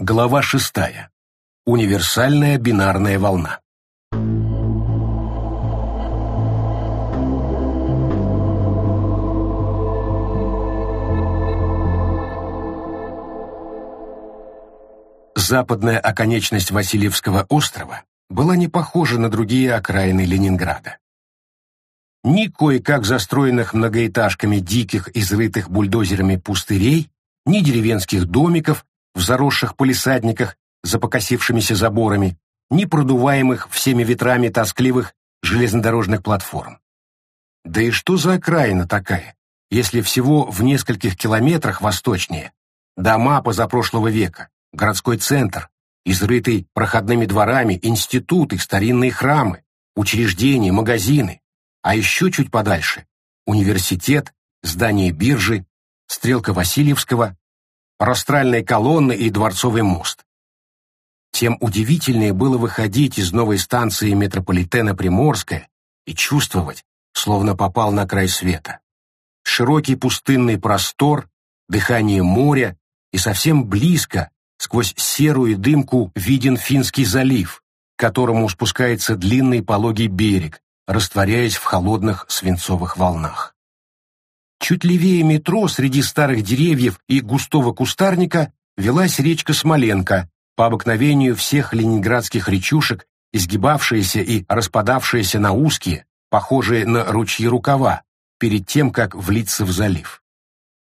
Глава шестая. Универсальная бинарная волна. Западная оконечность Васильевского острова была не похожа на другие окраины Ленинграда. Ни кое-как застроенных многоэтажками диких, изрытых бульдозерами пустырей, ни деревенских домиков в заросших полисадниках за покосившимися заборами, ни продуваемых всеми ветрами тоскливых железнодорожных платформ. Да и что за окраина такая, если всего в нескольких километрах восточнее дома позапрошлого века, городской центр, изрытый проходными дворами, институты, старинные храмы, учреждения, магазины, а еще чуть подальше — университет, здание биржи, стрелка Васильевского, растральные колонны и дворцовый мост. Тем удивительнее было выходить из новой станции метрополитена Приморская и чувствовать, словно попал на край света. Широкий пустынный простор, дыхание моря и совсем близко, сквозь серую дымку, виден Финский залив, к которому спускается длинный пологий берег, растворяясь в холодных свинцовых волнах. Чуть левее метро, среди старых деревьев и густого кустарника, велась речка Смоленка, по обыкновению всех ленинградских речушек, изгибавшаяся и распадавшаяся на узкие, похожие на ручьи рукава, перед тем, как влиться в залив.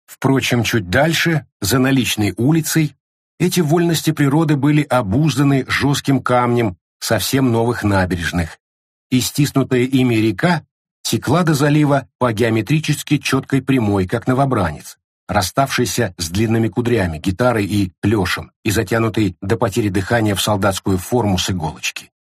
Впрочем, чуть дальше, за наличной улицей, эти вольности природы были обузданы жестким камнем совсем новых набережных, и стиснутая ими река текла до залива по геометрически четкой прямой, как новобранец, расставшийся с длинными кудрями, гитарой и клешем и затянутый до потери дыхания в солдатскую форму с иголочки.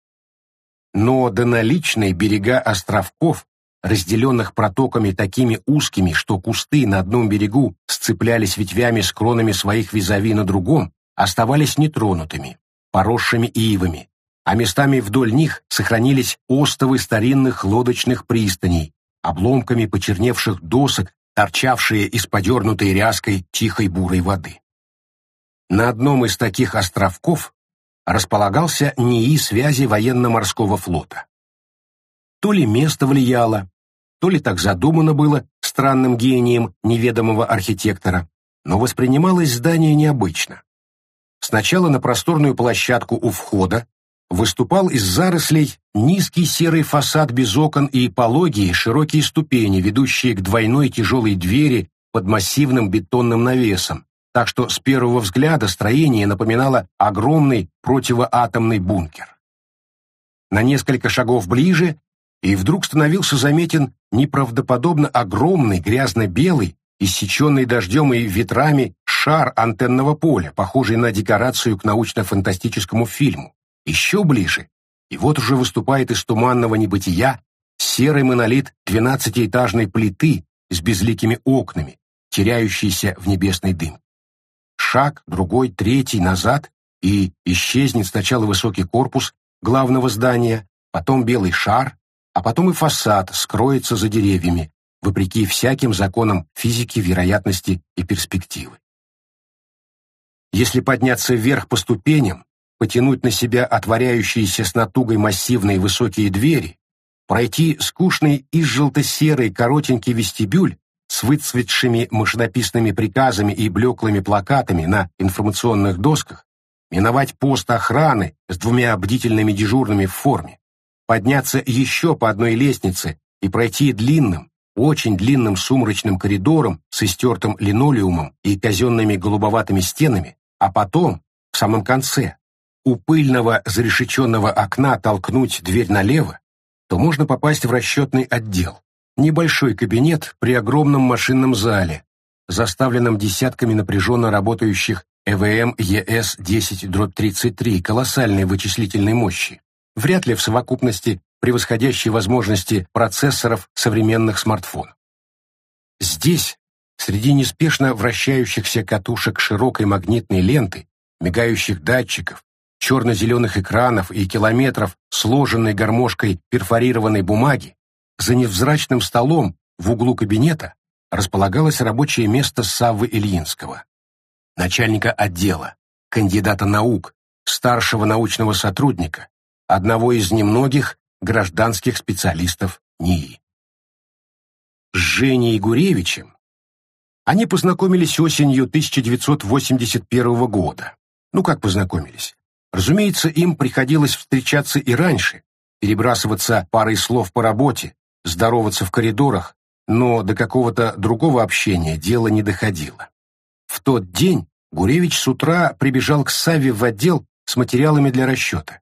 Но до наличной берега островков, разделенных протоками такими узкими, что кусты на одном берегу сцеплялись ветвями с кронами своих визави на другом, оставались нетронутыми, поросшими ивами, а местами вдоль них сохранились остовы старинных лодочных пристаней, обломками почерневших досок, торчавшие из подернутой ряской тихой бурой воды. На одном из таких островков располагался НИИ связи военно-морского флота. То ли место влияло, то ли так задумано было странным гением неведомого архитектора, но воспринималось здание необычно. Сначала на просторную площадку у входа выступал из зарослей низкий серый фасад без окон и пологие широкие ступени, ведущие к двойной тяжелой двери под массивным бетонным навесом, так что с первого взгляда строение напоминало огромный противоатомный бункер. На несколько шагов ближе и вдруг становился заметен неправдоподобно огромный грязно-белый, иссеченный дождем и ветрами шар антенного поля, похожий на декорацию к научно-фантастическому фильму. Еще ближе, и вот уже выступает из туманного небытия серый монолит двенадцатиэтажной плиты с безликими окнами, теряющийся в небесной дым. Шаг, другой, третий, назад, и исчезнет сначала высокий корпус главного здания, потом белый шар, а потом и фасад скроется за деревьями, вопреки всяким законам физики, вероятности и перспективы. Если подняться вверх по ступеням, потянуть на себя отворяющиеся с натугой массивные высокие двери, пройти скучный и желто-серый коротенький вестибюль с выцветшими машинописными приказами и блеклыми плакатами на информационных досках, миновать пост охраны с двумя бдительными дежурными в форме, подняться еще по одной лестнице и пройти длинным, очень длинным сумрачным коридором с истертым линолеумом и казенными голубоватыми стенами, а потом, в самом конце, у пыльного зарешеченного окна толкнуть дверь налево, то можно попасть в расчетный отдел. Небольшой кабинет при огромном машинном зале, заставленном десятками напряженно работающих ЭВМ ЕС-10-33 колоссальной вычислительной мощи, вряд ли в совокупности превосходящей возможности процессоров современных смартфонов. Здесь, среди неспешно вращающихся катушек широкой магнитной ленты, мигающих датчиков, черно-зеленых экранов и километров сложенной гармошкой перфорированной бумаги, за невзрачным столом в углу кабинета располагалось рабочее место Саввы Ильинского, начальника отдела, кандидата наук, старшего научного сотрудника, одного из немногих гражданских специалистов НИИ. С Женей Гуревичем они познакомились осенью 1981 года. Ну как познакомились? Разумеется, им приходилось встречаться и раньше, перебрасываться парой слов по работе, здороваться в коридорах, но до какого-то другого общения дело не доходило. В тот день Гуревич с утра прибежал к Саве в отдел с материалами для расчета.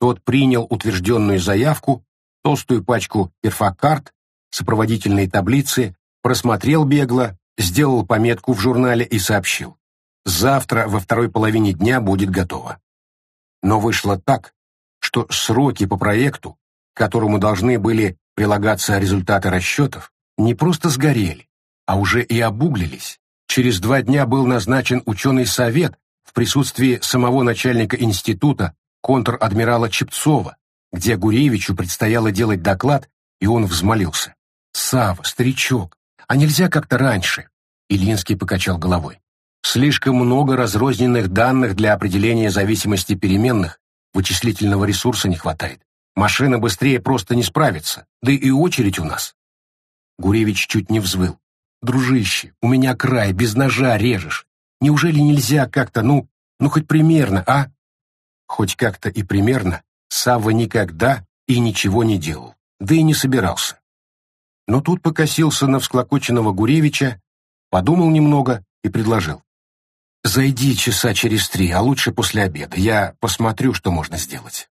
Тот принял утвержденную заявку, толстую пачку перфокарт, сопроводительные таблицы, просмотрел бегло, сделал пометку в журнале и сообщил. Завтра во второй половине дня будет готово. Но вышло так, что сроки по проекту, к которому должны были прилагаться результаты расчетов, не просто сгорели, а уже и обуглились. Через два дня был назначен ученый совет в присутствии самого начальника института контр-адмирала Чепцова, где Гуревичу предстояло делать доклад, и он взмолился. «Сава, старичок, а нельзя как-то раньше?» Ильинский покачал головой. «Слишком много разрозненных данных для определения зависимости переменных, вычислительного ресурса не хватает. Машина быстрее просто не справится, да и очередь у нас». Гуревич чуть не взвыл. «Дружище, у меня край, без ножа режешь. Неужели нельзя как-то, ну, ну хоть примерно, а?» Хоть как-то и примерно Савва никогда и ничего не делал, да и не собирался. Но тут покосился на всклокоченного Гуревича, подумал немного и предложил. «Зайди часа через три, а лучше после обеда. Я посмотрю, что можно сделать».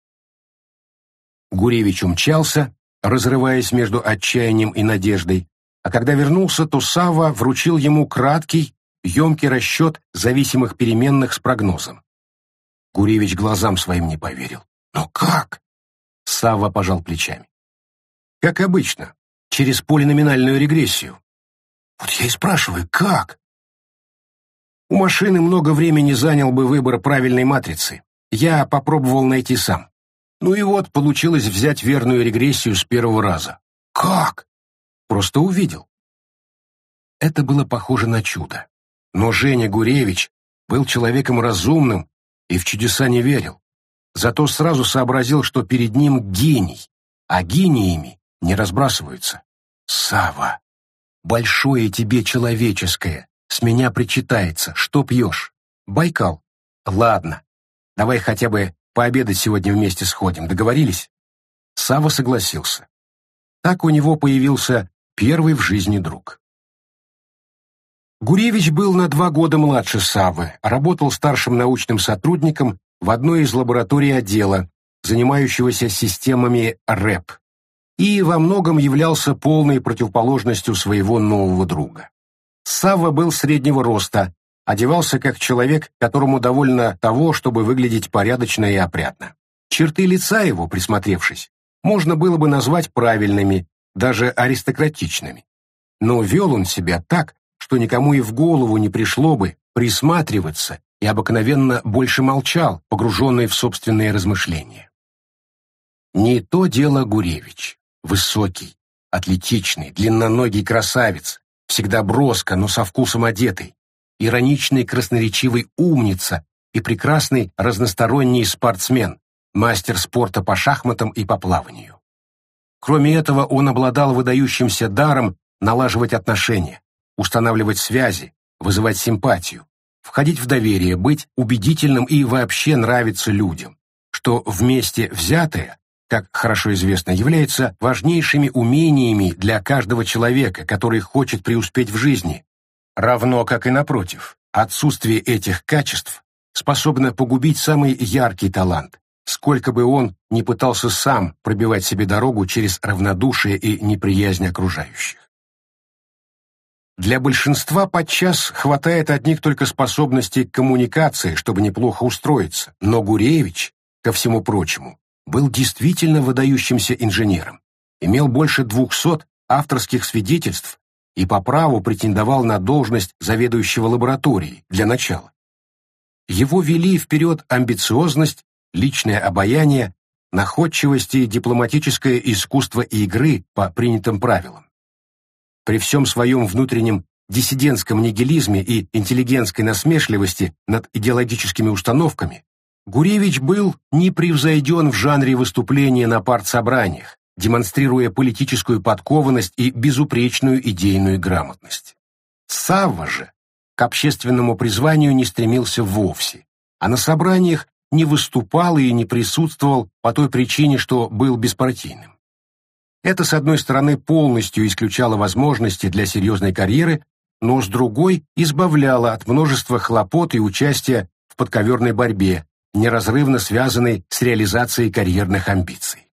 Гуревич умчался, разрываясь между отчаянием и надеждой, а когда вернулся, то Сава вручил ему краткий, емкий расчет зависимых переменных с прогнозом. Гуревич глазам своим не поверил. «Но как?» Сава пожал плечами. «Как обычно, через полиноминальную регрессию». «Вот я и спрашиваю, как?» У машины много времени занял бы выбор правильной матрицы. Я попробовал найти сам. Ну и вот, получилось взять верную регрессию с первого раза. Как? Просто увидел. Это было похоже на чудо. Но Женя Гуревич был человеком разумным и в чудеса не верил. Зато сразу сообразил, что перед ним гений, а гениями не разбрасываются. Сава, большое тебе человеческое, с меня причитается, что пьешь? Байкал? Ладно, давай хотя бы Пообедать сегодня вместе сходим, договорились?» Сава согласился. Так у него появился первый в жизни друг. Гуревич был на два года младше Савы, работал старшим научным сотрудником в одной из лабораторий отдела, занимающегося системами РЭП, и во многом являлся полной противоположностью своего нового друга. Савва был среднего роста, одевался как человек, которому довольно того, чтобы выглядеть порядочно и опрятно. Черты лица его, присмотревшись, можно было бы назвать правильными, даже аристократичными. Но вел он себя так, что никому и в голову не пришло бы присматриваться и обыкновенно больше молчал, погруженный в собственные размышления. Не то дело Гуревич. Высокий, атлетичный, длинноногий красавец, всегда броско, но со вкусом одетый, ироничный красноречивый умница и прекрасный разносторонний спортсмен, мастер спорта по шахматам и по плаванию. Кроме этого, он обладал выдающимся даром налаживать отношения, устанавливать связи, вызывать симпатию, входить в доверие, быть убедительным и вообще нравиться людям, что вместе взятое, как хорошо известно, является важнейшими умениями для каждого человека, который хочет преуспеть в жизни, Равно как и напротив, отсутствие этих качеств способно погубить самый яркий талант, сколько бы он ни пытался сам пробивать себе дорогу через равнодушие и неприязнь окружающих. Для большинства подчас хватает одних только способностей к коммуникации, чтобы неплохо устроиться, но Гуревич, ко всему прочему, был действительно выдающимся инженером, имел больше двухсот авторских свидетельств и по праву претендовал на должность заведующего лабораторией для начала. Его вели вперед амбициозность, личное обаяние, находчивость и дипломатическое искусство игры по принятым правилам. При всем своем внутреннем диссидентском нигилизме и интеллигентской насмешливости над идеологическими установками, Гуревич был непревзойден в жанре выступления на партсобраниях, демонстрируя политическую подкованность и безупречную идейную грамотность. Савва же к общественному призванию не стремился вовсе, а на собраниях не выступал и не присутствовал по той причине, что был беспартийным. Это, с одной стороны, полностью исключало возможности для серьезной карьеры, но с другой избавляло от множества хлопот и участия в подковерной борьбе, неразрывно связанной с реализацией карьерных амбиций.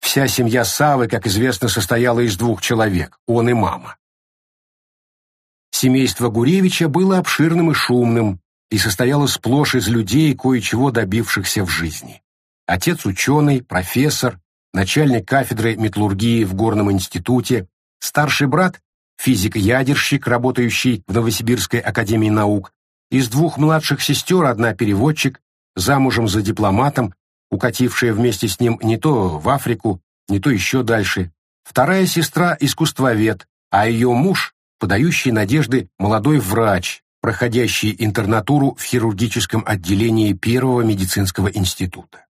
Вся семья Савы, как известно, состояла из двух человек, он и мама. Семейство Гуревича было обширным и шумным и состояло сплошь из людей, кое-чего добившихся в жизни. Отец ученый, профессор, начальник кафедры металлургии в Горном институте, старший брат физик-ядерщик, работающий в Новосибирской академии наук, из двух младших сестер одна переводчик, замужем за дипломатом, укатившая вместе с ним не то в Африку, не то еще дальше. Вторая сестра – искусствовед, а ее муж – подающий надежды молодой врач, проходящий интернатуру в хирургическом отделении Первого медицинского института.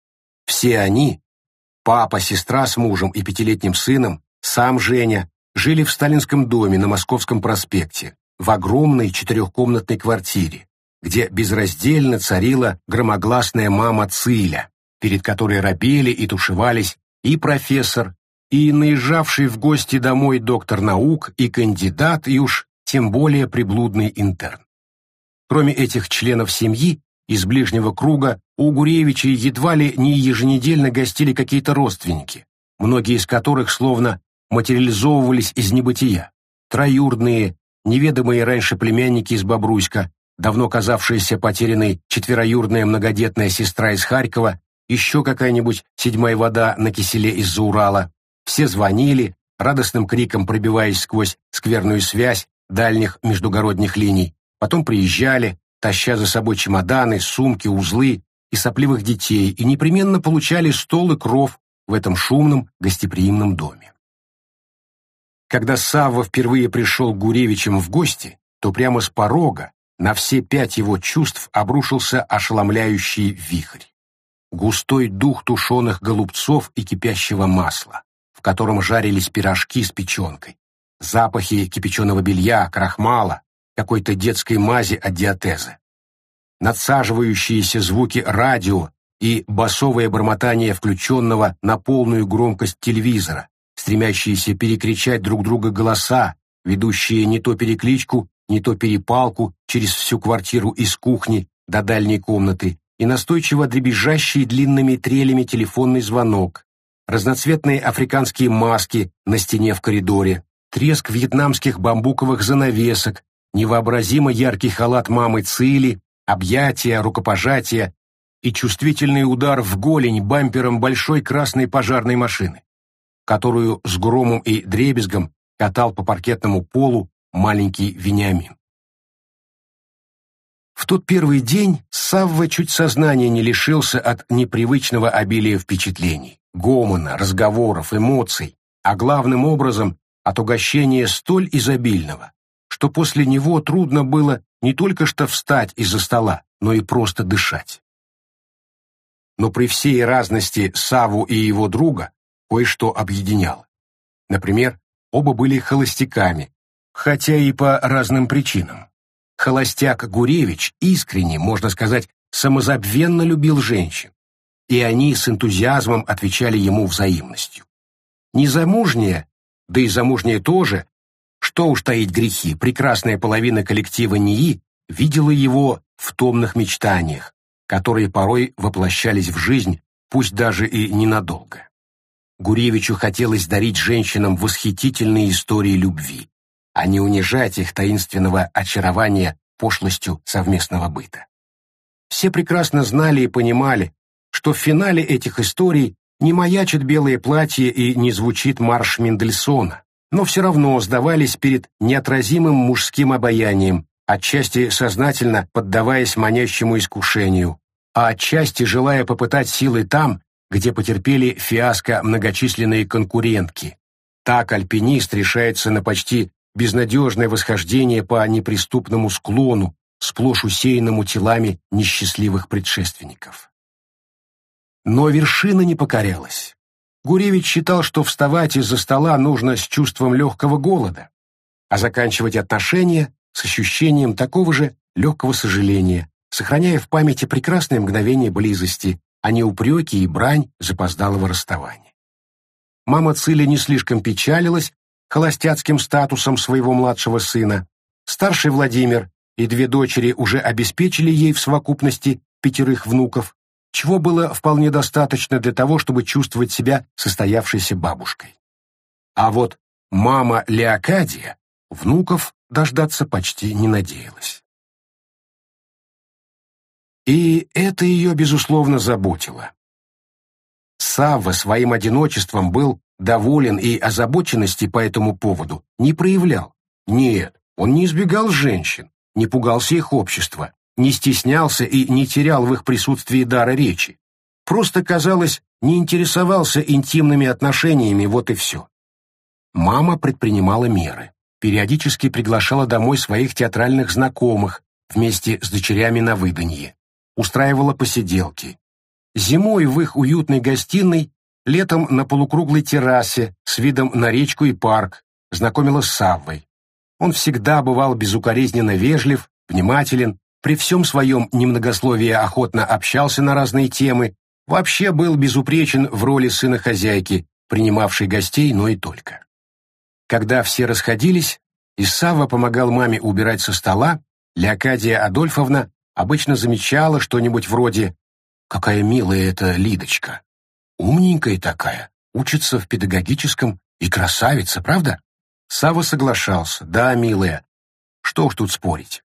Все они – папа, сестра с мужем и пятилетним сыном, сам Женя – жили в сталинском доме на Московском проспекте, в огромной четырехкомнатной квартире, где безраздельно царила громогласная мама Циля, перед которой робели и тушевались и профессор, и наезжавший в гости домой доктор наук, и кандидат, и уж тем более приблудный интерн. Кроме этих членов семьи, из ближнего круга у Гуревичей едва ли не еженедельно гостили какие-то родственники, многие из которых словно материализовывались из небытия. Троюрдные, неведомые раньше племянники из Бобруйска, давно казавшаяся потерянной четвероюродная многодетная сестра из Харькова, еще какая-нибудь седьмая вода на киселе из-за Урала. Все звонили, радостным криком пробиваясь сквозь скверную связь дальних междугородних линий, потом приезжали, таща за собой чемоданы, сумки, узлы и сопливых детей, и непременно получали стол и кров в этом шумном гостеприимном доме. Когда Савва впервые пришел к Гуревичам в гости, то прямо с порога, на все пять его чувств обрушился ошеломляющий вихрь. Густой дух тушеных голубцов и кипящего масла, в котором жарились пирожки с печенкой, запахи кипяченого белья, крахмала, какой-то детской мази от диатезы, надсаживающиеся звуки радио и басовое бормотание включенного на полную громкость телевизора, стремящиеся перекричать друг друга голоса, ведущие не то перекличку, не то перепалку через всю квартиру из кухни до дальней комнаты и настойчиво дребезжащий длинными трелями телефонный звонок, разноцветные африканские маски на стене в коридоре, треск вьетнамских бамбуковых занавесок, невообразимо яркий халат мамы Цили, объятия, рукопожатия и чувствительный удар в голень бампером большой красной пожарной машины, которую с громом и дребезгом катал по паркетному полу маленький Вениамин. В тот первый день Савва чуть сознания не лишился от непривычного обилия впечатлений, гомона, разговоров, эмоций, а главным образом от угощения столь изобильного, что после него трудно было не только что встать из-за стола, но и просто дышать. Но при всей разности Саву и его друга кое-что объединяло. Например, оба были холостяками, хотя и по разным причинам. Холостяк Гуревич искренне, можно сказать, самозабвенно любил женщин, и они с энтузиазмом отвечали ему взаимностью. Незамужняя, да и замужняя тоже, что уж таить грехи, прекрасная половина коллектива НИИ видела его в томных мечтаниях, которые порой воплощались в жизнь, пусть даже и ненадолго. Гуревичу хотелось дарить женщинам восхитительные истории любви, а не унижать их таинственного очарования пошлостью совместного быта. Все прекрасно знали и понимали, что в финале этих историй не маячит белое платье и не звучит марш Мендельсона, но все равно сдавались перед неотразимым мужским обаянием, отчасти сознательно поддаваясь манящему искушению, а отчасти желая попытать силы там, где потерпели фиаско многочисленные конкурентки. Так альпинист решается на почти безнадежное восхождение по неприступному склону, сплошь усеянному телами несчастливых предшественников. Но вершина не покорялась. Гуревич считал, что вставать из-за стола нужно с чувством легкого голода, а заканчивать отношения с ощущением такого же легкого сожаления, сохраняя в памяти прекрасные мгновения близости, а не упреки и брань запоздалого расставания. Мама Циля не слишком печалилась холостяцким статусом своего младшего сына. Старший Владимир и две дочери уже обеспечили ей в совокупности пятерых внуков, чего было вполне достаточно для того, чтобы чувствовать себя состоявшейся бабушкой. А вот мама Леокадия внуков дождаться почти не надеялась. И это ее, безусловно, заботило. Савва своим одиночеством был доволен и озабоченности по этому поводу не проявлял. Нет, он не избегал женщин, не пугался их общества, не стеснялся и не терял в их присутствии дара речи. Просто, казалось, не интересовался интимными отношениями, вот и все. Мама предпринимала меры. Периодически приглашала домой своих театральных знакомых вместе с дочерями на выданье. Устраивала посиделки. Зимой в их уютной гостиной, летом на полукруглой террасе с видом на речку и парк, знакомила с Саввой. Он всегда бывал безукоризненно вежлив, внимателен, при всем своем немногословии охотно общался на разные темы, вообще был безупречен в роли сына хозяйки, принимавшей гостей, но и только. Когда все расходились, и Савва помогал маме убирать со стола, Леокадия Адольфовна обычно замечала что-нибудь вроде «Какая милая эта Лидочка! Умненькая такая, учится в педагогическом и красавица, правда?» Сава соглашался. «Да, милая. Что уж тут спорить?»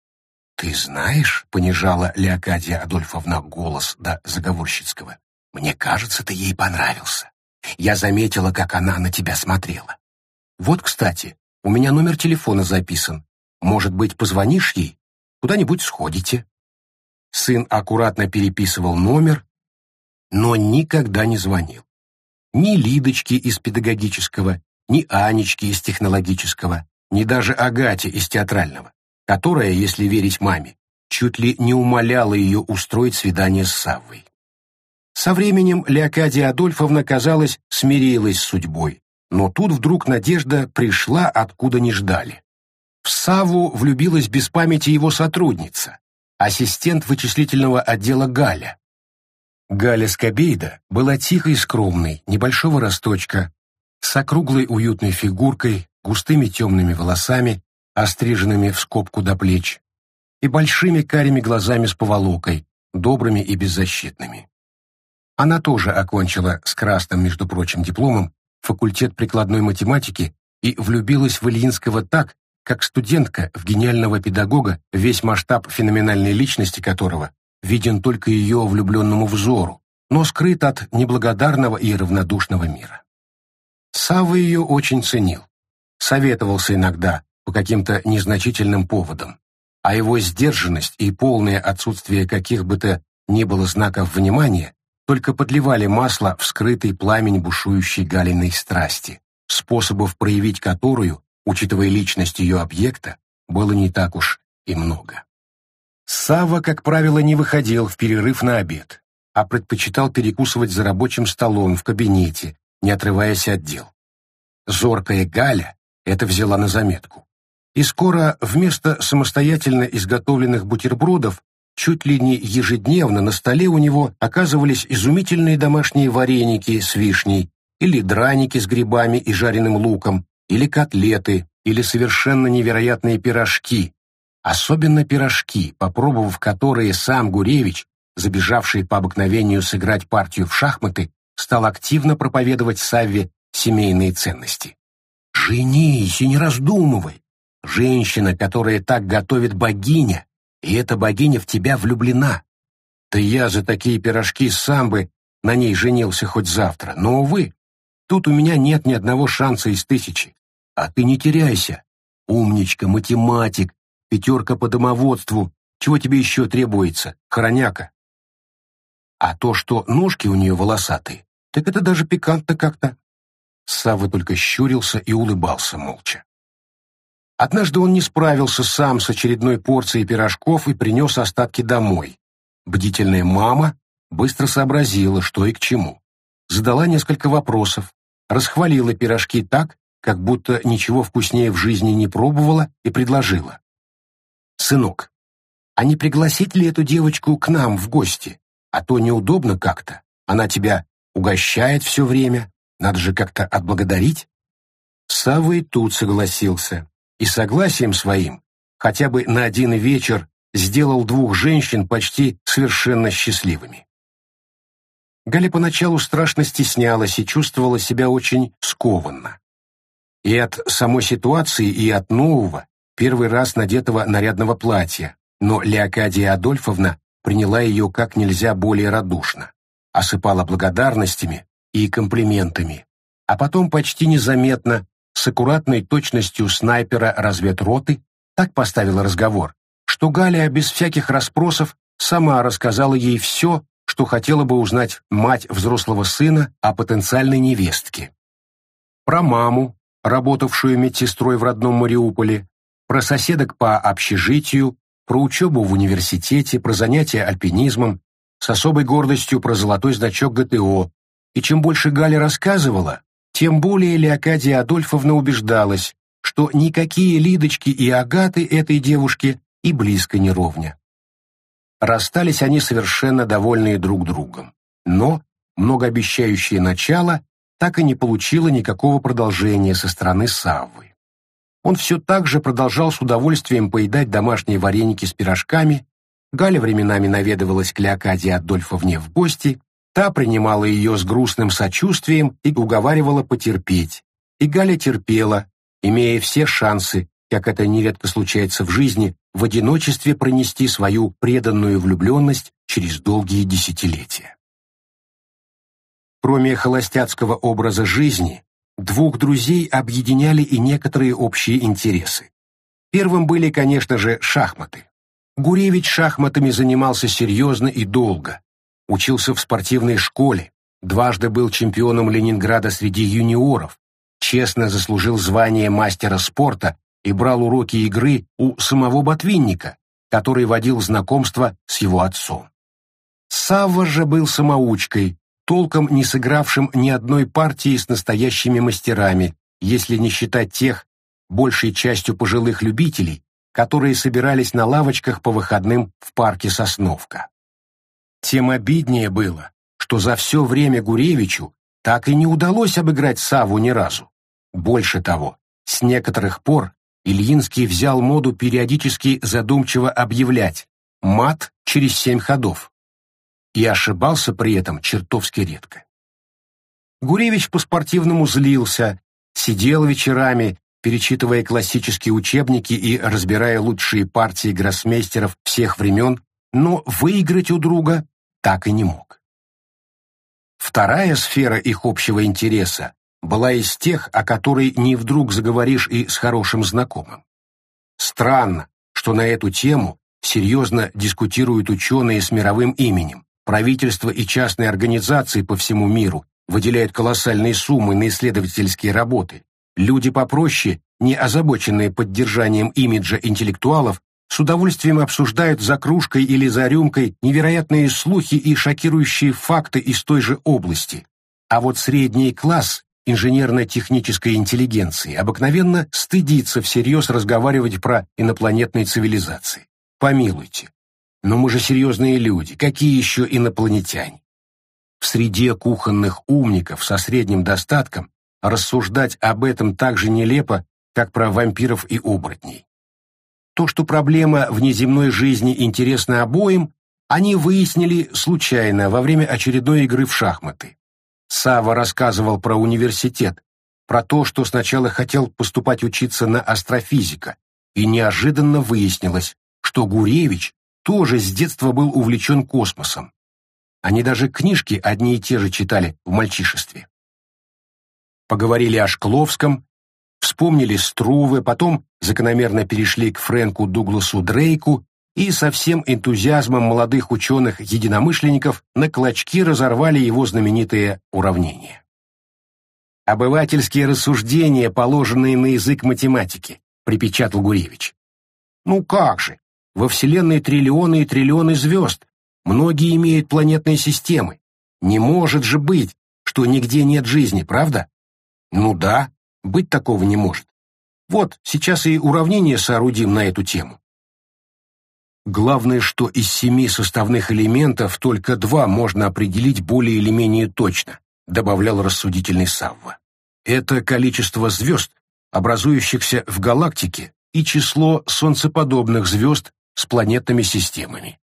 «Ты знаешь», — понижала Леокадия Адольфовна голос до заговорщицкого, «мне кажется, ты ей понравился. Я заметила, как она на тебя смотрела. Вот, кстати, у меня номер телефона записан. Может быть, позвонишь ей? Куда-нибудь сходите». Сын аккуратно переписывал номер, но никогда не звонил. Ни Лидочки из педагогического, ни Анечки из технологического, ни даже Агате из театрального которая, если верить маме, чуть ли не умоляла ее устроить свидание с Саввой. Со временем Леокадия Адольфовна, казалось, смирилась с судьбой, но тут вдруг надежда пришла, откуда не ждали. В Савву влюбилась без памяти его сотрудница, ассистент вычислительного отдела Галя. Галя Скобейда была тихой и скромной, небольшого росточка, с округлой уютной фигуркой, густыми темными волосами остриженными в скобку до плеч, и большими карими глазами с поволокой, добрыми и беззащитными. Она тоже окончила с красным, между прочим, дипломом факультет прикладной математики и влюбилась в Ильинского так, как студентка в гениального педагога, весь масштаб феноменальной личности которого виден только ее влюбленному взору, но скрыт от неблагодарного и равнодушного мира. Савва ее очень ценил. Советовался иногда, по каким-то незначительным поводам, а его сдержанность и полное отсутствие каких бы то ни было знаков внимания только подливали масло в скрытый пламень бушующей галиной страсти, способов проявить которую, учитывая личность ее объекта, было не так уж и много. Сава, как правило, не выходил в перерыв на обед, а предпочитал перекусывать за рабочим столом в кабинете, не отрываясь от дел. Зоркая Галя это взяла на заметку и скоро вместо самостоятельно изготовленных бутербродов чуть ли не ежедневно на столе у него оказывались изумительные домашние вареники с вишней, или драники с грибами и жареным луком, или котлеты, или совершенно невероятные пирожки. Особенно пирожки, попробовав которые сам Гуревич, забежавший по обыкновению сыграть партию в шахматы, стал активно проповедовать Савве семейные ценности. «Женись и не раздумывай! Женщина, которая так готовит богиня, и эта богиня в тебя влюблена. Да я за такие пирожки сам бы на ней женился хоть завтра, но, увы, тут у меня нет ни одного шанса из тысячи. А ты не теряйся. Умничка, математик, пятерка по домоводству. Чего тебе еще требуется, хороняка? А то, что ножки у нее волосатые, так это даже пикантно как-то. Савва только щурился и улыбался молча. Однажды он не справился сам с очередной порцией пирожков и принес остатки домой. Бдительная мама быстро сообразила, что и к чему. Задала несколько вопросов, расхвалила пирожки так, как будто ничего вкуснее в жизни не пробовала, и предложила. «Сынок, а не пригласить ли эту девочку к нам в гости? А то неудобно как-то. Она тебя угощает все время, надо же как-то отблагодарить». Савва и тут согласился, и согласием своим, хотя бы на один вечер, сделал двух женщин почти совершенно счастливыми. Галя поначалу страшно стеснялась и чувствовала себя очень скованно. И от самой ситуации, и от нового, первый раз надетого нарядного платья, но Леокадия Адольфовна приняла ее как нельзя более радушно, осыпала благодарностями и комплиментами, а потом почти незаметно, с аккуратной точностью снайпера разведроты, так поставила разговор, что Галя без всяких расспросов сама рассказала ей все, что хотела бы узнать мать взрослого сына о потенциальной невестке. Про маму, работавшую медсестрой в родном Мариуполе, про соседок по общежитию, про учебу в университете, про занятия альпинизмом, с особой гордостью про золотой значок ГТО. И чем больше Галя рассказывала, тем более Леокадия Адольфовна убеждалась, что никакие Лидочки и Агаты этой девушке и близко не ровня. Расстались они совершенно довольные друг другом. Но многообещающее начало так и не получило никакого продолжения со стороны Саввы. Он все так же продолжал с удовольствием поедать домашние вареники с пирожками, Галя временами наведывалась к Леокадии Адольфовне в гости, та принимала ее с грустным сочувствием и уговаривала потерпеть. И Галя терпела, имея все шансы, как это нередко случается в жизни, в одиночестве пронести свою преданную влюбленность через долгие десятилетия. Кроме холостяцкого образа жизни, двух друзей объединяли и некоторые общие интересы. Первым были, конечно же, шахматы. Гуревич шахматами занимался серьезно и долго. Учился в спортивной школе, дважды был чемпионом Ленинграда среди юниоров, честно заслужил звание мастера спорта и брал уроки игры у самого Ботвинника, который водил знакомство с его отцом. Савва же был самоучкой, толком не сыгравшим ни одной партии с настоящими мастерами, если не считать тех, большей частью пожилых любителей, которые собирались на лавочках по выходным в парке Сосновка. Тем обиднее было, что за все время Гуревичу так и не удалось обыграть Саву ни разу. Больше того, с некоторых пор Ильинский взял моду периодически задумчиво объявлять «мат через семь ходов» и ошибался при этом чертовски редко. Гуревич по-спортивному злился, сидел вечерами, перечитывая классические учебники и разбирая лучшие партии гроссмейстеров всех времен, но выиграть у друга так и не мог. Вторая сфера их общего интереса была из тех, о которой не вдруг заговоришь и с хорошим знакомым. Странно, что на эту тему серьезно дискутируют ученые с мировым именем. Правительства и частные организации по всему миру выделяют колоссальные суммы на исследовательские работы. Люди попроще, не озабоченные поддержанием имиджа интеллектуалов, с удовольствием обсуждают за кружкой или за рюмкой невероятные слухи и шокирующие факты из той же области. А вот средний класс инженерно-технической интеллигенции обыкновенно стыдится всерьез разговаривать про инопланетные цивилизации. Помилуйте. Но мы же серьезные люди, какие еще инопланетяне? В среде кухонных умников со средним достатком рассуждать об этом так же нелепо, как про вампиров и оборотней. То, что проблема внеземной жизни интересна обоим, они выяснили случайно во время очередной игры в шахматы. Сава рассказывал про университет, про то, что сначала хотел поступать учиться на астрофизика, и неожиданно выяснилось, что Гуревич тоже с детства был увлечен космосом. Они даже книжки одни и те же читали в мальчишестве. Поговорили о Шкловском, вспомнили Струве, потом закономерно перешли к Фрэнку Дугласу Дрейку и со всем энтузиазмом молодых ученых-единомышленников на клочки разорвали его знаменитые уравнения. Обывательские рассуждения, положенные на язык математики, припечатал Гуревич. Ну как же, во Вселенной триллионы и триллионы звезд, многие имеют планетные системы. Не может же быть, что нигде нет жизни, правда? Ну да, быть такого не может. Вот, сейчас и уравнение соорудим на эту тему. Главное, что из семи составных элементов только два можно определить более или менее точно, добавлял рассудительный Савва. Это количество звезд, образующихся в галактике, и число солнцеподобных звезд с планетными системами.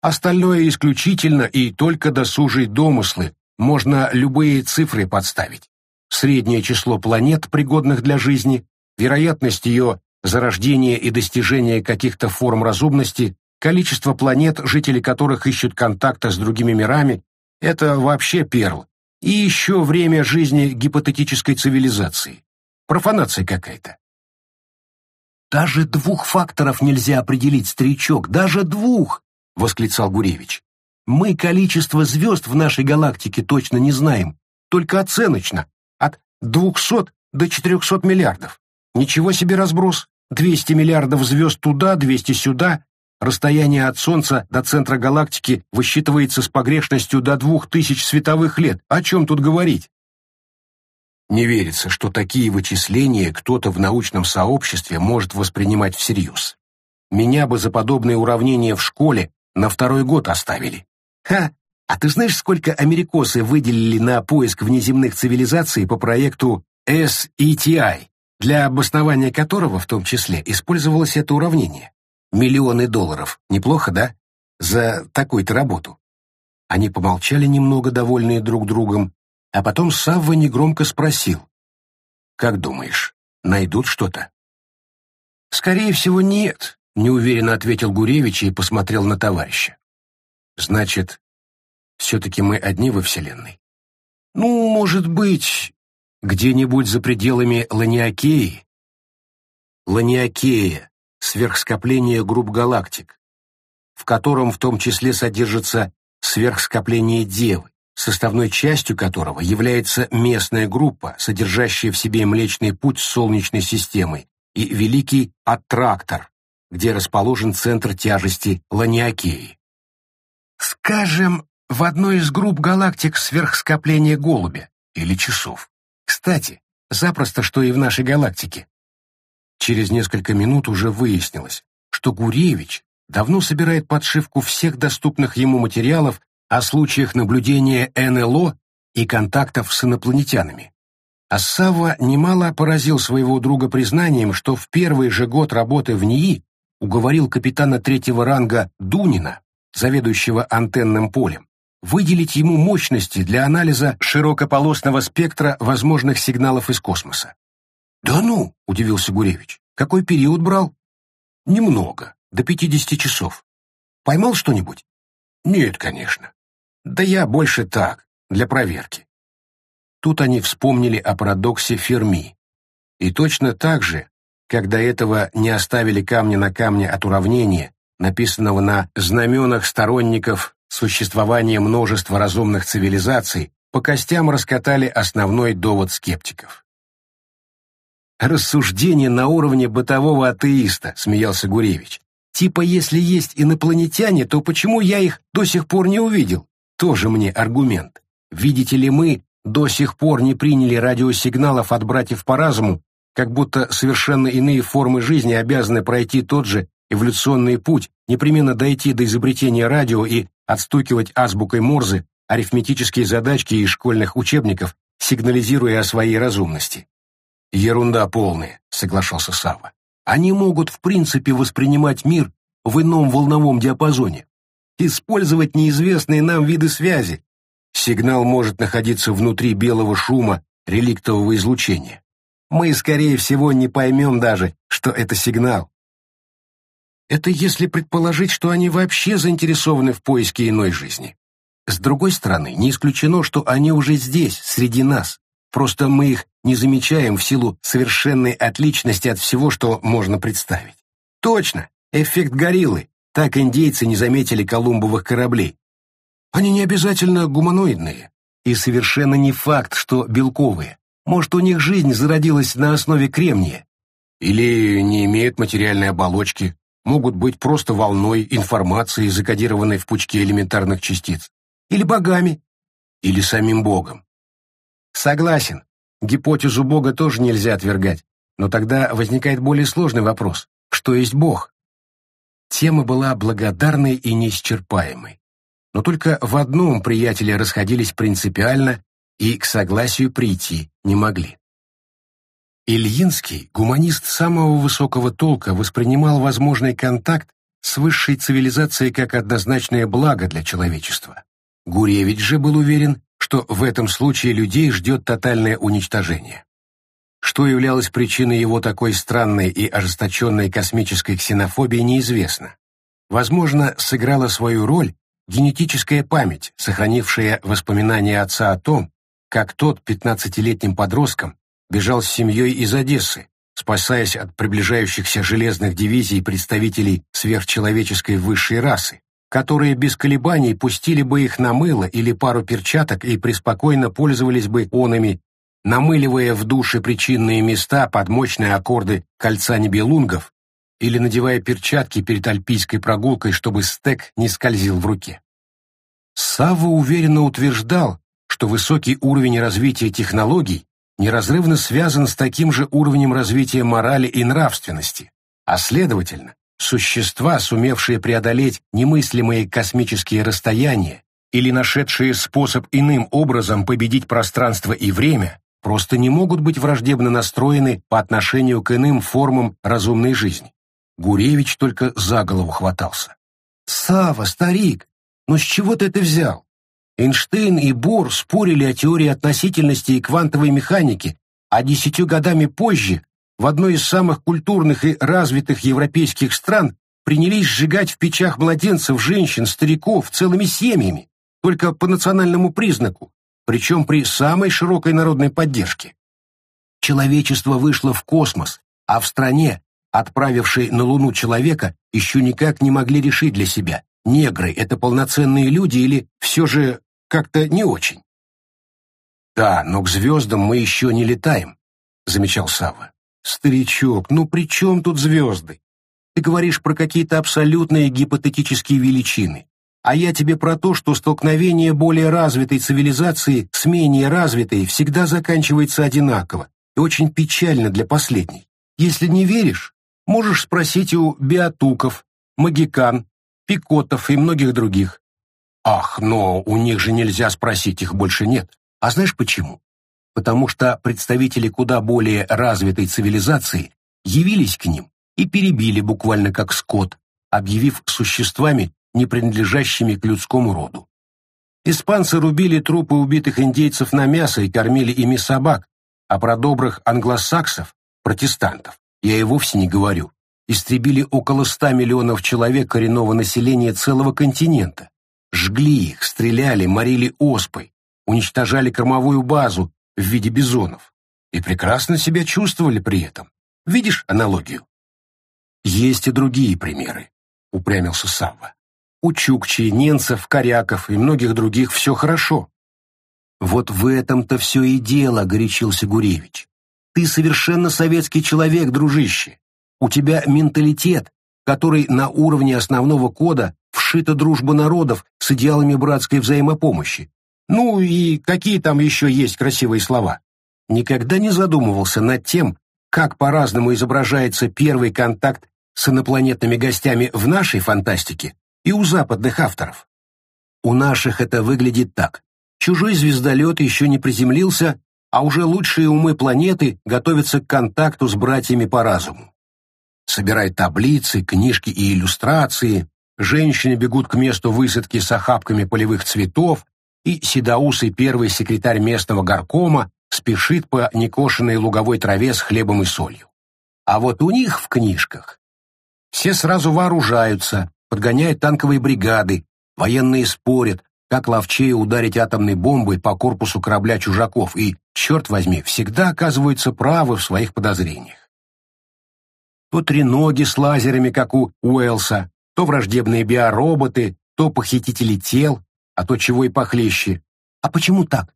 Остальное исключительно и только досужие домыслы, можно любые цифры подставить. Среднее число планет, пригодных для жизни, вероятность ее зарождения и достижения каких-то форм разумности, количество планет, жители которых ищут контакта с другими мирами, это вообще перл. И еще время жизни гипотетической цивилизации. Профанация какая-то. «Даже двух факторов нельзя определить, старичок, даже двух!» — восклицал Гуревич. «Мы количество звезд в нашей галактике точно не знаем, только оценочно, от двухсот до четырехсот миллиардов. Ничего себе разброс! Двести миллиардов звезд туда, двести сюда. Расстояние от Солнца до центра галактики высчитывается с погрешностью до двух тысяч световых лет. О чем тут говорить? Не верится, что такие вычисления кто-то в научном сообществе может воспринимать всерьез. Меня бы за подобные уравнения в школе на второй год оставили. Ха! А ты знаешь, сколько америкосы выделили на поиск внеземных цивилизаций по проекту SETI, для обоснования которого в том числе использовалось это уравнение? Миллионы долларов. Неплохо, да? За такую-то работу. Они помолчали немного, довольные друг другом, а потом Савва негромко спросил. «Как думаешь, найдут что-то?» «Скорее всего, нет», — неуверенно ответил Гуревич и посмотрел на товарища. «Значит, все-таки мы одни во Вселенной?» «Ну, может быть, где-нибудь за пределами Ланиакеи?» Ланиакея — сверхскопление групп галактик, в котором в том числе содержится сверхскопление Девы составной частью которого является местная группа, содержащая в себе Млечный Путь Солнечной системой, и Великий Аттрактор, где расположен центр тяжести Ланиакеи. Скажем, в одной из групп галактик сверхскопления голубя или часов. Кстати, запросто, что и в нашей галактике. Через несколько минут уже выяснилось, что Гуревич давно собирает подшивку всех доступных ему материалов о случаях наблюдения НЛО и контактов с инопланетянами. Ассава немало поразил своего друга признанием, что в первый же год работы в НИИ уговорил капитана третьего ранга Дунина, заведующего антенным полем, выделить ему мощности для анализа широкополосного спектра возможных сигналов из космоса. «Да ну!» — удивился Гуревич. «Какой период брал?» «Немного, до пятидесяти часов. Поймал что-нибудь?» «Нет, конечно. Да я больше так, для проверки. Тут они вспомнили о парадоксе Ферми. И точно так же, как до этого не оставили камня на камне от уравнения, написанного на знаменах сторонников существования множества разумных цивилизаций, по костям раскатали основной довод скептиков. «Рассуждение на уровне бытового атеиста», — смеялся Гуревич. «Типа, если есть инопланетяне, то почему я их до сих пор не увидел? Тоже мне аргумент. Видите ли, мы до сих пор не приняли радиосигналов от братьев по разуму, как будто совершенно иные формы жизни обязаны пройти тот же эволюционный путь, непременно дойти до изобретения радио и отстукивать азбукой Морзе арифметические задачки из школьных учебников, сигнализируя о своей разумности. «Ерунда полная», — соглашался Сава. «Они могут в принципе воспринимать мир в ином волновом диапазоне, использовать неизвестные нам виды связи. Сигнал может находиться внутри белого шума реликтового излучения. Мы, скорее всего, не поймем даже, что это сигнал. Это если предположить, что они вообще заинтересованы в поиске иной жизни. С другой стороны, не исключено, что они уже здесь, среди нас. Просто мы их не замечаем в силу совершенной отличности от всего, что можно представить. Точно, эффект гориллы. Так индейцы не заметили колумбовых кораблей. Они не обязательно гуманоидные. И совершенно не факт, что белковые. Может, у них жизнь зародилась на основе кремния. Или не имеют материальной оболочки, могут быть просто волной информации, закодированной в пучке элементарных частиц. Или богами. Или самим Богом. Согласен, гипотезу Бога тоже нельзя отвергать, но тогда возникает более сложный вопрос. Что есть Бог? Тема была благодарной и неисчерпаемой. Но только в одном приятели расходились принципиально и к согласию прийти не могли. Ильинский, гуманист самого высокого толка, воспринимал возможный контакт с высшей цивилизацией как однозначное благо для человечества. Гуревич же был уверен, что в этом случае людей ждет тотальное уничтожение. Что являлось причиной его такой странной и ожесточенной космической ксенофобии, неизвестно. Возможно, сыграла свою роль генетическая память, сохранившая воспоминания отца о том, как тот пятнадцатилетним подростком бежал с семьей из Одессы, спасаясь от приближающихся железных дивизий представителей сверхчеловеческой высшей расы, которые без колебаний пустили бы их на мыло или пару перчаток и преспокойно пользовались бы онами намыливая в душе причинные места под мощные аккорды кольца небелунгов или надевая перчатки перед альпийской прогулкой, чтобы стек не скользил в руке. Савва уверенно утверждал, что высокий уровень развития технологий неразрывно связан с таким же уровнем развития морали и нравственности, а следовательно, существа, сумевшие преодолеть немыслимые космические расстояния или нашедшие способ иным образом победить пространство и время, просто не могут быть враждебно настроены по отношению к иным формам разумной жизни. Гуревич только за голову хватался. «Сава, старик, ну с чего ты это взял? Эйнштейн и Бор спорили о теории относительности и квантовой механики, а десятью годами позже в одной из самых культурных и развитых европейских стран принялись сжигать в печах младенцев, женщин, стариков целыми семьями, только по национальному признаку, причем при самой широкой народной поддержке. Человечество вышло в космос, а в стране, отправившей на Луну человека, еще никак не могли решить для себя, негры — это полноценные люди или все же как-то не очень. «Да, но к звездам мы еще не летаем», — замечал Савва. «Старичок, ну при чем тут звезды? Ты говоришь про какие-то абсолютные гипотетические величины. А я тебе про то, что столкновение более развитой цивилизации с менее развитой всегда заканчивается одинаково и очень печально для последней. Если не веришь, можешь спросить у биотуков, магикан, пикотов и многих других. Ах, но у них же нельзя спросить, их больше нет. А знаешь почему? Потому что представители куда более развитой цивилизации явились к ним и перебили буквально как скот, объявив существами, не принадлежащими к людскому роду. Испанцы рубили трупы убитых индейцев на мясо и кормили ими собак, а про добрых англосаксов, протестантов, я и вовсе не говорю, истребили около ста миллионов человек коренного населения целого континента, жгли их, стреляли, морили оспой, уничтожали кормовую базу в виде бизонов и прекрасно себя чувствовали при этом. Видишь аналогию? Есть и другие примеры, упрямился Савва. У чукчей, ненцев, коряков и многих других все хорошо. Вот в этом-то все и дело, горячился Гуревич. Ты совершенно советский человек, дружище. У тебя менталитет, который на уровне основного кода вшита дружба народов с идеалами братской взаимопомощи. Ну и какие там еще есть красивые слова. Никогда не задумывался над тем, как по-разному изображается первый контакт с инопланетными гостями в нашей фантастике и у западных авторов. У наших это выглядит так. Чужой звездолет еще не приземлился, а уже лучшие умы планеты готовятся к контакту с братьями по разуму. Собирают таблицы, книжки и иллюстрации, женщины бегут к месту высадки с охапками полевых цветов, и седоусый первый секретарь местного горкома спешит по некошенной луговой траве с хлебом и солью. А вот у них в книжках все сразу вооружаются, подгоняют танковые бригады, военные спорят, как ловчее ударить атомной бомбой по корпусу корабля чужаков и, черт возьми, всегда оказываются правы в своих подозрениях. То треноги с лазерами, как у Уэлса, то враждебные биороботы, то похитители тел, а то чего и похлеще. А почему так?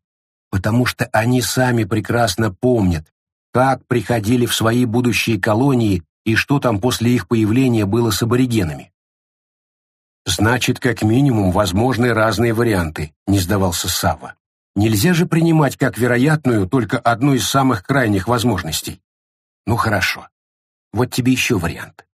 Потому что они сами прекрасно помнят, как приходили в свои будущие колонии и что там после их появления было с аборигенами. Значит, как минимум, возможны разные варианты, не сдавался Сава. Нельзя же принимать как вероятную только одну из самых крайних возможностей. Ну хорошо. Вот тебе еще вариант.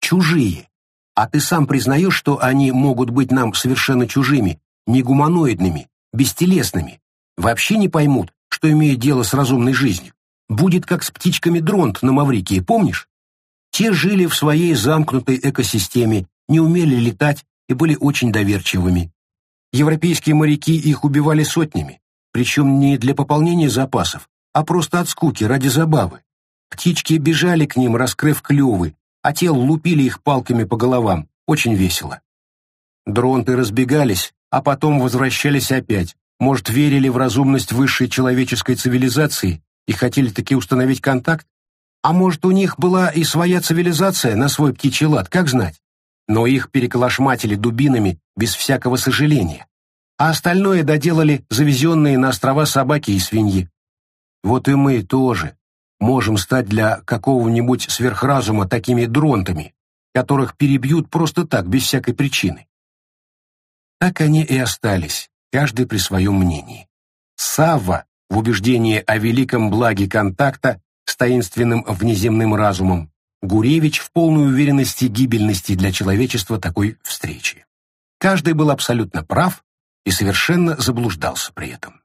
Чужие. А ты сам признаешь, что они могут быть нам совершенно чужими, негуманоидными, бестелесными. Вообще не поймут, что имеет дело с разумной жизнью. Будет как с птичками дронт на Маврикии, помнишь? Те жили в своей замкнутой экосистеме, не умели летать и были очень доверчивыми. Европейские моряки их убивали сотнями, причем не для пополнения запасов, а просто от скуки, ради забавы. Птички бежали к ним, раскрыв клювы, а те лупили их палками по головам, очень весело. Дронты разбегались, а потом возвращались опять, может, верили в разумность высшей человеческой цивилизации и хотели таки установить контакт? А может, у них была и своя цивилизация на свой птичий лад, как знать? Но их переколошматили дубинами без всякого сожаления. А остальное доделали завезенные на острова собаки и свиньи. Вот и мы тоже можем стать для какого-нибудь сверхразума такими дронтами, которых перебьют просто так, без всякой причины. Так они и остались, каждый при своем мнении. Савва в убеждении о великом благе контакта с таинственным внеземным разумом, Гуревич в полной уверенности гибельности для человечества такой встречи. Каждый был абсолютно прав и совершенно заблуждался при этом.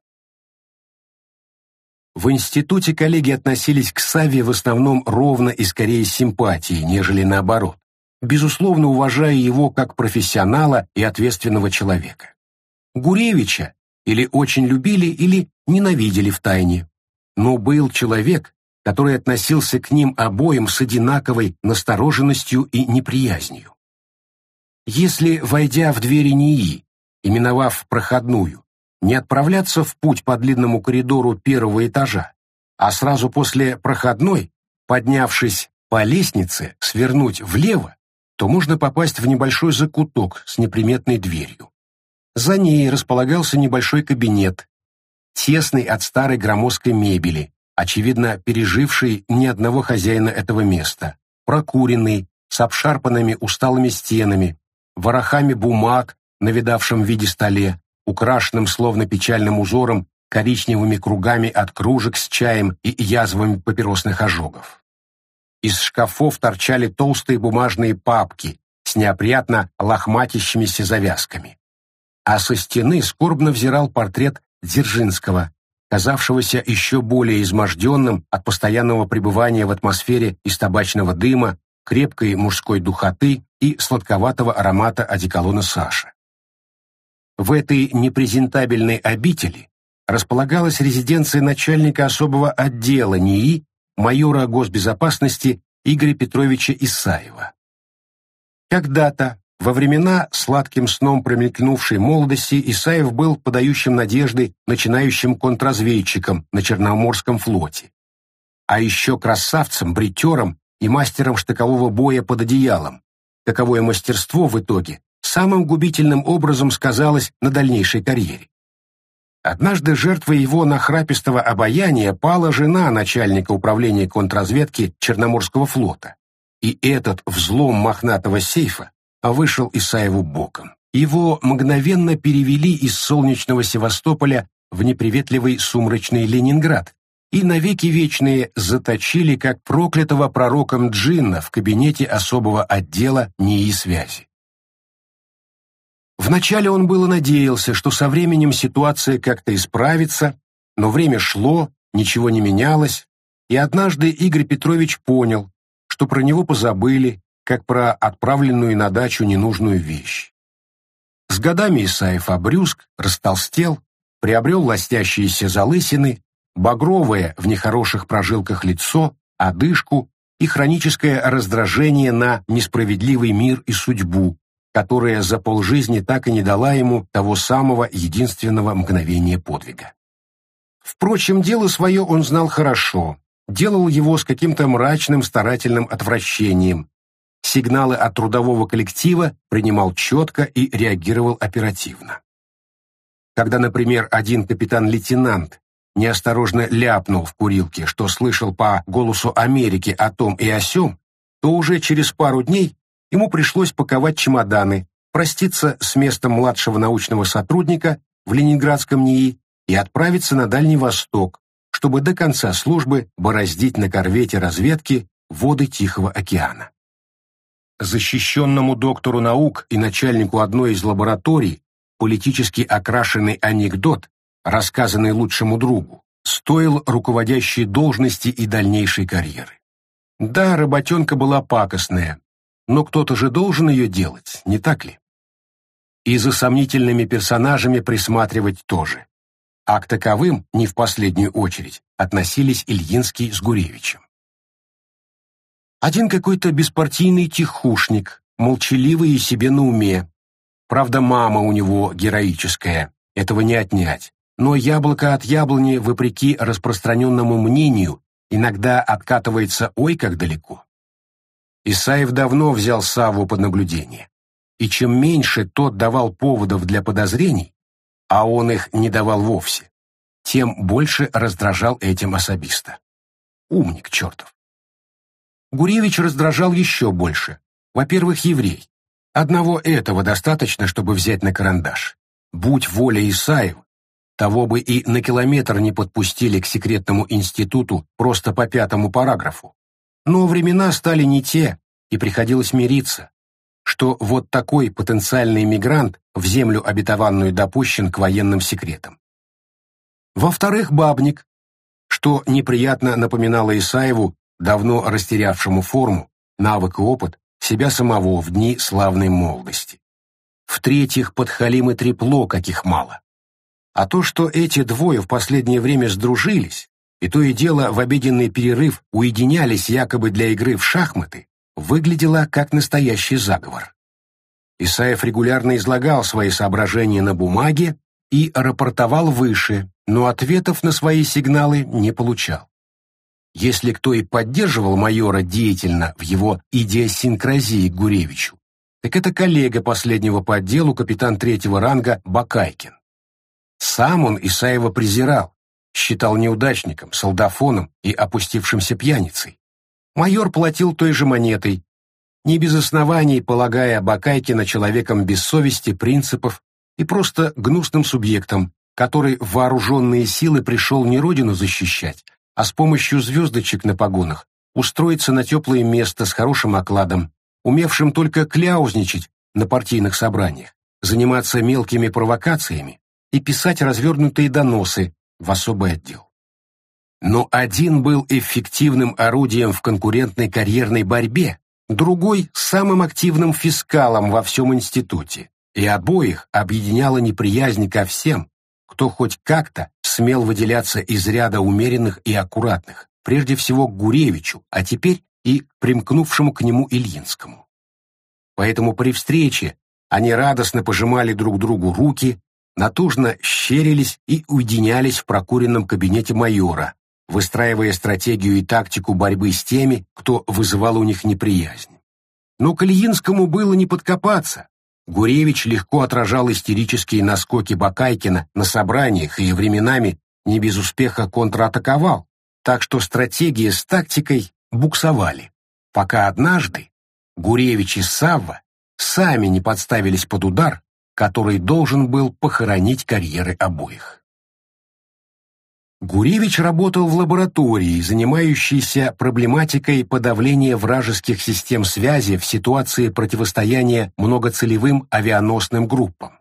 В институте коллеги относились к Саве в основном ровно и скорее с симпатией, нежели наоборот, безусловно уважая его как профессионала и ответственного человека. Гуревича или очень любили, или ненавидели втайне. Но был человек, который относился к ним обоим с одинаковой настороженностью и неприязнью. Если, войдя в двери НИИ, именовав проходную, не отправляться в путь по длинному коридору первого этажа, а сразу после проходной, поднявшись по лестнице, свернуть влево, то можно попасть в небольшой закуток с неприметной дверью. За ней располагался небольшой кабинет, тесный от старой громоздкой мебели, очевидно переживший ни одного хозяина этого места, прокуренный, с обшарпанными усталыми стенами, ворохами бумаг на видавшем виде столе, украшенным словно печальным узором коричневыми кругами от кружек с чаем и язвами папиросных ожогов. Из шкафов торчали толстые бумажные папки с неопрятно лохматящимися завязками а со стены скорбно взирал портрет Дзержинского, казавшегося еще более изможденным от постоянного пребывания в атмосфере из табачного дыма, крепкой мужской духоты и сладковатого аромата одеколона Саши. В этой непрезентабельной обители располагалась резиденция начальника особого отдела НИИ майора госбезопасности Игоря Петровича Исаева. Когда-то во времена сладким сном промелькнувшей молодости Исаев был подающим надежды начинающим контрразведчиком на Черноморском флоте, а еще красавцем, бритером и мастером штыкового боя под одеялом. Таковое мастерство в итоге самым губительным образом сказалось на дальнейшей карьере. Однажды жертвой его нахрапистого обаяния пала жена начальника управления контрразведки Черноморского флота. И этот взлом мохнатого сейфа вышел Исаеву боком. Его мгновенно перевели из солнечного Севастополя в неприветливый сумрачный Ленинград и навеки вечные заточили как проклятого пророком Джинна в кабинете особого отдела НИИ связи. Вначале он было надеялся, что со временем ситуация как-то исправится, но время шло, ничего не менялось, и однажды Игорь Петрович понял, что про него позабыли, как про отправленную на дачу ненужную вещь. С годами Исаев обрюзг, растолстел, приобрел ластящиеся залысины, багровое в нехороших прожилках лицо, одышку и хроническое раздражение на несправедливый мир и судьбу, которая за полжизни так и не дала ему того самого единственного мгновения подвига. Впрочем, дело свое он знал хорошо, делал его с каким-то мрачным старательным отвращением, сигналы от трудового коллектива принимал четко и реагировал оперативно. Когда, например, один капитан-лейтенант неосторожно ляпнул в курилке, что слышал по голосу Америки о том и о сём, то уже через пару дней ему пришлось паковать чемоданы, проститься с местом младшего научного сотрудника в Ленинградском НИИ и отправиться на Дальний Восток, чтобы до конца службы бороздить на корвете разведки воды Тихого океана. Защищенному доктору наук и начальнику одной из лабораторий политически окрашенный анекдот, рассказанный лучшему другу, стоил руководящей должности и дальнейшей карьеры. Да, работенка была пакостная, но кто-то же должен ее делать, не так ли? И за сомнительными персонажами присматривать тоже. А к таковым, не в последнюю очередь, относились Ильинский с Гуревичем. Один какой-то беспартийный тихушник, молчаливый и себе на уме. Правда, мама у него героическая, этого не отнять. Но яблоко от яблони, вопреки распространенному мнению, иногда откатывается ой как далеко. Исаев давно взял Савву под наблюдение. И чем меньше тот давал поводов для подозрений, а он их не давал вовсе, тем больше раздражал этим особисто. Умник чертов. Гуревич раздражал еще больше. Во-первых, еврей. Одного этого достаточно, чтобы взять на карандаш. Будь воля Исаева, того бы и на километр не подпустили к секретному институту просто по пятому параграфу. Но времена стали не те, и приходилось мириться, что вот такой потенциальный мигрант в землю обетованную допущен к военным секретам. Во-вторых, бабник, что неприятно напоминало Исаеву давно растерявшему форму, навык и опыт, себя самого в дни славной молодости. В-третьих, подхалим и трепло, каких мало. А то, что эти двое в последнее время сдружились, и то и дело в обеденный перерыв уединялись якобы для игры в шахматы, выглядело как настоящий заговор. Исаев регулярно излагал свои соображения на бумаге и рапортовал выше, но ответов на свои сигналы не получал. Если кто и поддерживал майора деятельно в его идиосинкразии к Гуревичу, так это коллега последнего по отделу капитан третьего ранга Бакайкин. Сам он Исаева презирал, считал неудачником, солдафоном и опустившимся пьяницей. Майор платил той же монетой, не без оснований полагая Бакайкина человеком без совести, принципов и просто гнусным субъектом, который в вооруженные силы пришел не родину защищать, а с помощью звездочек на погонах устроиться на теплое место с хорошим окладом, умевшим только кляузничать на партийных собраниях, заниматься мелкими провокациями и писать развернутые доносы в особый отдел. Но один был эффективным орудием в конкурентной карьерной борьбе, другой — самым активным фискалом во всем институте, и обоих объединяла неприязнь ко всем, кто хоть как-то смел выделяться из ряда умеренных и аккуратных, прежде всего к Гуревичу, а теперь и примкнувшему к нему Ильинскому. Поэтому при встрече они радостно пожимали друг другу руки, натужно щерились и уединялись в прокуренном кабинете майора, выстраивая стратегию и тактику борьбы с теми, кто вызывал у них неприязнь. Но к Ильинскому было не подкопаться, Гуревич легко отражал истерические наскоки Бакайкина на собраниях и временами не без успеха контратаковал, так что стратегия с тактикой буксовали, пока однажды Гуревич и Савва сами не подставились под удар, который должен был похоронить карьеры обоих. Гуревич работал в лаборатории, занимающейся проблематикой подавления вражеских систем связи в ситуации противостояния многоцелевым авианосным группам.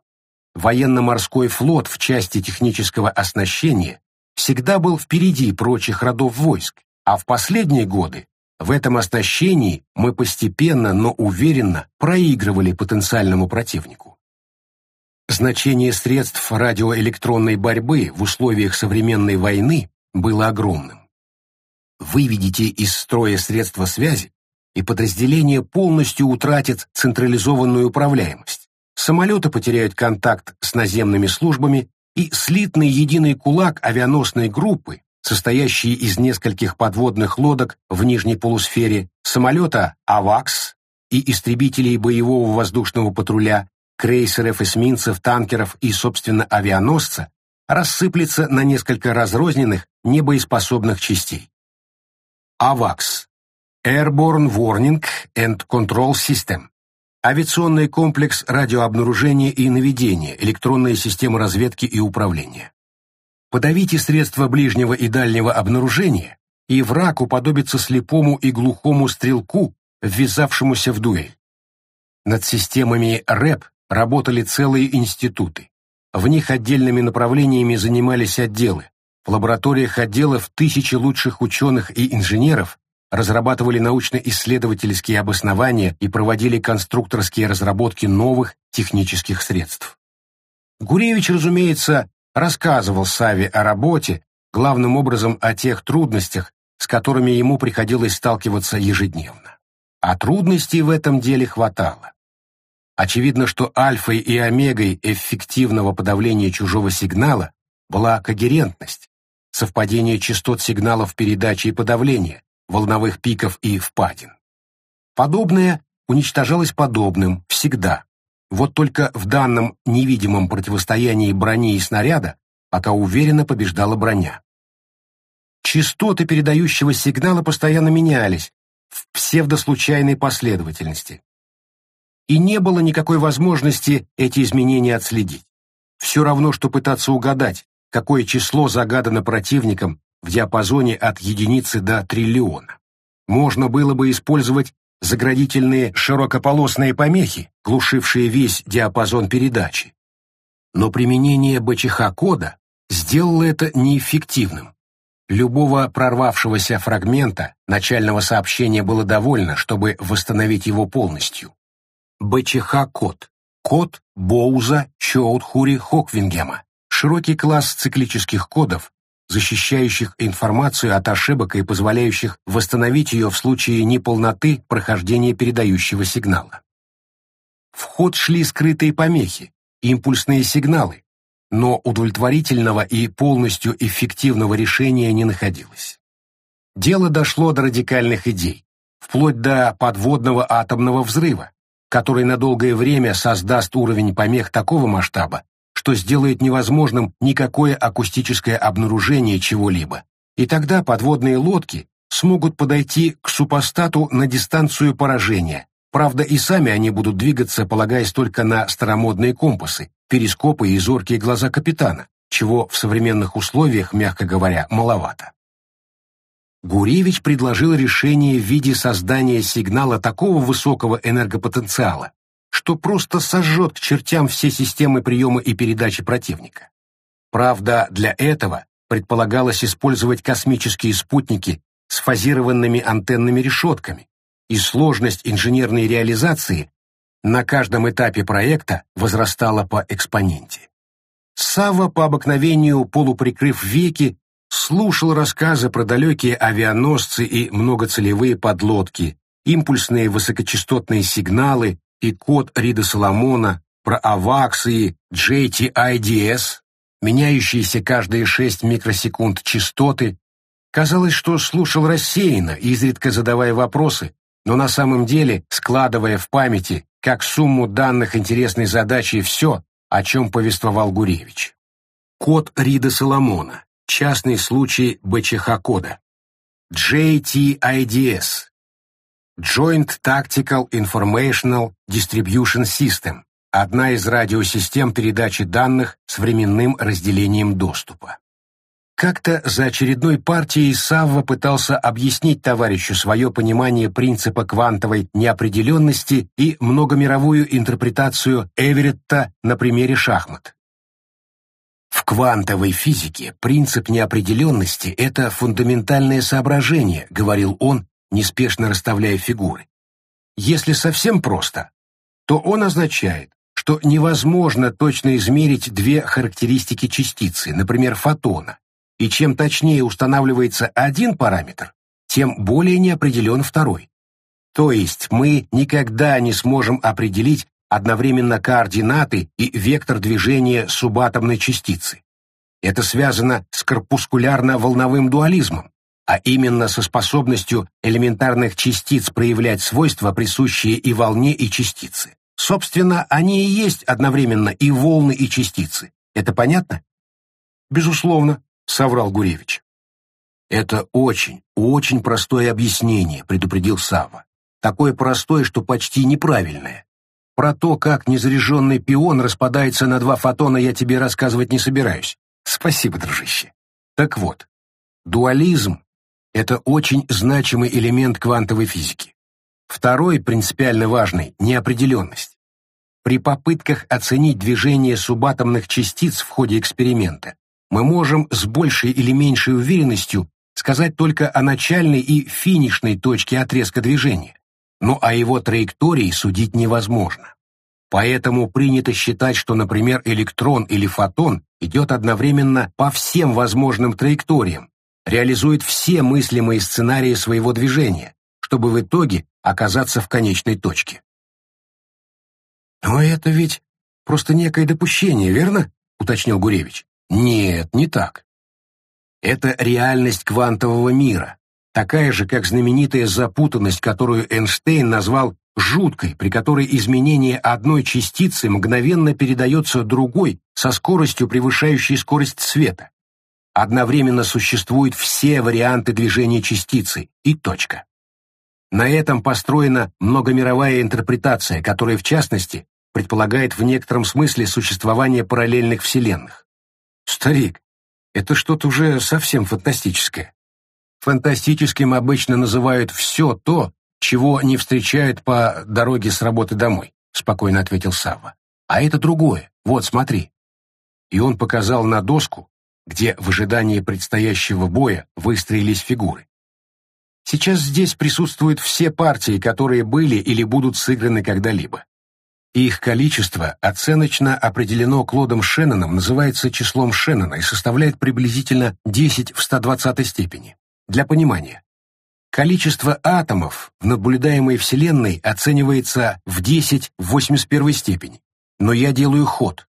Военно-морской флот в части технического оснащения всегда был впереди прочих родов войск, а в последние годы в этом оснащении мы постепенно, но уверенно проигрывали потенциальному противнику. Значение средств радиоэлектронной борьбы в условиях современной войны было огромным. Выведите из строя средства связи, и подразделение полностью утратит централизованную управляемость. Самолеты потеряют контакт с наземными службами, и слитный единый кулак авианосной группы, состоящий из нескольких подводных лодок в нижней полусфере, самолета «Авакс» и истребителей боевого воздушного патруля крейсеров, эсминцев, танкеров и, собственно, авианосца, рассыплется на несколько разрозненных небоеспособных частей. АВАКС Airborne Warning and Control System Авиационный комплекс радиообнаружения и наведения, электронная система разведки и управления. Подавите средства ближнего и дальнего обнаружения, и враг уподобится слепому и глухому стрелку, ввязавшемуся в дуэль. Над системами РЭП работали целые институты. В них отдельными направлениями занимались отделы. В лабораториях отделов тысячи лучших ученых и инженеров разрабатывали научно-исследовательские обоснования и проводили конструкторские разработки новых технических средств. Гуревич, разумеется, рассказывал Саве о работе, главным образом о тех трудностях, с которыми ему приходилось сталкиваться ежедневно. А трудностей в этом деле хватало. Очевидно, что альфой и омегой эффективного подавления чужого сигнала была когерентность, совпадение частот сигналов передачи и подавления, волновых пиков и впадин. Подобное уничтожалось подобным всегда. Вот только в данном невидимом противостоянии брони и снаряда пока уверенно побеждала броня. Частоты передающего сигнала постоянно менялись в псевдослучайной последовательности. И не было никакой возможности эти изменения отследить. Все равно, что пытаться угадать, какое число загадано противником в диапазоне от единицы до триллиона. Можно было бы использовать заградительные широкополосные помехи, глушившие весь диапазон передачи. Но применение БЧХ-кода сделало это неэффективным. Любого прорвавшегося фрагмента начального сообщения было довольно, чтобы восстановить его полностью. БЧХ-код. Код Боуза Чоудхури Хоквингема. Широкий класс циклических кодов, защищающих информацию от ошибок и позволяющих восстановить ее в случае неполноты прохождения передающего сигнала. В ход шли скрытые помехи, импульсные сигналы, но удовлетворительного и полностью эффективного решения не находилось. Дело дошло до радикальных идей, вплоть до подводного атомного взрыва, который на долгое время создаст уровень помех такого масштаба, что сделает невозможным никакое акустическое обнаружение чего-либо. И тогда подводные лодки смогут подойти к супостату на дистанцию поражения. Правда, и сами они будут двигаться, полагаясь только на старомодные компасы, перископы и зоркие глаза капитана, чего в современных условиях, мягко говоря, маловато. Гуревич предложил решение в виде создания сигнала такого высокого энергопотенциала, что просто сожжет к чертям все системы приема и передачи противника. Правда, для этого предполагалось использовать космические спутники с фазированными антенными решетками, и сложность инженерной реализации на каждом этапе проекта возрастала по экспоненте. Сава по обыкновению, полуприкрыв веки, слушал рассказы про далекие авианосцы и многоцелевые подлодки, импульсные высокочастотные сигналы, и код Рида Соломона, про AVAX и JTIDS, меняющиеся каждые 6 микросекунд частоты, казалось, что слушал рассеянно, изредка задавая вопросы, но на самом деле складывая в памяти как сумму данных интересной задачи все, о чем повествовал Гуревич. Код Рида Соломона. Частный случай БЧХ-кода. JTIDS Joint Tactical Informational Distribution System – одна из радиосистем передачи данных с временным разделением доступа. Как-то за очередной партией Савва пытался объяснить товарищу свое понимание принципа квантовой неопределенности и многомировую интерпретацию Эверетта на примере шахмат. В квантовой физике принцип неопределенности – это фундаментальное соображение, говорил он, неспешно расставляя фигуры. Если совсем просто, то он означает, что невозможно точно измерить две характеристики частицы, например, фотона, и чем точнее устанавливается один параметр, тем более неопределен второй. То есть мы никогда не сможем определить одновременно координаты и вектор движения субатомной частицы. Это связано с корпускулярно-волновым дуализмом, а именно со способностью элементарных частиц проявлять свойства, присущие и волне, и частице. Собственно, они и есть одновременно и волны, и частицы. Это понятно? безусловно», — соврал Гуревич. «Это очень, очень простое объяснение», — предупредил Савва. «Такое простое, что почти неправильное. Про то, как незаряженный пион распадается на два фотона, я тебе рассказывать не собираюсь. Спасибо, дружище. Так вот, дуализм — это очень значимый элемент квантовой физики. Второй, принципиально важный — неопределенность. При попытках оценить движение субатомных частиц в ходе эксперимента мы можем с большей или меньшей уверенностью сказать только о начальной и финишной точке отрезка движения, но о его траектории судить невозможно. Поэтому принято считать, что, например, электрон или фотон идет одновременно по всем возможным траекториям, реализует все мыслимые сценарии своего движения, чтобы в итоге оказаться в конечной точке. «Но это ведь просто некое допущение, верно?» — уточнил Гуревич. «Нет, не так. Это реальность квантового мира, такая же, как знаменитая запутанность, которую Эйнштейн назвал жуткой, при которой изменение одной частицы мгновенно передается другой со скоростью, превышающей скорость света. Одновременно существуют все варианты движения частицы и точка. На этом построена многомировая интерпретация, которая, в частности, предполагает в некотором смысле существование параллельных вселенных. Старик, это что-то уже совсем фантастическое. Фантастическим обычно называют все то, чего не встречают по дороге с работы домой, спокойно ответил Савва. А это другое. Вот, смотри. И он показал на доску, где в ожидании предстоящего боя выстроились фигуры. Сейчас здесь присутствуют все партии, которые были или будут сыграны когда-либо. Их количество оценочно определено Клодом Шенноном, называется числом Шеннона и составляет приблизительно 10 в 120 степени. Для понимания, количество атомов в наблюдаемой Вселенной оценивается в 10 в 81 степени. Но я делаю ход.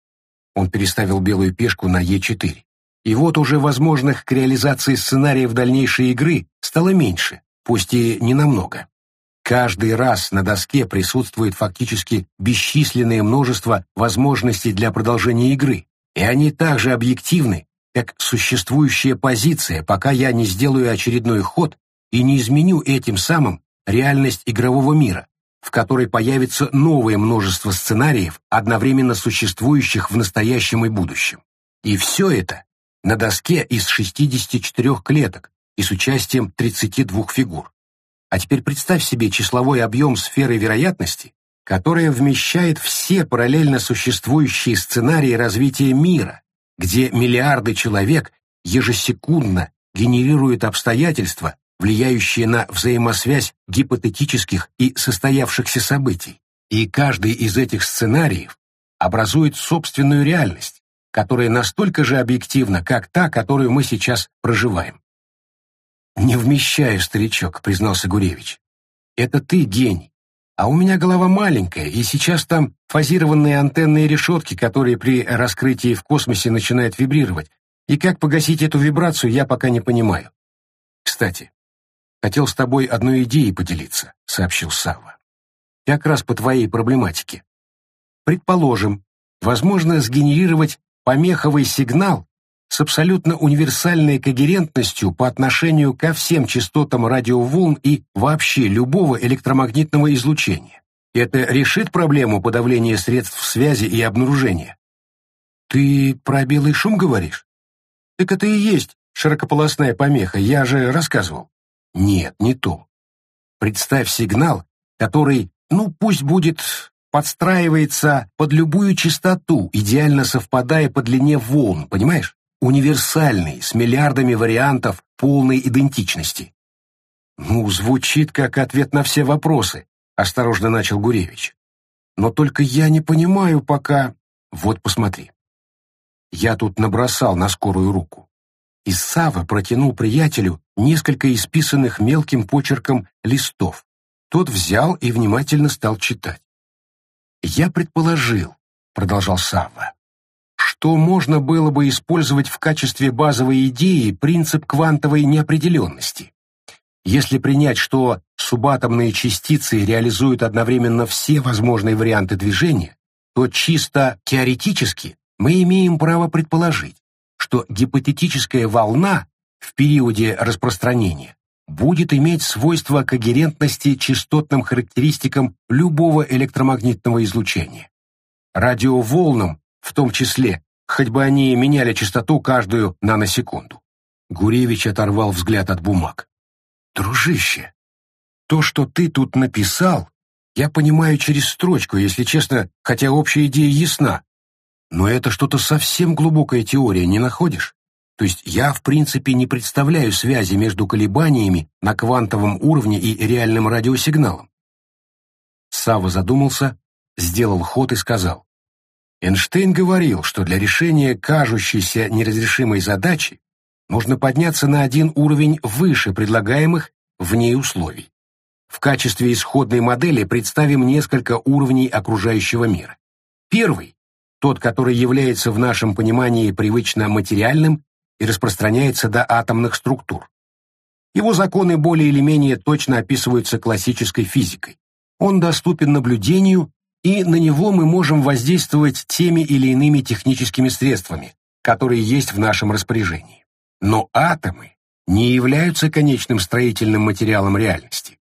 Он переставил белую пешку на Е4. И вот уже возможных к реализации сценариев дальнейшей игры стало меньше, пусть и не намного. Каждый раз на доске присутствует фактически бесчисленное множество возможностей для продолжения игры, и они также объективны, как существующая позиция, пока я не сделаю очередной ход и не изменю этим самым реальность игрового мира, в которой появится новое множество сценариев, одновременно существующих в настоящем и будущем. И все это на доске из 64 клеток и с участием 32 фигур. А теперь представь себе числовой объем сферы вероятности, которая вмещает все параллельно существующие сценарии развития мира, где миллиарды человек ежесекундно генерируют обстоятельства, влияющие на взаимосвязь гипотетических и состоявшихся событий. И каждый из этих сценариев образует собственную реальность, которая настолько же объективна, как та, которую мы сейчас проживаем. «Не вмещаю, старичок», — признался Гуревич. «Это ты гений. А у меня голова маленькая, и сейчас там фазированные антенные решетки, которые при раскрытии в космосе начинают вибрировать. И как погасить эту вибрацию, я пока не понимаю. Кстати, хотел с тобой одной идеей поделиться, сообщил Савва. Как раз по твоей проблематике. Предположим, возможно сгенерировать помеховый сигнал с абсолютно универсальной когерентностью по отношению ко всем частотам радиоволн и вообще любого электромагнитного излучения. Это решит проблему подавления средств связи и обнаружения. Ты про белый шум говоришь? Так это и есть широкополосная помеха, я же рассказывал. Нет, не то. Представь сигнал, который, ну пусть будет, подстраивается под любую частоту, идеально совпадая по длине волн, понимаешь? Универсальный, с миллиардами вариантов полной идентичности. «Ну, звучит как ответ на все вопросы», — осторожно начал Гуревич. «Но только я не понимаю пока...» «Вот посмотри. Я тут набросал на скорую руку». И Сава протянул приятелю несколько исписанных мелким почерком листов. Тот взял и внимательно стал читать. «Я предположил», — продолжал Савва, что можно было бы использовать в качестве базовой идеи принцип квантовой неопределенности. Если принять, что субатомные частицы реализуют одновременно все возможные варианты движения, то чисто теоретически мы имеем право предположить, что гипотетическая волна в периоде распространения будет иметь свойства когерентности частотным характеристикам любого электромагнитного излучения. Радиоволнам, в том числе, хоть бы они меняли частоту каждую наносекунду. Гуревич оторвал взгляд от бумаг. «Дружище, то, что ты тут написал, я понимаю через строчку, если честно, хотя общая идея ясна. Но это что-то совсем глубокая теория, не находишь? То есть я, в принципе, не представляю связи между колебаниями на квантовом уровне и реальным радиосигналом. Сава задумался, сделал ход и сказал. Эйнштейн говорил, что для решения кажущейся неразрешимой задачи нужно подняться на один уровень выше предлагаемых в ней условий. В качестве исходной модели представим несколько уровней окружающего мира. Первый, тот, который является в нашем понимании привычно материальным и распространяется до атомных структур. Его законы более или менее точно описываются классической физикой. Он доступен наблюдению, и на него мы можем воздействовать теми или иными техническими средствами, которые есть в нашем распоряжении. Но атомы не являются конечным строительным материалом реальности.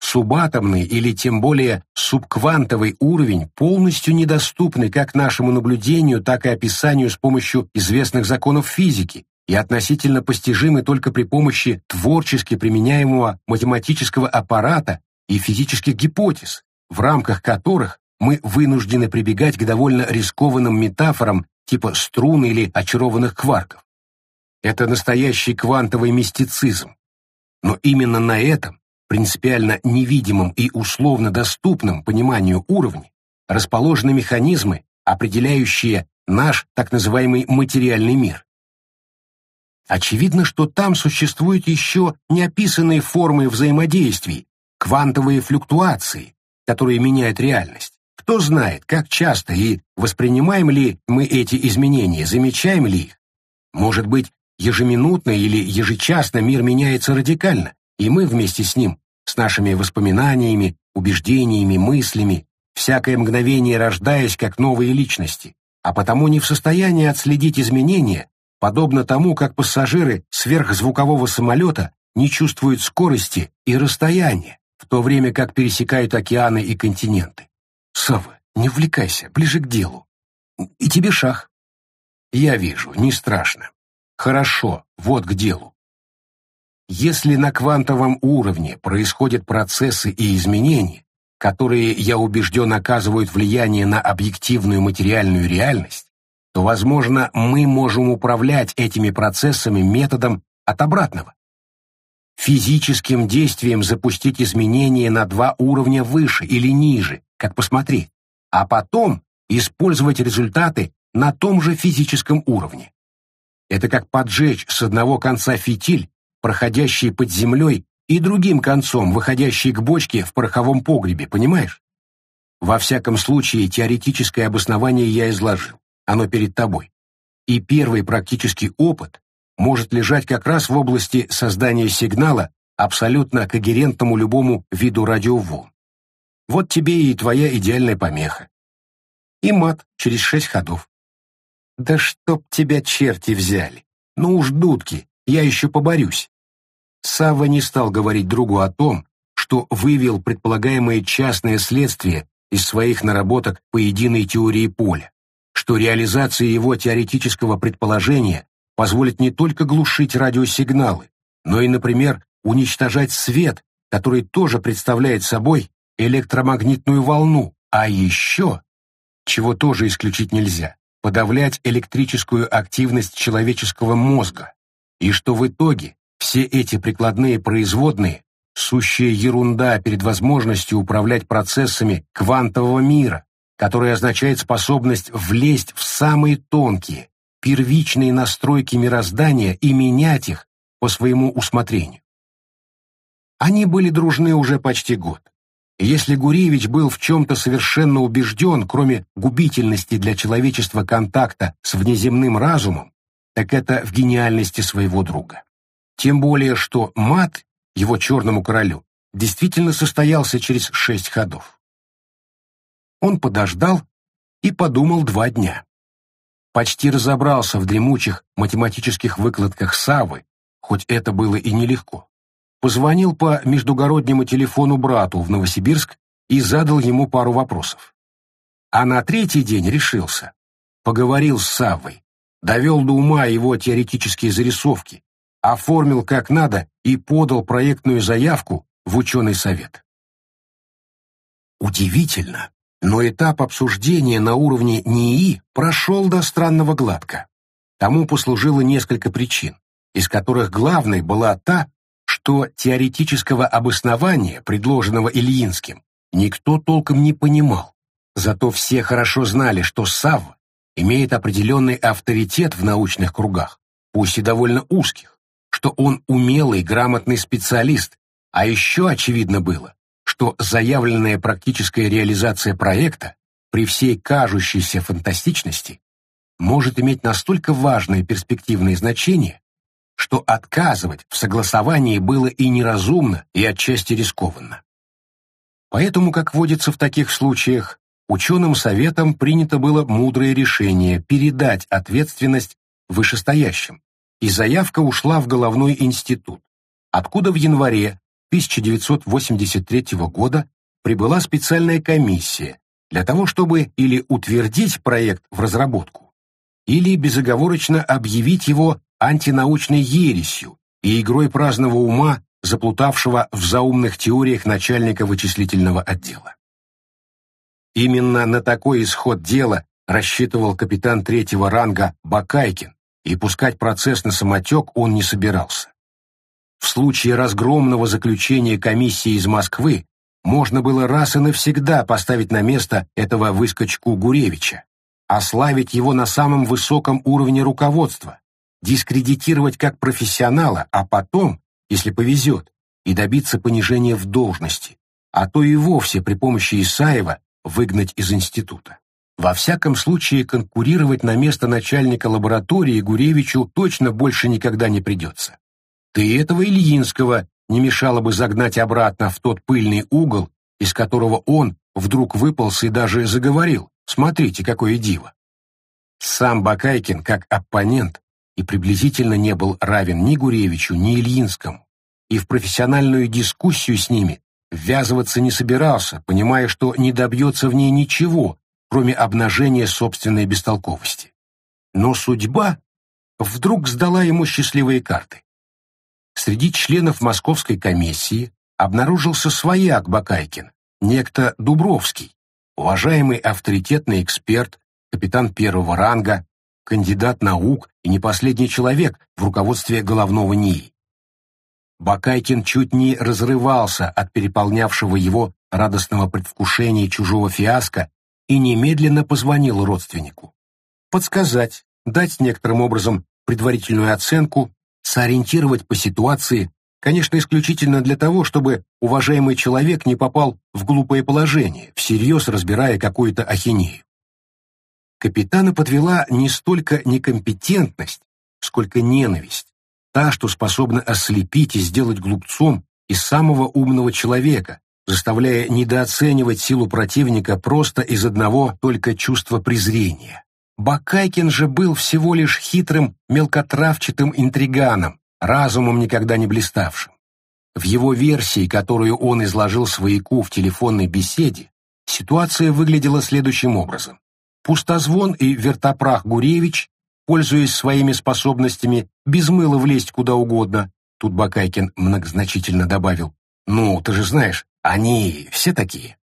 Субатомный или тем более субквантовый уровень полностью недоступны как нашему наблюдению, так и описанию с помощью известных законов физики и относительно постижимы только при помощи творчески применяемого математического аппарата и физических гипотез, в рамках которых мы вынуждены прибегать к довольно рискованным метафорам типа струн или очарованных кварков. Это настоящий квантовый мистицизм. Но именно на этом, принципиально невидимом и условно доступном пониманию уровня, расположены механизмы, определяющие наш так называемый материальный мир. Очевидно, что там существуют еще неописанные формы взаимодействий, квантовые флюктуации, которые меняют реальность. Кто знает, как часто и воспринимаем ли мы эти изменения, замечаем ли их. Может быть, ежеминутно или ежечасно мир меняется радикально, и мы вместе с ним, с нашими воспоминаниями, убеждениями, мыслями, всякое мгновение рождаясь как новые личности, а потому не в состоянии отследить изменения, подобно тому, как пассажиры сверхзвукового самолета не чувствуют скорости и расстояния, в то время как пересекают океаны и континенты. Савва, не увлекайся, ближе к делу. И тебе шах. Я вижу, не страшно. Хорошо, вот к делу. Если на квантовом уровне происходят процессы и изменения, которые, я убежден, оказывают влияние на объективную материальную реальность, то, возможно, мы можем управлять этими процессами методом от обратного. Физическим действием запустить изменения на два уровня выше или ниже, как посмотреть, а потом использовать результаты на том же физическом уровне. Это как поджечь с одного конца фитиль, проходящий под землей, и другим концом, выходящий к бочке в пороховом погребе, понимаешь? Во всяком случае, теоретическое обоснование я изложил, оно перед тобой. И первый практический опыт может лежать как раз в области создания сигнала, абсолютно когерентному любому виду радиоволн. Вот тебе и твоя идеальная помеха. И мат через шесть ходов. Да чтоб тебя черти взяли. Ну уж, дудки, я еще поборюсь. Савва не стал говорить другу о том, что вывел предполагаемое частное следствие из своих наработок по единой теории поля, что реализация его теоретического предположения позволит не только глушить радиосигналы, но и, например, уничтожать свет, который тоже представляет собой электромагнитную волну, а еще, чего тоже исключить нельзя, подавлять электрическую активность человеческого мозга, и что в итоге все эти прикладные производные – сущая ерунда перед возможностью управлять процессами квантового мира, которая означает способность влезть в самые тонкие, первичные настройки мироздания и менять их по своему усмотрению. Они были дружны уже почти год. Если Гуревич был в чем-то совершенно убежден, кроме губительности для человечества контакта с внеземным разумом, так это в гениальности своего друга. Тем более, что мат, его черному королю, действительно состоялся через шесть ходов. Он подождал и подумал два дня. почти разобрался в дремучих математических выкладках Савы, хоть это было и нелегко. Позвонил по междугороднему телефону брату в Новосибирск и задал ему пару вопросов. А на третий день решился. Поговорил с Саввой, довел до ума его теоретические зарисовки, оформил как надо и подал проектную заявку в ученый совет. Удивительно, но этап обсуждения на уровне НИИ прошел до странного гладко. Тому послужило несколько причин, из которых главной была та, что теоретического обоснования, предложенного Ильинским, никто толком не понимал. Зато все хорошо знали, что САВ имеет определенный авторитет в научных кругах, пусть и довольно узких, что он умелый, грамотный специалист, а еще очевидно было, что заявленная практическая реализация проекта при всей кажущейся фантастичности может иметь настолько важное перспективное значение, что отказывать в согласовании было и неразумно, и отчасти рискованно. Поэтому, как водится в таких случаях, ученым советом принято было мудрое решение передать ответственность вышестоящим, и заявка ушла в головной институт, откуда в январе 1983 года прибыла специальная комиссия для того, чтобы или утвердить проект в разработку, или безоговорочно объявить его антинаучной ересью и игрой праздного ума заплутавшего в заумных теориях начальника вычислительного отдела. Именно на такой исход дела рассчитывал капитан третьего ранга Бакайкин, и пускать процесс на самотек он не собирался. В случае разгромного заключения комиссии из Москвы можно было раз и навсегда поставить на место этого выскочку Гуревича, ославить его на самом высоком уровне руководства, дискредитировать как профессионала, а потом если повезет, и добиться понижения в должности, а то и вовсе при помощи Исаева выгнать из института. Во всяком случае, конкурировать на место начальника лаборатории Гуревичу точно больше никогда не придется. Ты этого Ильинского не мешало бы загнать обратно в тот пыльный угол, из которого он вдруг выполз и даже заговорил. Смотрите, какое диво. Сам Бакайкин, как оппонент, и приблизительно не был равен ни Гуревичу, ни Ильинскому, и в профессиональную дискуссию с ними ввязываться не собирался, понимая, что не добьется в ней ничего, кроме обнажения собственной бестолковости. Но судьба вдруг сдала ему счастливые карты. Среди членов московской комиссии обнаружился свояк Бакайкин, некто Дубровский, уважаемый авторитетный эксперт, капитан первого ранга, кандидат наук и не последний человек в руководстве головного НИИ. Бакайкин чуть не разрывался от переполнявшего его радостного предвкушения чужого фиаско и немедленно позвонил родственнику. Подсказать, дать некоторым образом предварительную оценку, сориентировать по ситуации, конечно, исключительно для того, чтобы уважаемый человек не попал в глупое положение, всерьез разбирая какую-то ахинею. Капитана подвела не столько некомпетентность, сколько ненависть, та, что способна ослепить и сделать глупцом из самого умного человека, заставляя недооценивать силу противника просто из одного только чувства презрения. Бакайкин же был всего лишь хитрым, мелкотравчатым интриганом, разумом никогда не блиставшим. В его версии, которую он изложил свояку в телефонной беседе, ситуация выглядела следующим образом. Пустозвон и вертопрах Гуревич, пользуясь своими способностями без мыла влезть куда угодно, тут Бакайкин многозначительно добавил, «Ну, ты же знаешь, они все такие»,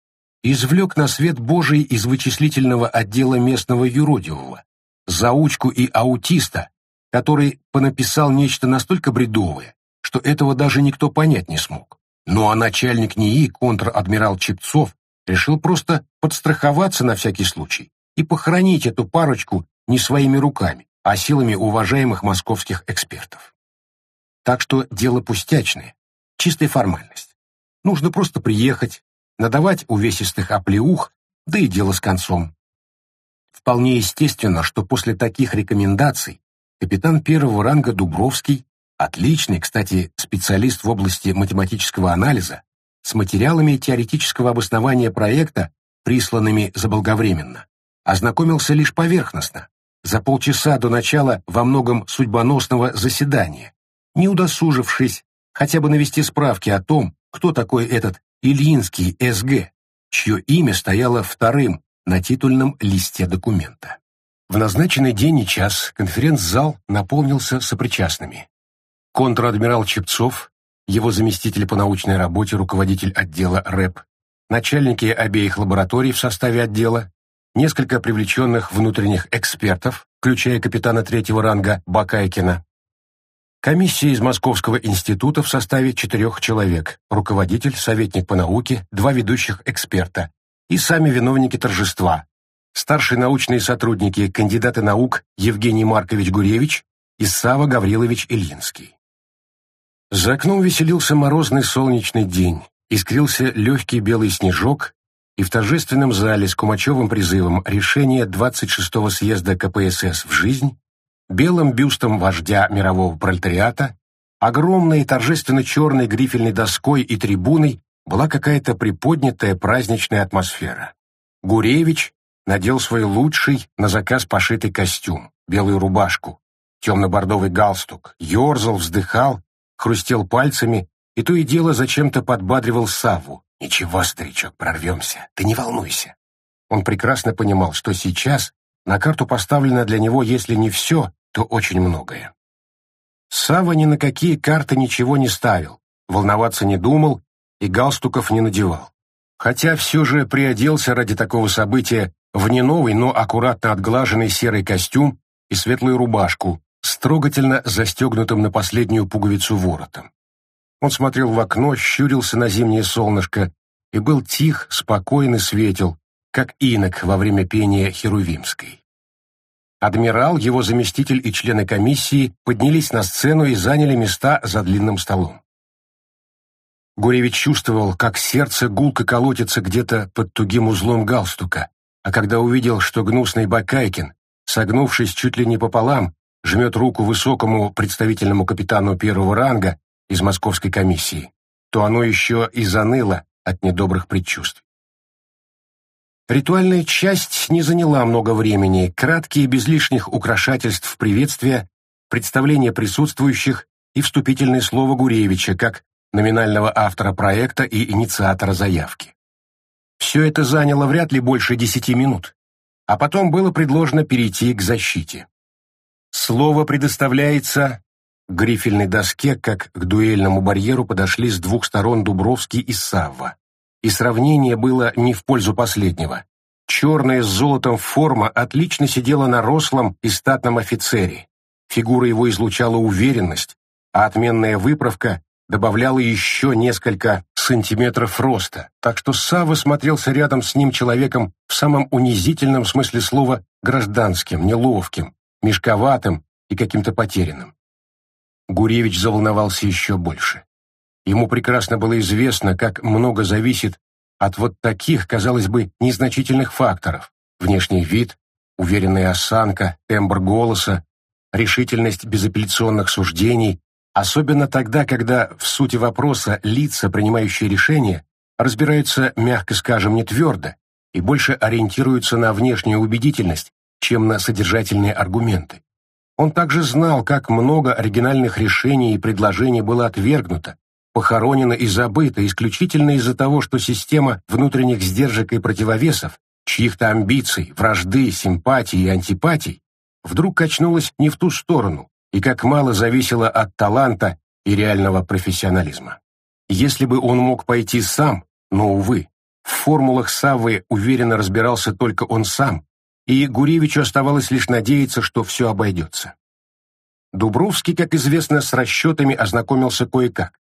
извлек на свет Божий из вычислительного отдела местного юродивого, заучку и аутиста, который понаписал нечто настолько бредовое, что этого даже никто понять не смог. Ну а начальник НИИ, контр-адмирал Чепцов, решил просто подстраховаться на всякий случай и похоронить эту парочку не своими руками, а силами уважаемых московских экспертов. Так что дело пустячное, чистая формальность. Нужно просто приехать, надавать увесистых оплеух, да и дело с концом. Вполне естественно, что после таких рекомендаций капитан первого ранга Дубровский, отличный, кстати, специалист в области математического анализа, с материалами теоретического обоснования проекта, присланными заблаговременно, ознакомился лишь поверхностно, за полчаса до начала во многом судьбоносного заседания, не удосужившись хотя бы навести справки о том, кто такой этот Ильинский СГ, чье имя стояло вторым на титульном листе документа. В назначенный день и час конференц-зал наполнился сопричастными. Контр-адмирал Чепцов, его заместитель по научной работе, руководитель отдела РЭП, начальники обеих лабораторий в составе отдела, несколько привлеченных внутренних экспертов, включая капитана третьего ранга Бакайкина, комиссия из Московского института в составе четырех человек, руководитель, советник по науке, два ведущих эксперта. И сами виновники торжества, старшие научные сотрудники, кандидаты наук Евгений Маркович Гуревич и Сава Гаврилович Ильинский. За окном веселился морозный солнечный день, искрился легкий белый снежок, и в торжественном зале с Кумачевым призывом решения 26-го съезда КПСС в жизнь, белым бюстом вождя мирового пролетариата, огромной торжественно черной грифельной доской и трибуной была какая-то приподнятая праздничная атмосфера. Гуревич надел свой лучший на заказ пошитый костюм, белую рубашку, темно-бордовый галстук, ерзал, вздыхал, хрустел пальцами и то и дело зачем-то подбадривал Савву. «Ничего, старичок, прорвемся, ты не волнуйся». Он прекрасно понимал, что сейчас на карту поставлено для него, если не все, то очень многое. Сава ни на какие карты ничего не ставил, волноваться не думал и галстуков не надевал. Хотя все же приоделся ради такого события в не новый, но аккуратно отглаженный серый костюм и светлую рубашку, с трогательно застегнутым на последнюю пуговицу воротом. Он смотрел в окно, щурился на зимнее солнышко и был тих, спокоен и светел, как инок во время пения Херувимской. Адмирал, его заместитель и члены комиссии поднялись на сцену и заняли места за длинным столом. Гуревич чувствовал, как сердце гулко колотится где-то под тугим узлом галстука, а когда увидел, что гнусный Бакайкин, согнувшись чуть ли не пополам, жмет руку высокому представительному капитану первого ранга из московской комиссии, то оно еще и заныло от недобрых предчувствий. Ритуальная часть не заняла много времени, краткие без лишних украшательств приветствия, представление присутствующих и вступительное слово Гуревича как номинального автора проекта и инициатора заявки. Все это заняло вряд ли больше десяти минут, а потом было предложено перейти к защите. Слово предоставляется к грифельной доске, как к дуэльному барьеру подошли с двух сторон Дубровский и Савва. И сравнение было не в пользу последнего. Черная с золотом форма отлично сидела на рослом и статном офицере. Фигура его излучала уверенность, а отменная выправка добавляла еще несколько сантиметров роста, так что Савва смотрелся рядом с ним человеком в самом унизительном смысле слова гражданским, неловким, мешковатым и каким-то потерянным. Гуревич заволновался еще больше. Ему прекрасно было известно, как много зависит от вот таких, казалось бы, незначительных факторов. Внешний вид, уверенная осанка, тембр голоса, решительность безапелляционных суждений, особенно тогда, когда в сути вопроса лица, принимающие решения, разбираются, мягко скажем, не твердо и больше ориентируются на внешнюю убедительность, чем на содержательные аргументы. Он также знал, как много оригинальных решений и предложений было отвергнуто, похоронено и забыто исключительно из-за того, что система внутренних сдержек и противовесов, чьих-то амбиций, вражды, симпатий и антипатий, вдруг качнулась не в ту сторону, и как мало зависело от таланта и реального профессионализма. Если бы он мог пойти сам, но, увы, в формулах Саввы уверенно разбирался только он сам, и Гуревичу оставалось лишь надеяться, что все обойдется. Дубровский, как известно, с расчетами ознакомился кое-как.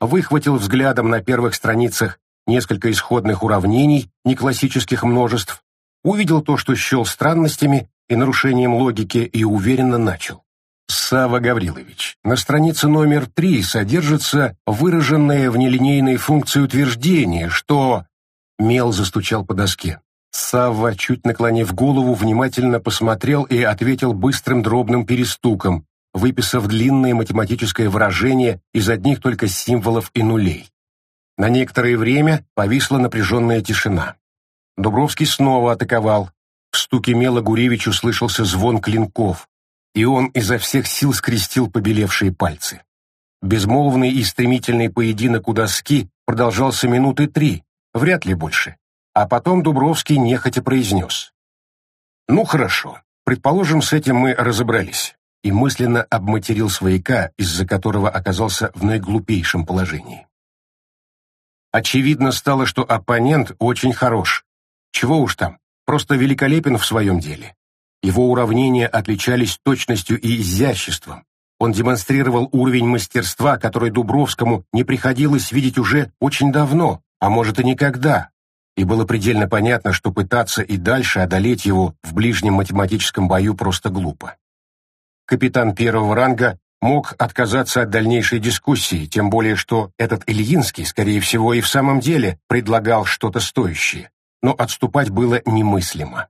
Выхватил взглядом на первых страницах несколько исходных уравнений неклассических множеств, увидел то, что счел странностями и нарушением логики, и уверенно начал. Сава Гаврилович, на странице номер три содержится выраженное в нелинейной функции утверждение, что... Мел застучал по доске. Савва, чуть наклонив голову, внимательно посмотрел и ответил быстрым дробным перестуком, выписав длинное математическое выражение из одних только символов и нулей. На некоторое время повисла напряженная тишина. Дубровский снова атаковал, в стуке мела Гуревичу слышался звон клинков, и он изо всех сил скрестил побелевшие пальцы. Безмолвный и стремительный поединок у доски продолжался минуты три, вряд ли больше. А потом Дубровский нехотя произнес. «Ну хорошо, предположим, с этим мы разобрались» и мысленно обматерил свояка, из-за которого оказался в наиглупейшем положении. Очевидно стало, что оппонент очень хорош. Чего уж там, просто великолепен в своем деле. Его уравнения отличались точностью и изяществом. Он демонстрировал уровень мастерства, который Дубровскому не приходилось видеть уже очень давно, а может и никогда, и было предельно понятно, что пытаться и дальше одолеть его в ближнем математическом бою просто глупо. Капитан первого ранга мог отказаться от дальнейшей дискуссии, тем более что этот Ильинский, скорее всего, и в самом деле предлагал что-то стоящее, но отступать было немыслимо.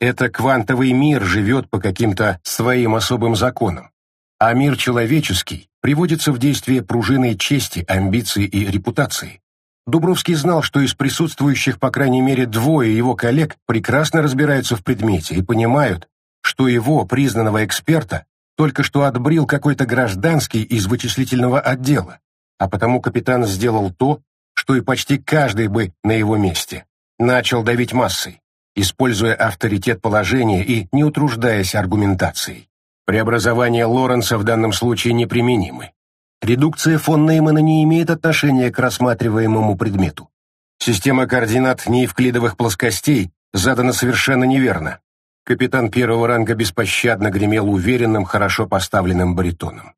Это квантовый мир живет по каким-то своим особым законам, а мир человеческий приводится в действие пружиной чести, амбиции и репутации. Дубровский знал, что из присутствующих по крайней мере двое его коллег прекрасно разбираются в предмете и понимают, что его, признанного эксперта, только что отбрил какой-то гражданский из вычислительного отдела, а потому капитан сделал то, что и почти каждый бы на его месте. Начал давить массой используя авторитет положения и не утруждаясь аргументацией. Преобразования Лоренца в данном случае неприменимы. Редукция фон Неймана не имеет отношения к рассматриваемому предмету. Система координат неевклидовых плоскостей задана совершенно неверно. Капитан первого ранга беспощадно гремел уверенным, хорошо поставленным баритоном.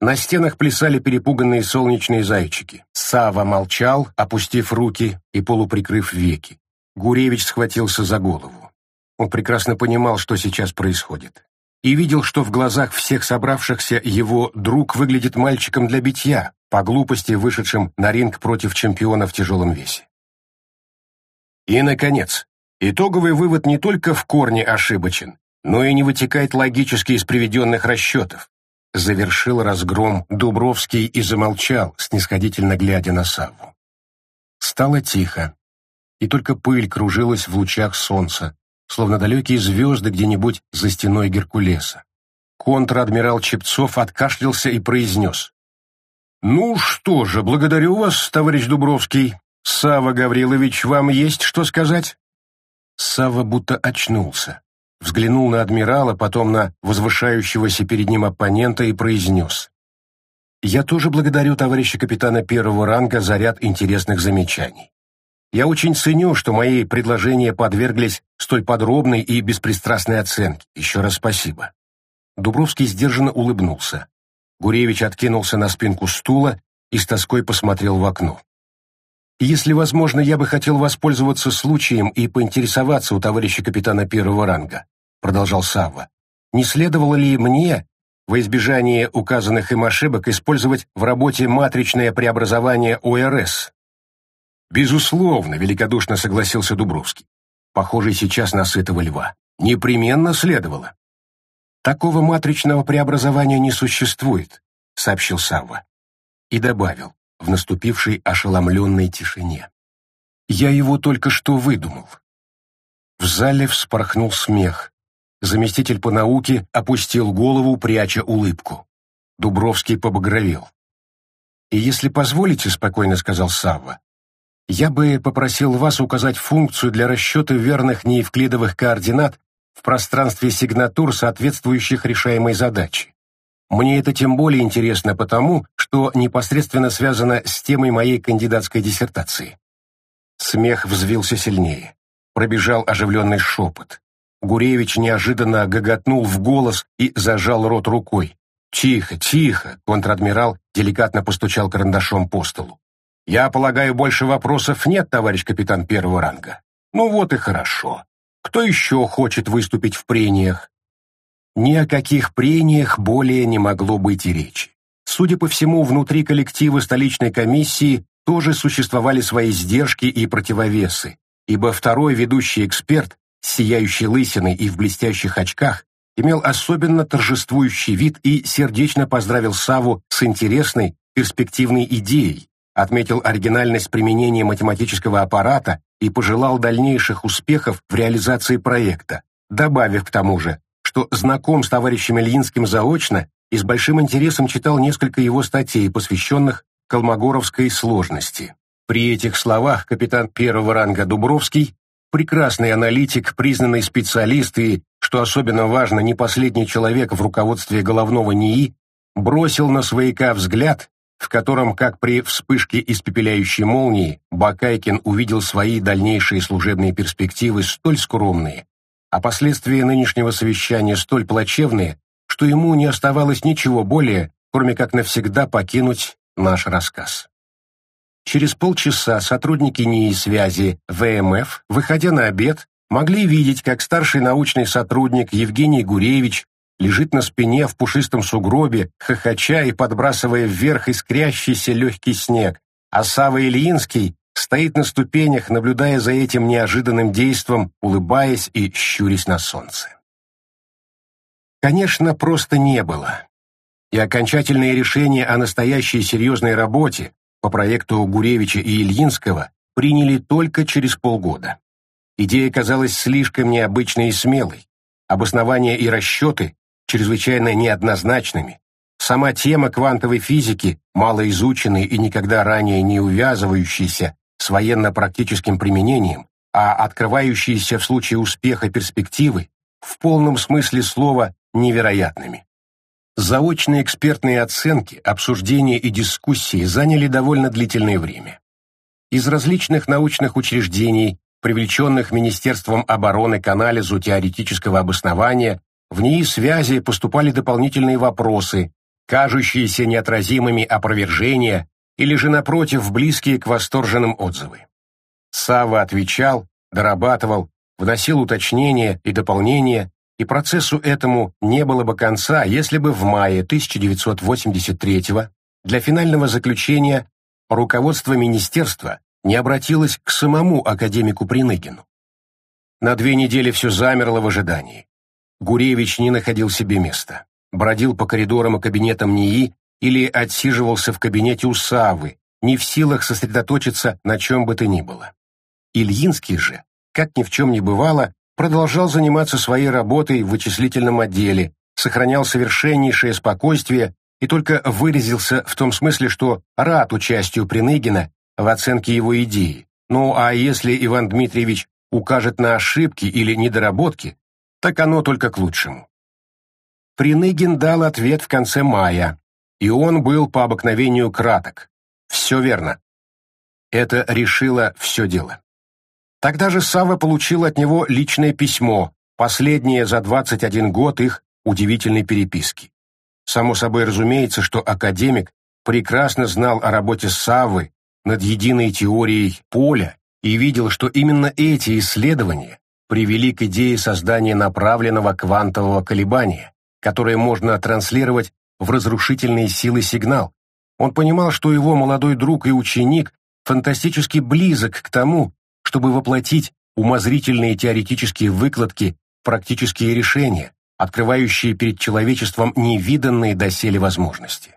На стенах плясали перепуганные солнечные зайчики. Сава молчал, опустив руки и полуприкрыв веки. Гуревич схватился за голову. Он прекрасно понимал, что сейчас происходит. И видел, что в глазах всех собравшихся его друг выглядит мальчиком для битья, по глупости вышедшим на ринг против чемпиона в тяжелом весе. И, наконец, итоговый вывод не только в корне ошибочен, но и не вытекает логически из приведенных расчетов. Завершил разгром Дубровский и замолчал, снисходительно глядя на Савву. Стало тихо и только пыль кружилась в лучах солнца, словно далекие звезды где-нибудь за стеной Геркулеса. Контр-адмирал Чепцов откашлялся и произнес. «Ну что же, благодарю вас, товарищ Дубровский. Сава Гаврилович, вам есть что сказать?» Сава будто очнулся, взглянул на адмирала, потом на возвышающегося перед ним оппонента и произнес. «Я тоже благодарю товарища капитана первого ранга за ряд интересных замечаний. Я очень ценю, что мои предложения подверглись столь подробной и беспристрастной оценке. Еще раз спасибо». Дубровский сдержанно улыбнулся. Гуревич откинулся на спинку стула и с тоской посмотрел в окно. «Если возможно, я бы хотел воспользоваться случаем и поинтересоваться у товарища капитана первого ранга», продолжал Савва. «Не следовало ли мне, во избежание указанных им ошибок, использовать в работе матричное преобразование ОРС, «Безусловно», — великодушно согласился Дубровский. Похожий сейчас на сытого льва. «Непременно следовало». «Такого матричного преобразования не существует», — сообщил Савва. И добавил, в наступившей ошеломленной тишине. «Я его только что выдумал». В зале вспорхнул смех. Заместитель по науке опустил голову, пряча улыбку. Дубровский побагровел. «И если позволите, — спокойно сказал Савва, я бы попросил вас указать функцию для расчета верных неевклидовых координат в пространстве сигнатур, соответствующих решаемой задаче. Мне это тем более интересно потому, что непосредственно связано с темой моей кандидатской диссертации. Смех взвился сильнее. Пробежал оживленный шепот. Гуревич неожиданно гоготнул в голос и зажал рот рукой. «Тихо, тихо!» — контр-адмирал деликатно постучал карандашом по столу. Я полагаю, больше вопросов нет, товарищ капитан первого ранга. Ну вот и хорошо. Кто еще хочет выступить в прениях? Ни о каких прениях более не могло быть и речи. Судя по всему, внутри коллектива столичной комиссии тоже существовали свои сдержки и противовесы, ибо второй ведущий эксперт, сияющий лысиной и в блестящих очках, имел особенно торжествующий вид и сердечно поздравил Саву с интересной, перспективной идеей, отметил оригинальность применения математического аппарата и пожелал дальнейших успехов в реализации проекта, добавив к тому же, что знаком с товарищем Ильинским заочно и с большим интересом читал несколько его статей, посвященных колмогоровской сложности. При этих словах капитан первого ранга Дубровский, прекрасный аналитик, признанный специалист и, что особенно важно, не последний человек в руководстве головного НИИ, бросил на свояка взгляд, в котором, как при вспышке испепеляющей молнии, Бакайкин увидел свои дальнейшие служебные перспективы столь скромные, а последствия нынешнего совещания столь плачевные, что ему не оставалось ничего более, кроме как навсегда покинуть наш рассказ. Через полчаса сотрудники НИИ связи ВМФ, выходя на обед, могли видеть, как старший научный сотрудник Евгений Гуревич лежит на спине в пушистом сугробе, хохоча и подбрасывая вверх искрящийся легкий снег, а Сава Ильинский стоит на ступенях, наблюдая за этим неожиданным действом, улыбаясь и щурясь на солнце. Конечно, просто не было. И окончательное решение о настоящей серьезной работе по проекту Гуревича и Ильинского приняли только через полгода. Идея казалась слишком необычной и смелой. Обоснования и расчеты чрезвычайно неоднозначными. Сама тема квантовой физики, малоизученной и никогда ранее не увязывающейся с военно-практическим применением, а открывающиеся в случае успеха перспективы, в полном смысле слова невероятными. Заочные экспертные оценки, обсуждения и дискуссии заняли довольно длительное время. Из различных научных учреждений, привлеченных Министерством обороны к анализу теоретического обоснования в ней связи поступали дополнительные вопросы, кажущиеся неотразимыми опровержения или же, напротив, близкие к восторженным отзывы. Сава отвечал, дорабатывал, вносил уточнения и дополнения, и процессу этому не было бы конца, если бы в мае 1983 для финального заключения руководство министерства не обратилось к самому академику Приныгину. На две недели все замерло в ожидании. Гуревич не находил себе места. Бродил по коридорам и кабинетам НИИ или отсиживался в кабинете у Савы, не в силах сосредоточиться на чем бы то ни было. Ильинский же, как ни в чем не бывало, продолжал заниматься своей работой в вычислительном отделе, сохранял совершеннейшее спокойствие и только выразился в том смысле, что рад участию Приныгина в оценке его идеи. Ну а если Иван Дмитриевич укажет на ошибки или недоработки, так оно только к лучшему. Приныгин дал ответ в конце мая, и он был по обыкновению краток. Все верно. Это решило все дело. Тогда же Сава получил от него личное письмо, последнее за 21 год их удивительной переписки. Само собой разумеется, что академик прекрасно знал о работе Саввы над единой теорией поля и видел, что именно эти исследования привели к идее создания направленного квантового колебания, которое можно транслировать в разрушительные силы сигнал. Он понимал, что его молодой друг и ученик фантастически близок к тому, чтобы воплотить умозрительные теоретические выкладки в практические решения, открывающие перед человечеством невиданные доселе возможности.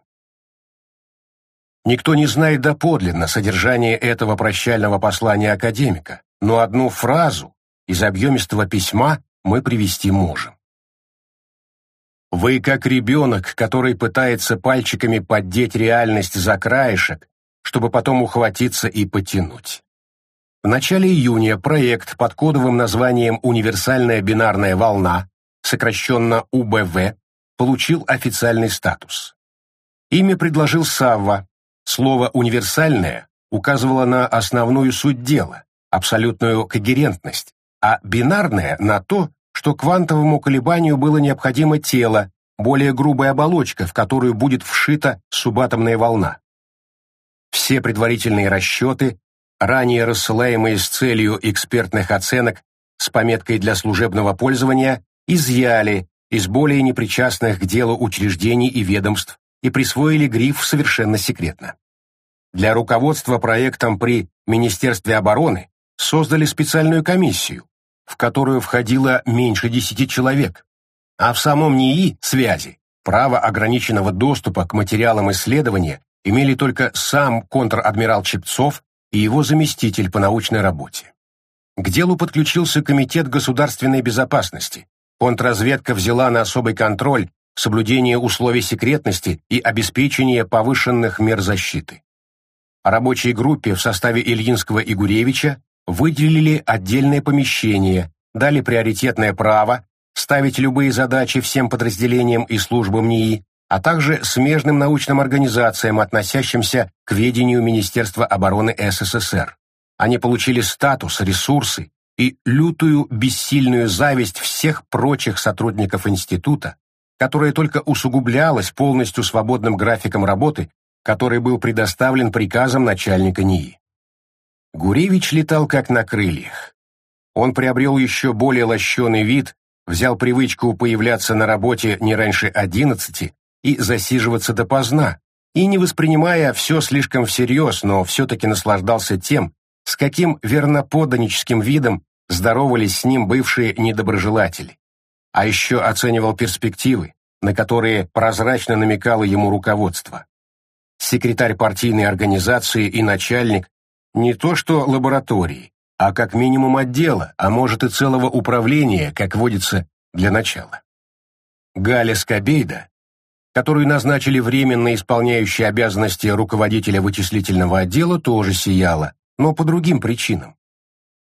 Никто не знает доподлинно содержание этого прощального послания академика, но одну фразу, из объемистого письма мы привести можем. Вы как ребенок, который пытается пальчиками поддеть реальность за краешек, чтобы потом ухватиться и потянуть. В начале июня проект под кодовым названием «Универсальная бинарная волна», сокращенно УБВ, получил официальный статус. Имя предложил Савва. Слово «универсальное» указывало на основную суть дела, абсолютную когерентность, а бинарное на то, что квантовому колебанию было необходимо тело, более грубая оболочка, в которую будет вшита субатомная волна. Все предварительные расчеты, ранее рассылаемые с целью экспертных оценок с пометкой для служебного пользования, изъяли из более непричастных к делу учреждений и ведомств и присвоили гриф совершенно секретно. Для руководства проектом при Министерстве обороны создали специальную комиссию, в которую входило меньше десяти человек, а в самом НИИ связи право ограниченного доступа к материалам исследования имели только сам контр-адмирал Чепцов и его заместитель по научной работе. К делу подключился Комитет государственной безопасности. Контрразведка взяла на особый контроль соблюдение условий секретности и обеспечение повышенных мер защиты. Рабочей группе в составе Ильинского и Гуревича выделили отдельное помещение, дали приоритетное право ставить любые задачи всем подразделениям и службам НИИ, а также смежным научным организациям, относящимся к ведению Министерства обороны СССР. Они получили статус, ресурсы и лютую бессильную зависть всех прочих сотрудников института, которая только усугублялась полностью свободным графиком работы, который был предоставлен приказом начальника НИИ. Гуревич летал как на крыльях. Он приобрел еще более лощеный вид, взял привычку появляться на работе не раньше одиннадцати и засиживаться допоздна, и, не воспринимая все слишком всерьез, но все-таки наслаждался тем, с каким верноподданническим видом здоровались с ним бывшие недоброжелатели. А еще оценивал перспективы, на которые прозрачно намекало ему руководство. Секретарь партийной организации и начальник не то что лаборатории, а как минимум отдела, а может и целого управления, как водится для начала. Галя Скобейда, которую назначили временно исполняющей обязанности руководителя вычислительного отдела, тоже сияла, но по другим причинам.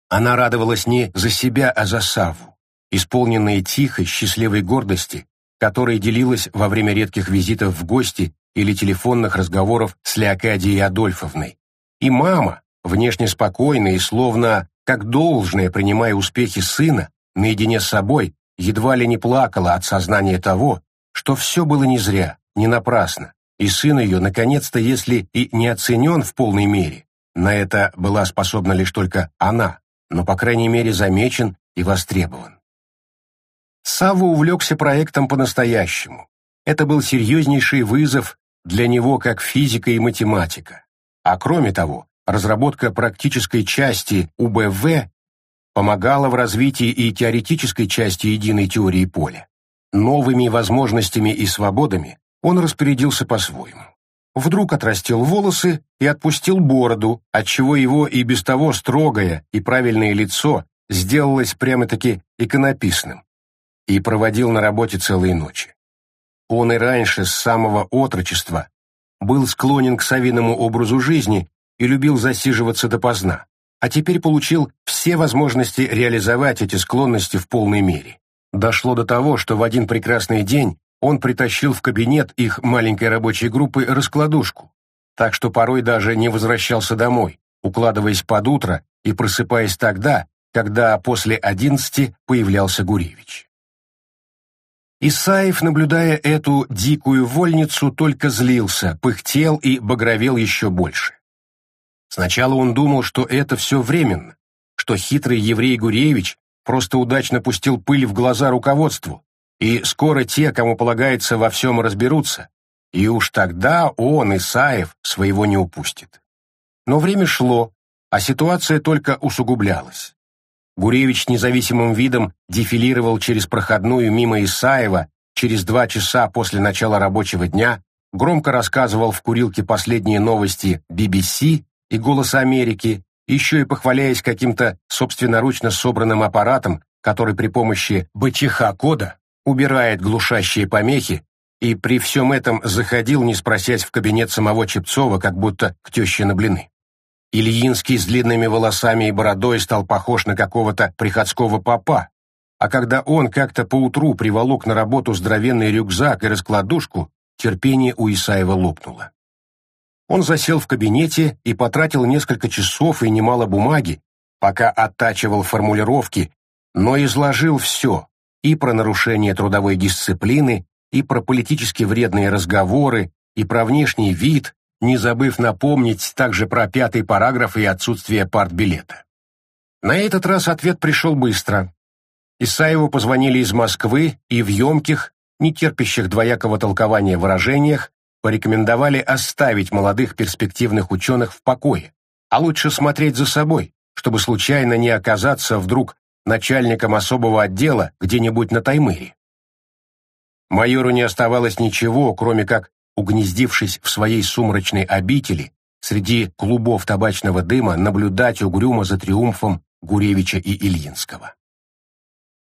Она радовалась не за себя, а за Савву, исполненной тихой, счастливой гордости, которой делилась во время редких визитов в гости или телефонных разговоров с Леокадией Адольфовной. И мама, внешне спокойная и словно как должное принимая успехи сына, наедине с собой, едва ли не плакала от сознания того, что все было не зря, не напрасно, и сын ее, наконец-то, если и не оценен в полной мере, на это была способна лишь только она, но, по крайней мере, замечен и востребован. Савва увлекся проектом по-настоящему. Это был серьезнейший вызов для него как физика и математика. А кроме того, разработка практической части УБВ помогала в развитии и теоретической части единой теории поля. Новыми возможностями и свободами он распорядился по-своему. Вдруг отрастил волосы и отпустил бороду, отчего его и без того строгое и правильное лицо сделалось прямо-таки иконописным, и проводил на работе целые ночи. Он и раньше, с самого отрочества, был склонен к совиному образу жизни и любил засиживаться допоздна, а теперь получил все возможности реализовать эти склонности в полной мере. Дошло до того, что в один прекрасный день он притащил в кабинет их маленькой рабочей группы раскладушку, так что порой даже не возвращался домой, укладываясь под утро и просыпаясь тогда, когда после одиннадцати появлялся Гуревич. Исаев, наблюдая эту дикую вольницу, только злился, пыхтел и багровел еще больше. Сначала он думал, что это все временно, что хитрый еврей Гуревич просто удачно пустил пыль в глаза руководству, и скоро те, кому полагается, во всем разберутся, и уж тогда он, Исаев, своего не упустит. Но время шло, а ситуация только усугублялась. Гуревич независимым видом дефилировал через проходную мимо Исаева через два часа после начала рабочего дня, громко рассказывал в курилке последние новости BBC и «Голос Америки», еще и похваляясь каким-то собственноручно собранным аппаратом, который при помощи БЧХ-кода убирает глушащие помехи, и при всем этом заходил, не спросясь в кабинет самого Чепцова, как будто к теще на блины. Ильинский с длинными волосами и бородой стал похож на какого-то приходского попа, а когда он как-то поутру приволок на работу здоровенный рюкзак и раскладушку, терпение у Исаева лопнуло. Он засел в кабинете и потратил несколько часов и немало бумаги, пока оттачивал формулировки, но изложил все, и про нарушение трудовой дисциплины, и про политически вредные разговоры, и про внешний вид, не забыв напомнить также про пятый параграф и отсутствие партбилета. На этот раз ответ пришел быстро. Исаеву позвонили из Москвы и в емких, нетерпящих двоякого толкования выражениях порекомендовали оставить молодых перспективных ученых в покое, а лучше смотреть за собой, чтобы случайно не оказаться вдруг начальником особого отдела где-нибудь на Таймыре. Майору не оставалось ничего, кроме как угнездившись в своей сумрачной обители, среди клубов табачного дыма наблюдать угрюмо за триумфом Гуревича и Ильинского.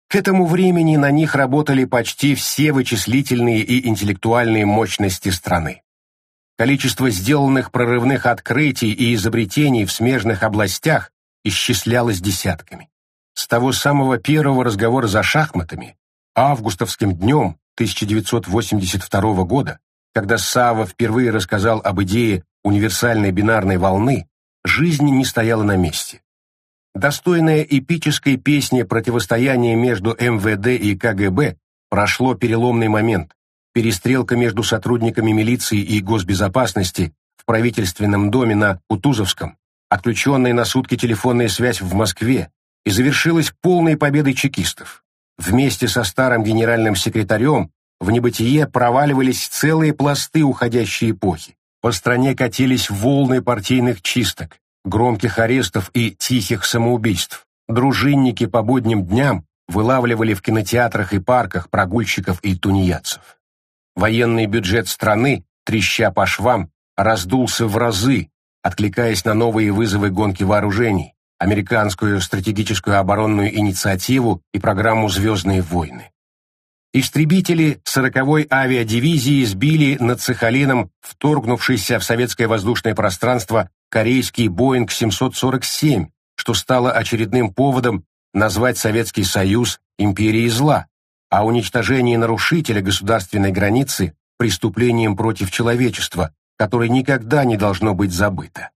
К этому времени на них работали почти все вычислительные и интеллектуальные мощности страны. Количество сделанных прорывных открытий и изобретений в смежных областях исчислялось десятками. С того самого первого разговора за шахматами, августовским днем 1982 года, когда Сава впервые рассказал об идее универсальной бинарной волны, жизнь не стояла на месте. Достойная эпической песни противостояния между МВД и КГБ прошло переломный момент, перестрелка между сотрудниками милиции и госбезопасности в правительственном доме на Кутузовском, отключенная на сутки телефонная связь в Москве, и завершилась полной победой чекистов. Вместе со старым генеральным секретарем в небытие проваливались целые пласты уходящей эпохи. По стране катились волны партийных чисток, громких арестов и тихих самоубийств. Дружинники по будним дням вылавливали в кинотеатрах и парках прогульщиков и тунеядцев. Военный бюджет страны, треща по швам, раздулся в разы, откликаясь на новые вызовы гонки вооружений, американскую стратегическую оборонную инициативу и программу «Звездные войны». Истребители 40-й авиадивизии сбили над Сахалином вторгнувшийся в советское воздушное пространство корейский Боинг 747, что стало очередным поводом назвать Советский Союз империей зла, а уничтожение нарушителя государственной границы преступлением против человечества, которое никогда не должно быть забыто.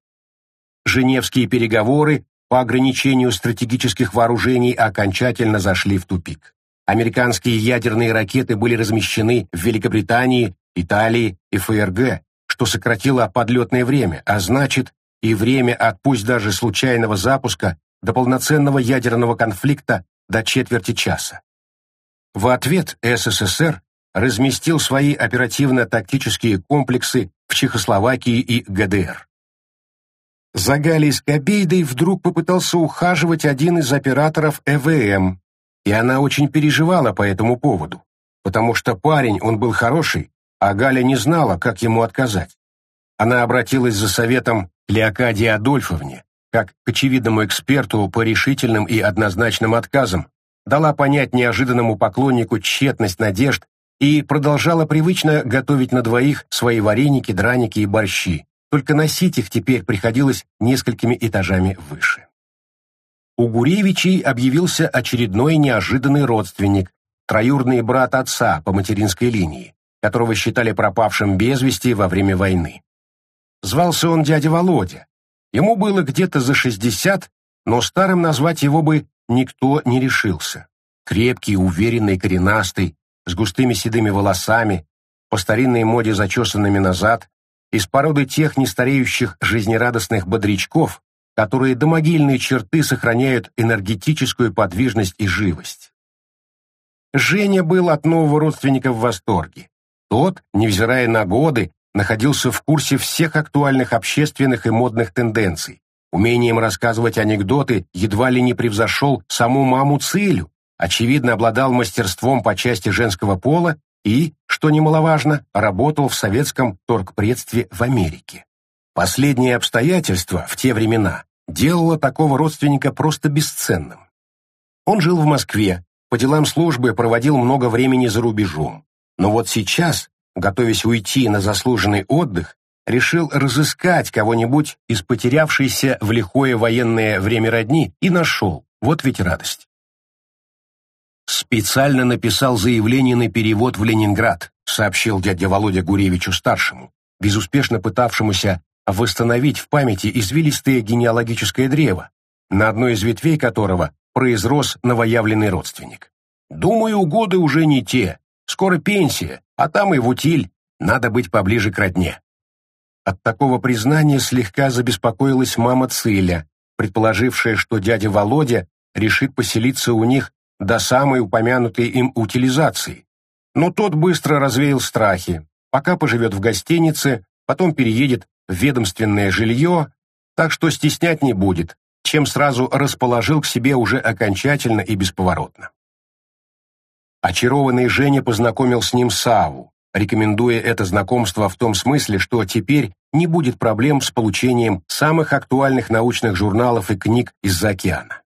Женевские переговоры по ограничению стратегических вооружений окончательно зашли в тупик. Американские ядерные ракеты были размещены в Великобритании, Италии и ФРГ, что сократило подлетное время, а значит и время от пусть даже случайного запуска до полноценного ядерного конфликта до четверти часа. В ответ СССР разместил свои оперативно-тактические комплексы в Чехословакии и ГДР. За Галей Скобейдой вдруг попытался ухаживать один из операторов ЭВМ, и она очень переживала по этому поводу, потому что парень, он был хороший, а Галя не знала, как ему отказать. Она обратилась за советом Леокадии Адольфовне, как к очевидному эксперту по решительным и однозначным отказам, дала понять неожиданному поклоннику тщетность надежд и продолжала привычно готовить на двоих свои вареники, драники и борщи, только носить их теперь приходилось несколькими этажами выше. У Гуревичей объявился очередной неожиданный родственник, троюрный брат отца по материнской линии, которого считали пропавшим без вести во время войны. Звался он дядя Володя. Ему было где-то за шестьдесят, но старым назвать его бы никто не решился. Крепкий, уверенный, коренастый, с густыми седыми волосами, по старинной моде зачесанными назад, из породы тех нестареющих жизнерадостных бодрячков, которые до могильной черты сохраняют энергетическую подвижность и живость. Женя был от нового родственника в восторге. Тот, невзирая на годы, находился в курсе всех актуальных общественных и модных тенденций. Умением рассказывать анекдоты едва ли не превзошел саму маму Цилю, очевидно обладал мастерством по части женского пола и, что немаловажно, работал в советском торгпредстве в Америке. Последнее обстоятельство в те времена делало такого родственника просто бесценным. Он жил в Москве, по делам службы проводил много времени за рубежом. Но вот сейчас, готовясь уйти на заслуженный отдых, решил разыскать кого-нибудь из потерявшейся в лихое военное время родни и нашел. Вот ведь радость. «Специально написал заявление на перевод в Ленинград», сообщил дядя Володя Гуревичу-старшему, безуспешно пытавшемуся восстановить в памяти извилистое генеалогическое древо, на одной из ветвей которого произрос новоявленный родственник. «Думаю, годы уже не те. Скоро пенсия, а там и в утиль. Надо быть поближе к родне». От такого признания слегка забеспокоилась мама Циля, предположившая, что дядя Володя решит поселиться у них до самой упомянутой им утилизации. Но тот быстро развеял страхи, пока поживет в гостинице, потом переедет в ведомственное жилье, так что стеснять не будет, чем сразу расположил к себе уже окончательно и бесповоротно. Очарованный Женя познакомил с ним Саву, рекомендуя это знакомство в том смысле, что теперь не будет проблем с получением самых актуальных научных журналов и книг из-за океана.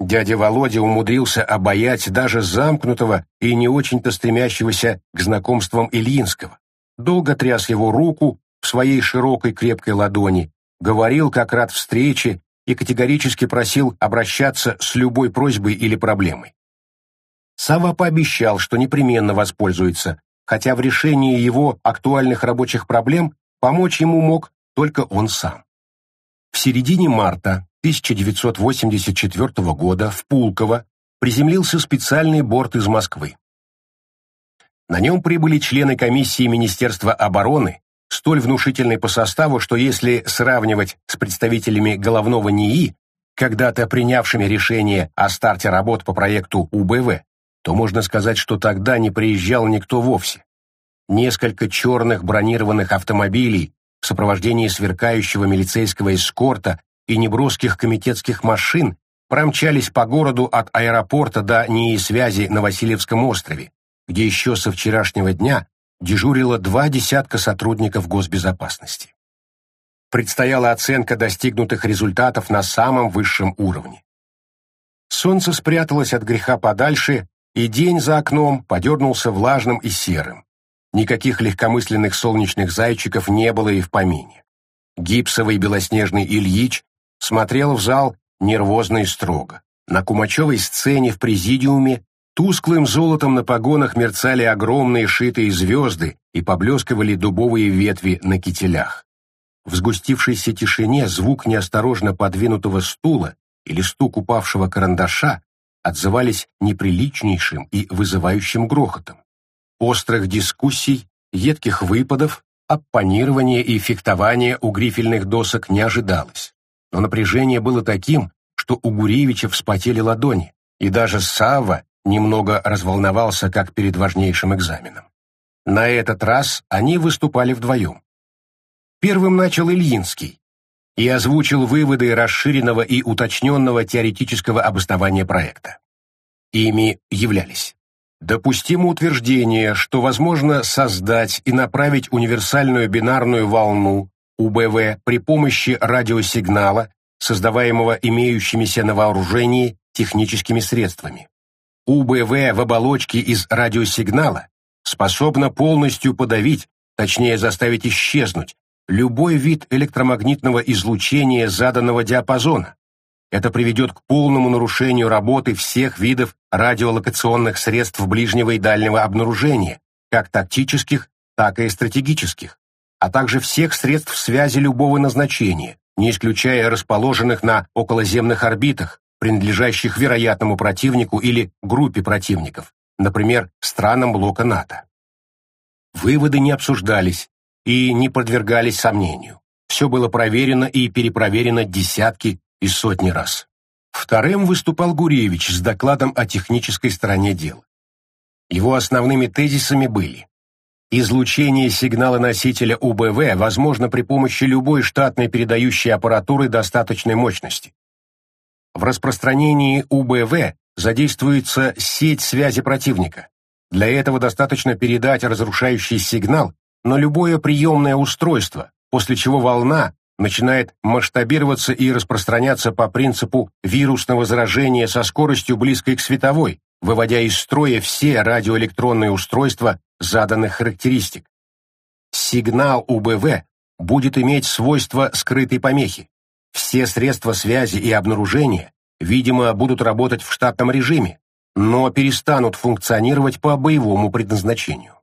Дядя Володя умудрился обаять даже замкнутого и не очень-то стремящегося к знакомствам Ильинского. Долго тряс его руку в своей широкой крепкой ладони, говорил, как рад встрече, и категорически просил обращаться с любой просьбой или проблемой. Сава пообещал, что непременно воспользуется, хотя в решении его актуальных рабочих проблем помочь ему мог только он сам. В середине марта 1984 года в Пулково приземлился специальный борт из Москвы. На нем прибыли члены комиссии Министерства обороны, столь внушительной по составу, что если сравнивать с представителями головного НИИ, когда-то принявшими решение о старте работ по проекту УБВ, то можно сказать, что тогда не приезжал никто вовсе. Несколько черных бронированных автомобилей в сопровождении сверкающего милицейского эскорта и неброских комитетских машин промчались по городу от аэропорта до НИИ связи на Васильевском острове, где еще со вчерашнего дня дежурило два десятка сотрудников госбезопасности. Предстояла оценка достигнутых результатов на самом высшем уровне. Солнце спряталось от греха подальше, и день за окном подернулся влажным и серым. Никаких легкомысленных солнечных зайчиков не было и в помине. Гипсовый белоснежный Ильич смотрел в зал нервозно и строго. На кумачевой сцене в президиуме тусклым золотом на погонах мерцали огромные шитые звезды и поблескивали дубовые ветви на кителях. В сгустившейся тишине звук неосторожно подвинутого стула или стук упавшего карандаша отзывались неприличнейшим и вызывающим грохотом. Острых дискуссий, едких выпадов, оппонирования и фехтования у грифельных досок не ожидалось. Но напряжение было таким, что у Гуревича вспотели ладони, и даже Савва немного разволновался, как перед важнейшим экзаменом. На этот раз они выступали вдвоем. Первым начал Ильинский, и озвучил выводы расширенного и уточненного теоретического обоснования проекта. Ими являлись Допустимо утверждение, что возможно создать и направить универсальную бинарную волну УБВ при помощи радиосигнала, создаваемого имеющимися на вооружении техническими средствами. УБВ в оболочке из радиосигнала способна полностью подавить, точнее заставить исчезнуть, любой вид электромагнитного излучения заданного диапазона. Это приведет к полному нарушению работы всех видов радиолокационных средств ближнего и дальнего обнаружения, как тактических, так и стратегических, а также всех средств связи любого назначения, не исключая расположенных на околоземных орбитах, принадлежащих вероятному противнику или группе противников, например, странам блока НАТО. Выводы не обсуждались, и не подвергались сомнению. Все было проверено и перепроверено десятки и сотни раз. Вторым выступал Гуревич с докладом о технической стороне дел. Его основными тезисами были Излучение сигнала носителя УБВ возможно при помощи любой штатной передающей аппаратуры достаточной мощности. В распространении УБВ задействуется сеть связи противника. Для этого достаточно передать разрушающий сигнал но любое приемное устройство, после чего волна начинает масштабироваться и распространяться по принципу вирусного заражения со скоростью близкой к световой, выводя из строя все радиоэлектронные устройства заданных характеристик. Сигнал УБВ будет иметь свойства скрытой помехи. Все средства связи и обнаружения, видимо, будут работать в штатном режиме, но перестанут функционировать по боевому предназначению.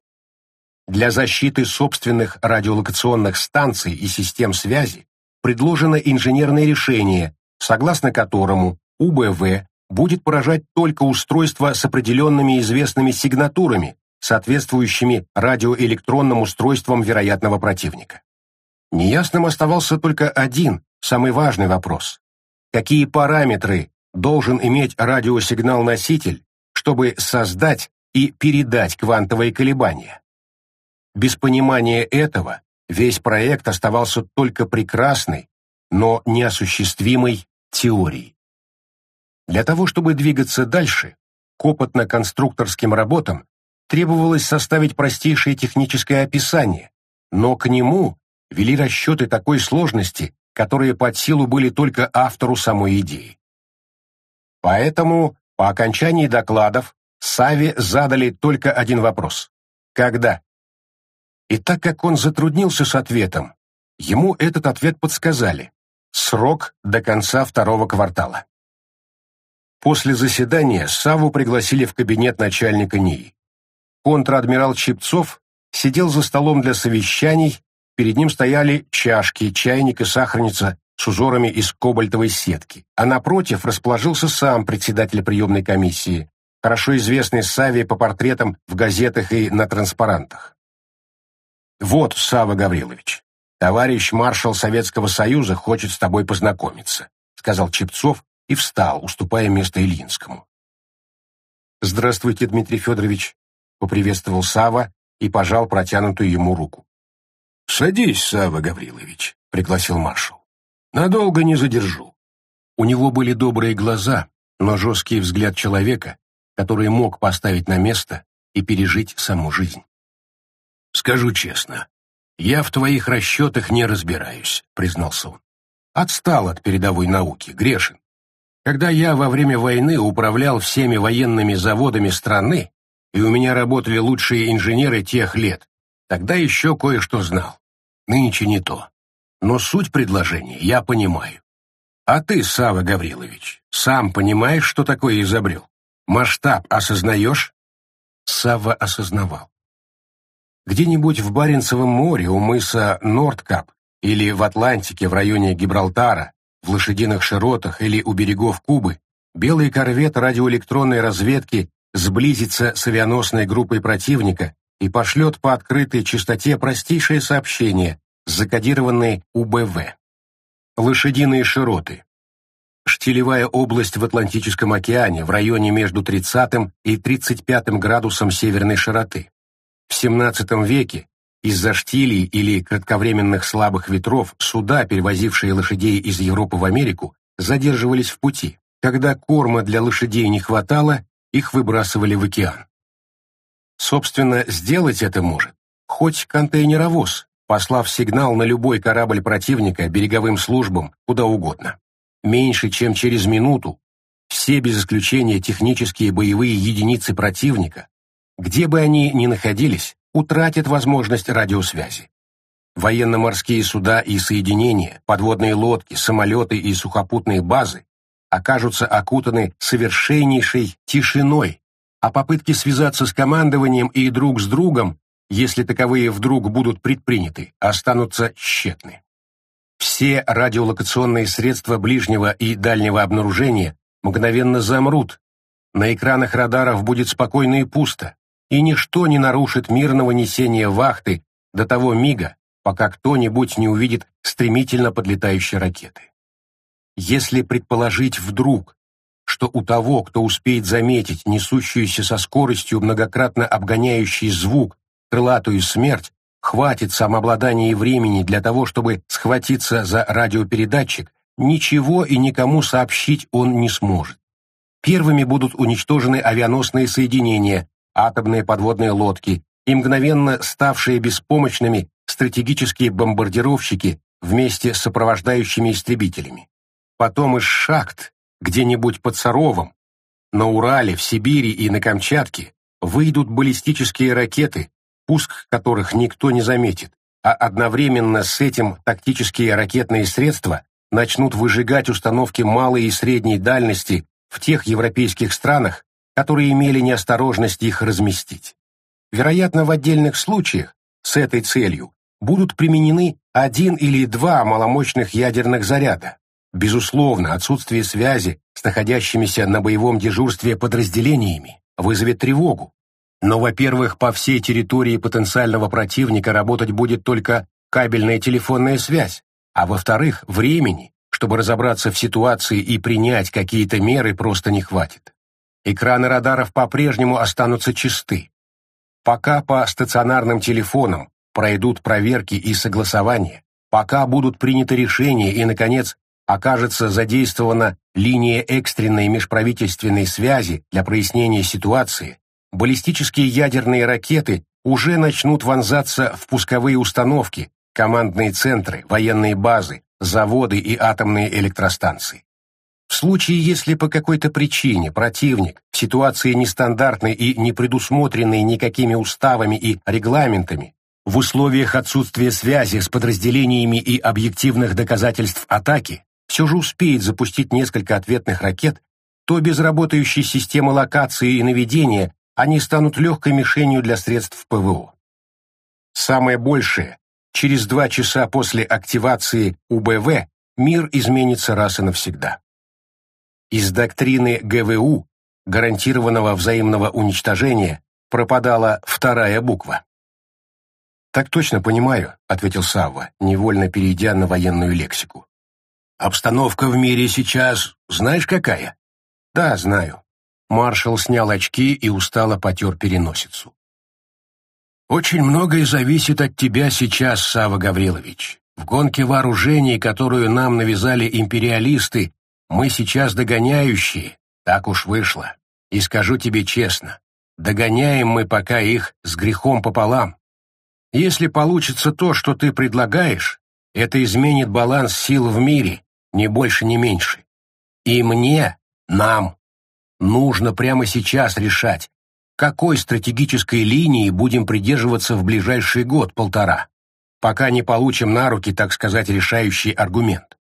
Для защиты собственных радиолокационных станций и систем связи предложено инженерное решение, согласно которому УБВ будет поражать только устройства с определенными известными сигнатурами, соответствующими радиоэлектронным устройствам вероятного противника. Неясным оставался только один, самый важный вопрос. Какие параметры должен иметь радиосигнал-носитель, чтобы создать и передать квантовые колебания? Без понимания этого весь проект оставался только прекрасной, но неосуществимой теорией. Для того, чтобы двигаться дальше, к опытно-конструкторским работам требовалось составить простейшее техническое описание, но к нему вели расчеты такой сложности, которые под силу были только автору самой идеи. Поэтому по окончании докладов Саве задали только один вопрос – когда? И так как он затруднился с ответом, ему этот ответ подсказали – срок до конца второго квартала. После заседания Саву пригласили в кабинет начальника НИИ. Контр-адмирал Чепцов сидел за столом для совещаний, перед ним стояли чашки, чайник и сахарница с узорами из кобальтовой сетки, а напротив расположился сам председатель приемной комиссии, хорошо известный Саве по портретам в газетах и на транспарантах. «Вот, Сава Гаврилович, товарищ маршал Советского Союза хочет с тобой познакомиться», сказал Чепцов и встал, уступая место Ильинскому. «Здравствуйте, Дмитрий Федорович», — поприветствовал Сава и пожал протянутую ему руку. «Садись, Сава Гаврилович», — пригласил маршал. «Надолго не задержу». У него были добрые глаза, но жесткий взгляд человека, который мог поставить на место и пережить саму жизнь. «Скажу честно, я в твоих расчетах не разбираюсь», — признался он. «Отстал от передовой науки, грешен. Когда я во время войны управлял всеми военными заводами страны, и у меня работали лучшие инженеры тех лет, тогда еще кое-что знал. Нынче не то. Но суть предложения я понимаю. А ты, Сава Гаврилович, сам понимаешь, что такое изобрел? Масштаб осознаешь? Сава осознавал. Где-нибудь в Баренцевом море у мыса Нордкап или в Атлантике в районе Гибралтара в лошадиных широтах или у берегов Кубы, белый корвет радиоэлектронной разведки сблизится с авианосной группой противника и пошлет по открытой частоте простейшее сообщение, закодированное УБВ. Лошадиные широты. Штилевая область в Атлантическом океане в районе между 30 и 35 градусом северной широты. В XVII веке из-за штилей или кратковременных слабых ветров суда, перевозившие лошадей из Европы в Америку, задерживались в пути. Когда корма для лошадей не хватало, их выбрасывали в океан. Собственно, сделать это может хоть контейнеровоз, послав сигнал на любой корабль противника береговым службам куда угодно. Меньше чем через минуту все без исключения технические боевые единицы противника, где бы они ни находились, утратят возможность радиосвязи. Военно-морские суда и соединения, подводные лодки, самолеты и сухопутные базы окажутся окутаны совершеннейшей тишиной, а попытки связаться с командованием и друг с другом, если таковые вдруг будут предприняты, останутся тщетны. Все радиолокационные средства ближнего и дальнего обнаружения мгновенно замрут, на экранах радаров будет спокойно и пусто, и ничто не нарушит мирного несения вахты до того мига, пока кто-нибудь не увидит стремительно подлетающие ракеты. Если предположить вдруг, что у того, кто успеет заметить несущуюся со скоростью многократно обгоняющий звук крылатую смерть, хватит самообладания и времени для того, чтобы схватиться за радиопередатчик, ничего и никому сообщить он не сможет. Первыми будут уничтожены авианосные соединения, атомные подводные лодки и мгновенно ставшие беспомощными стратегические бомбардировщики вместе с сопровождающими истребителями. Потом из шахт, где-нибудь под Саровом, на Урале, в Сибири и на Камчатке выйдут баллистические ракеты, пуск которых никто не заметит, а одновременно с этим тактические ракетные средства начнут выжигать установки малой и средней дальности в тех европейских странах, которые имели неосторожность их разместить. Вероятно, в отдельных случаях с этой целью будут применены один или два маломощных ядерных заряда. Безусловно, отсутствие связи с находящимися на боевом дежурстве подразделениями вызовет тревогу. Но, во-первых, по всей территории потенциального противника работать будет только кабельная телефонная связь, а во-вторых, времени, чтобы разобраться в ситуации и принять какие-то меры, просто не хватит. Экраны радаров по-прежнему останутся чисты. Пока по стационарным телефонам пройдут проверки и согласования, пока будут приняты решения и, наконец, окажется задействована линия экстренной межправительственной связи для прояснения ситуации, баллистические ядерные ракеты уже начнут вонзаться в пусковые установки, командные центры, военные базы, заводы и атомные электростанции. В случае, если по какой-то причине противник в ситуации нестандартной и не предусмотренной никакими уставами и регламентами, в условиях отсутствия связи с подразделениями и объективных доказательств атаки, все же успеет запустить несколько ответных ракет, то без работающей системы локации и наведения они станут легкой мишенью для средств ПВО. Самое большее, через два часа после активации УБВ мир изменится раз и навсегда. Из доктрины ГВУ, гарантированного взаимного уничтожения, пропадала вторая буква. «Так точно понимаю», — ответил Савва, невольно перейдя на военную лексику. «Обстановка в мире сейчас знаешь какая?» «Да, знаю». Маршал снял очки и устало потер переносицу. «Очень многое зависит от тебя сейчас, Сава Гаврилович. В гонке вооружений, которую нам навязали империалисты, мы сейчас догоняющие, так уж вышло. И скажу тебе честно, догоняем мы пока их с грехом пополам. Если получится то, что ты предлагаешь, это изменит баланс сил в мире, ни больше, ни меньше. И мне, нам, нужно прямо сейчас решать, какой стратегической линии будем придерживаться в ближайший год-полтора, пока не получим на руки, так сказать, решающий аргумент.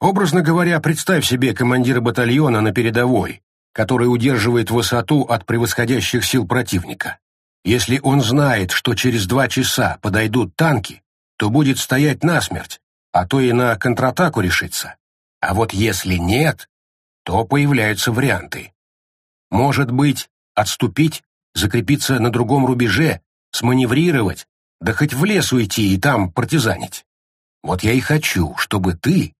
Образно говоря, представь себе командира батальона на передовой, который удерживает высоту от превосходящих сил противника. Если он знает, что через два часа подойдут танки, то будет стоять насмерть, а то и на контратаку решится. А вот если нет, то появляются варианты. Может быть, отступить, закрепиться на другом рубеже, сманеврировать, да хоть в лес уйти и там партизанить. Вот я и хочу, чтобы ты,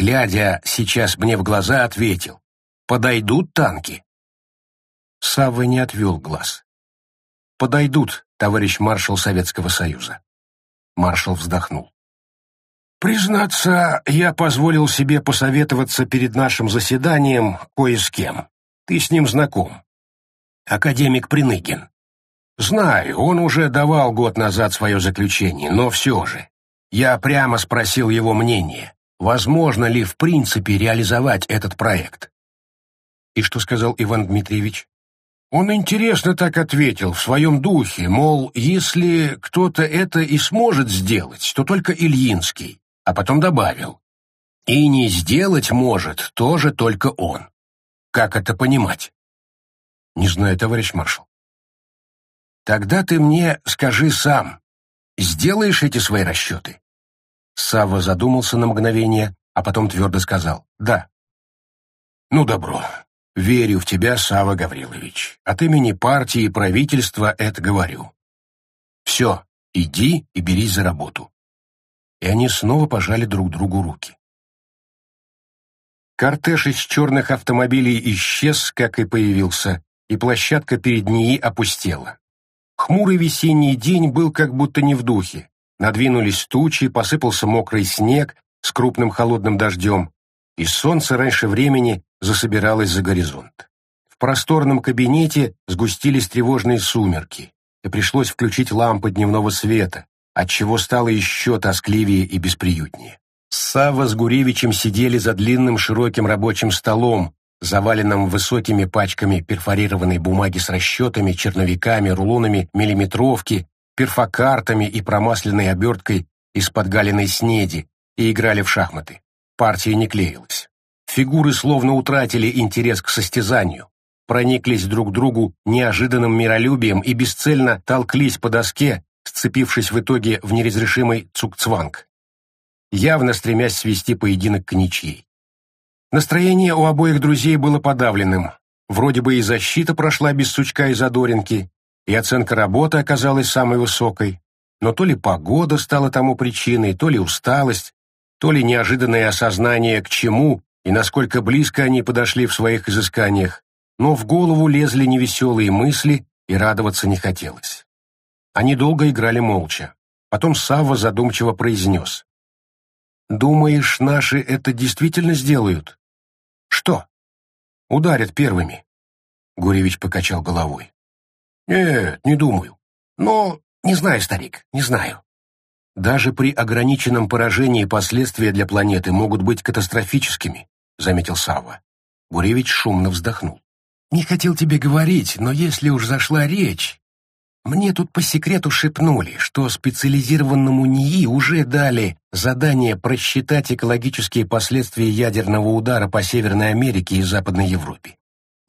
глядя сейчас мне в глаза, ответил. Подойдут танки? Савва не отвел глаз. «Подойдут, товарищ маршал Советского Союза». Маршал вздохнул. «Признаться, я позволил себе посоветоваться перед нашим заседанием кое с кем. Ты с ним знаком. Академик Приныгин. Знаю, он уже давал год назад свое заключение, но все же. Я прямо спросил его мнение, возможно ли в принципе реализовать этот проект. И что сказал Иван Дмитриевич? Он интересно так ответил, в своем духе, мол, если кто-то это и сможет сделать, то только Ильинский, а потом добавил. И не сделать может тоже только он. Как это понимать? Не знаю, товарищ маршал. Тогда ты мне скажи сам, сделаешь эти свои расчеты? Савва задумался на мгновение, а потом твердо сказал «да». Ну, добро, Верю в тебя, Сава Гаврилович. От имени партии и правительства это говорю. Все, иди и берись за работу. И они снова пожали друг другу руки. Кортеж из черных автомобилей исчез, как и появился, и площадка перед ней опустела. Хмурый весенний день был как будто не в духе. Надвинулись тучи, посыпался мокрый снег с крупным холодным дождем, и солнце раньше времени засобиралось за горизонт. В просторном кабинете сгустились тревожные сумерки, и пришлось включить лампы дневного света, отчего стало еще тоскливее и бесприютнее. Савва с Гуревичем сидели за длинным широким рабочим столом, заваленным высокими пачками перфорированной бумаги с расчетами, черновиками, рулонами миллиметровки, перфокартами и промасленной оберткой из-под галиной снеди, и играли в шахматы. Партия не клеилась. Фигуры словно утратили интерес к состязанию, прониклись друг другу неожиданным миролюбием и бесцельно толклись по доске, сцепившись в итоге в неразрешимый цукцванг, явно стремясь свести поединок к ничьей. Настроение у обоих друзей было подавленным. Вроде бы и защита прошла без сучка и задоринки, и оценка работы оказалась самой высокой, но то ли погода стала тому причиной, то ли усталость, то ли неожиданное осознание, к чему и насколько близко они подошли в своих изысканиях, но в голову лезли невеселые мысли, и радоваться не хотелось. Они долго играли молча. Потом Савва задумчиво произнес. «Думаешь, наши это действительно сделают?» «Что?» «Ударят первыми». Гуревич покачал головой. Нет, не думаю. Но не знаю, старик, не знаю. Даже при ограниченном поражении последствия для планеты могут быть катастрофическими, заметил Савва. Гуревич шумно вздохнул. Не хотел тебе говорить, но если уж зашла речь... Мне тут по секрету шепнули, что специализированному НИИ уже дали задание просчитать экологические последствия ядерного удара по Северной Америке и Западной Европе.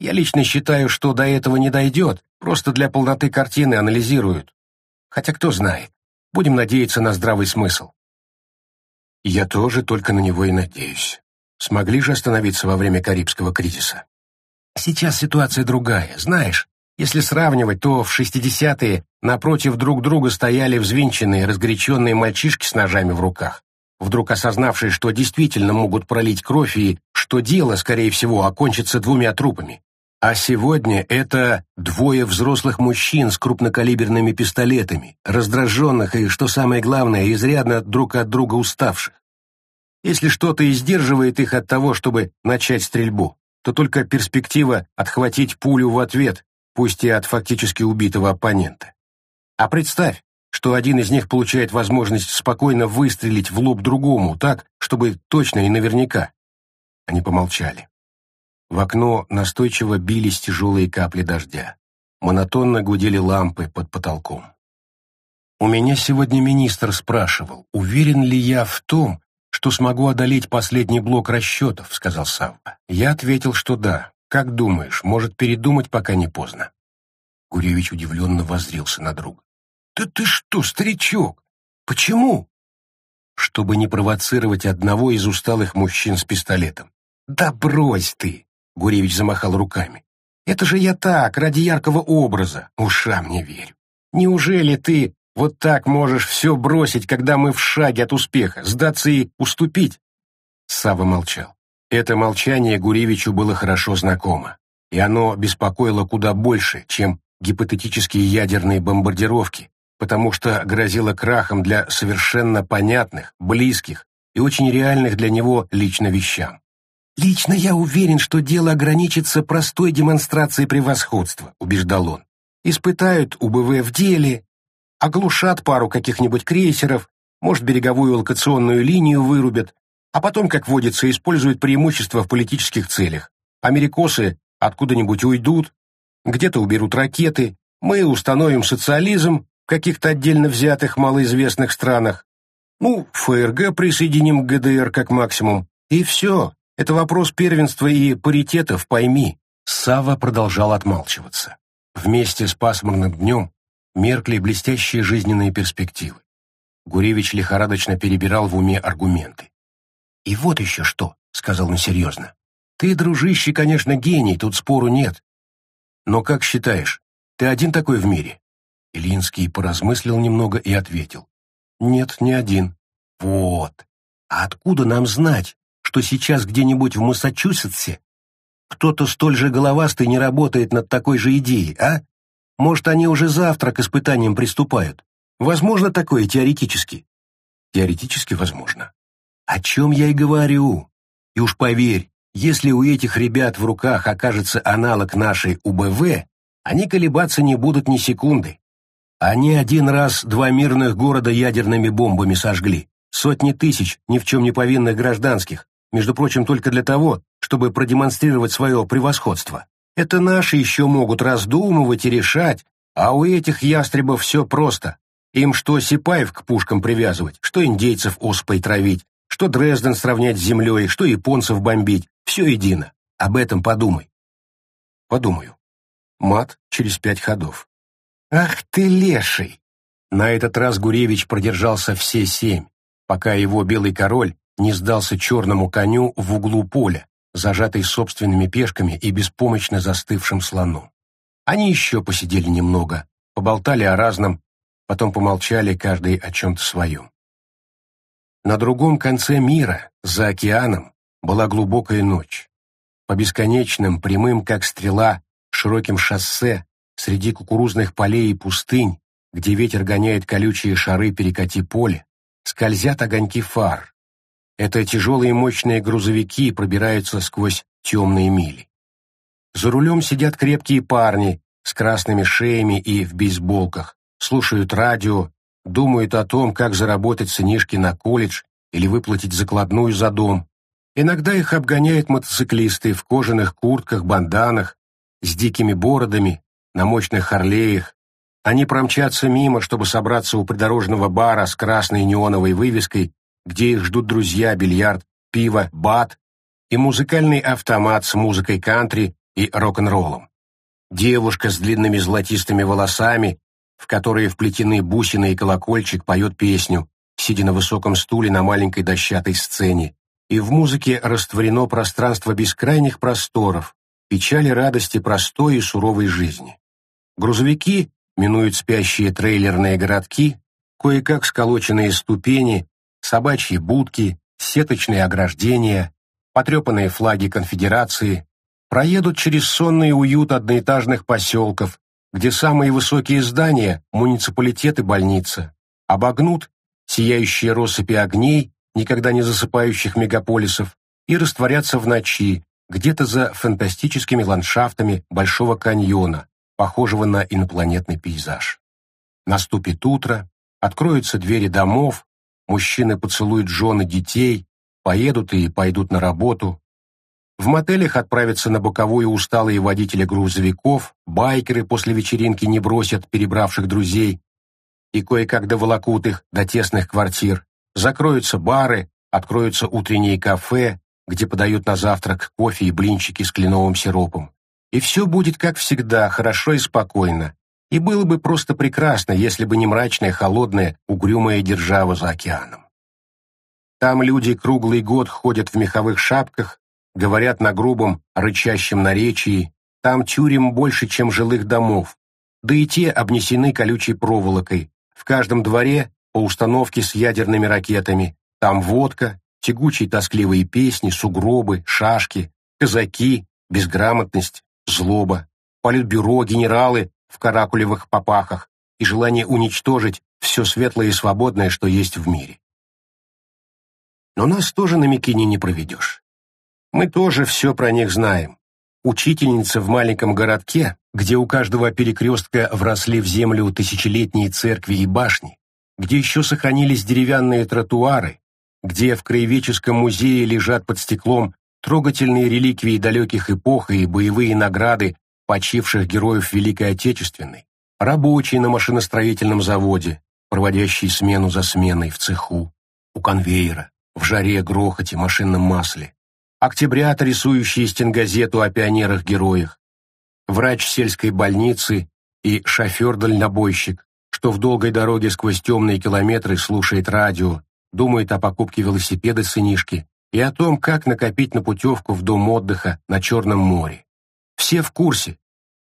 Я лично считаю, что до этого не дойдет, просто для полноты картины анализируют. Хотя кто знает. Будем надеяться на здравый смысл. Я тоже только на него и надеюсь. Смогли же остановиться во время Карибского кризиса? Сейчас ситуация другая, знаешь. Если сравнивать, то в 60-е напротив друг друга стояли взвинченные, разгоряченные мальчишки с ножами в руках, вдруг осознавшие, что действительно могут пролить кровь и что дело, скорее всего, окончится двумя трупами. А сегодня это двое взрослых мужчин с крупнокалиберными пистолетами, раздраженных и, что самое главное, изрядно друг от друга уставших. Если что-то и сдерживает их от того, чтобы начать стрельбу, то только перспектива отхватить пулю в ответ, пусть и от фактически убитого оппонента. А представь, что один из них получает возможность спокойно выстрелить в лоб другому так, чтобы точно и наверняка. Они помолчали. В окно настойчиво бились тяжелые капли дождя. Монотонно гудели лампы под потолком. У меня сегодня министр спрашивал, уверен ли я в том, что смогу одолеть последний блок расчетов, сказал Савва. Я ответил, что да. Как думаешь, может передумать, пока не поздно? Гуревич удивленно воззрился на друга. «Да ты что, старичок? Почему?» «Чтобы не провоцировать одного из усталых мужчин с пистолетом». «Да брось ты!» — Гуревич замахал руками. «Это же я так, ради яркого образа. Ушам не верю. Неужели ты вот так можешь все бросить, когда мы в шаге от успеха, сдаться и уступить?» Сава молчал. Это молчание Гуревичу было хорошо знакомо, и оно беспокоило куда больше, чем гипотетические ядерные бомбардировки, потому что грозило крахом для совершенно понятных, близких и очень реальных для него лично вещам. «Лично я уверен, что дело ограничится простой демонстрацией превосходства», убеждал он. «Испытают УБВ в деле, оглушат пару каких-нибудь крейсеров, может, береговую локационную линию вырубят, а потом, как водится, используют преимущества в политических целях. Америкосы откуда-нибудь уйдут, где-то уберут ракеты, мы установим социализм в каких-то отдельно взятых малоизвестных странах, ну, ФРГ присоединим к ГДР как максимум, и все. Это вопрос первенства и паритетов, пойми. Сава продолжал отмалчиваться. Вместе с пасмурным днем меркли блестящие жизненные перспективы. Гуревич лихорадочно перебирал в уме аргументы. «И вот еще что», — сказал он серьезно. «Ты, дружище, конечно, гений, тут спору нет. Но как считаешь, ты один такой в мире?» Ильинский поразмыслил немного и ответил. «Нет, не один». «Вот. А откуда нам знать, что сейчас где-нибудь в Массачусетсе кто-то столь же головастый не работает над такой же идеей, а? Может, они уже завтра к испытаниям приступают? Возможно такое теоретически?» «Теоретически возможно. О чем я и говорю. И уж поверь, если у этих ребят в руках окажется аналог нашей УБВ, они колебаться не будут ни секунды. Они один раз два мирных города ядерными бомбами сожгли. Сотни тысяч ни в чем не повинных гражданских, между прочим, только для того, чтобы продемонстрировать свое превосходство. Это наши еще могут раздумывать и решать, а у этих ястребов все просто. Им что Сипаев к пушкам привязывать, что индейцев оспой травить, что Дрезден сравнять с землей, что японцев бомбить. Все едино. Об этом подумай. Подумаю. Мат через пять ходов. Ах ты леший! На этот раз Гуревич продержался все семь, пока его белый король не сдался черному коню в углу поля, зажатый собственными пешками и беспомощно застывшим слоном. Они еще посидели немного, поболтали о разном, потом помолчали каждый о чем-то своем. На другом конце мира, за океаном, была глубокая ночь. По бесконечным, прямым как стрела, широким шоссе, среди кукурузных полей и пустынь, где ветер гоняет колючие шары перекати поле, скользят огоньки фар. Это тяжелые мощные грузовики пробираются сквозь темные мили. За рулем сидят крепкие парни, с красными шеями и в бейсболках, слушают радио, думают о том, как заработать сынишки на колледж или выплатить закладную за дом. Иногда их обгоняют мотоциклисты в кожаных куртках, банданах, с дикими бородами, на мощных харлеях. Они промчатся мимо, чтобы собраться у придорожного бара с красной неоновой вывеской, где их ждут друзья, бильярд, пиво, бат и музыкальный автомат с музыкой кантри и рок-н-роллом. Девушка с длинными золотистыми волосами, в которые вплетены бусины и колокольчик, поет песню, сидя на высоком стуле на маленькой дощатой сцене, и в музыке растворено пространство бескрайних просторов, печали радости простой и суровой жизни. Грузовики минуют спящие трейлерные городки, кое-как сколоченные ступени, собачьи будки, сеточные ограждения, потрепанные флаги конфедерации, проедут через сонный уют одноэтажных поселков, где самые высокие здания – муниципалитет и больница, обогнут сияющие россыпи огней, никогда не засыпающих мегаполисов, и растворятся в ночи, где-то за фантастическими ландшафтами Большого каньона, похожего на инопланетный пейзаж. Наступит утро, откроются двери домов, мужчины поцелуют жены детей, поедут и пойдут на работу. В мотелях отправятся на боковую усталые водители грузовиков, байкеры после вечеринки не бросят перебравших друзей и кое-как доволокут их до тесных квартир. Закроются бары, откроются утренние кафе, где подают на завтрак кофе и блинчики с кленовым сиропом. И все будет, как всегда, хорошо и спокойно. И было бы просто прекрасно, если бы не мрачная, холодная, угрюмая держава за океаном. Там люди круглый год ходят в меховых шапках, говорят на грубом, рычащем наречии, там тюрем больше, чем жилых домов, да и те обнесены колючей проволокой, в каждом дворе по установке с ядерными ракетами, там водка, тягучие тоскливые песни, сугробы, шашки, казаки, безграмотность, злоба, политбюро, генералы в каракулевых попахах и желание уничтожить все светлое и свободное, что есть в мире. Но нас тоже на Микине не проведешь. Мы тоже все про них знаем. Учительница в маленьком городке, где у каждого перекрестка вросли в землю тысячелетние церкви и башни, где еще сохранились деревянные тротуары, где в краеведческом музее лежат под стеклом трогательные реликвии далеких эпох и боевые награды почивших героев Великой Отечественной, рабочие на машиностроительном заводе, проводящие смену за сменой в цеху, у конвейера, в жаре, грохоте, машинном масле, октябрята, рисующие стенгазету о пионерах-героях, врач сельской больницы и шофер-дальнобойщик, что в долгой дороге сквозь темные километры слушает радио, думает о покупке велосипеда сынишки и о том, как накопить на путевку в дом отдыха на Черном море. Все в курсе,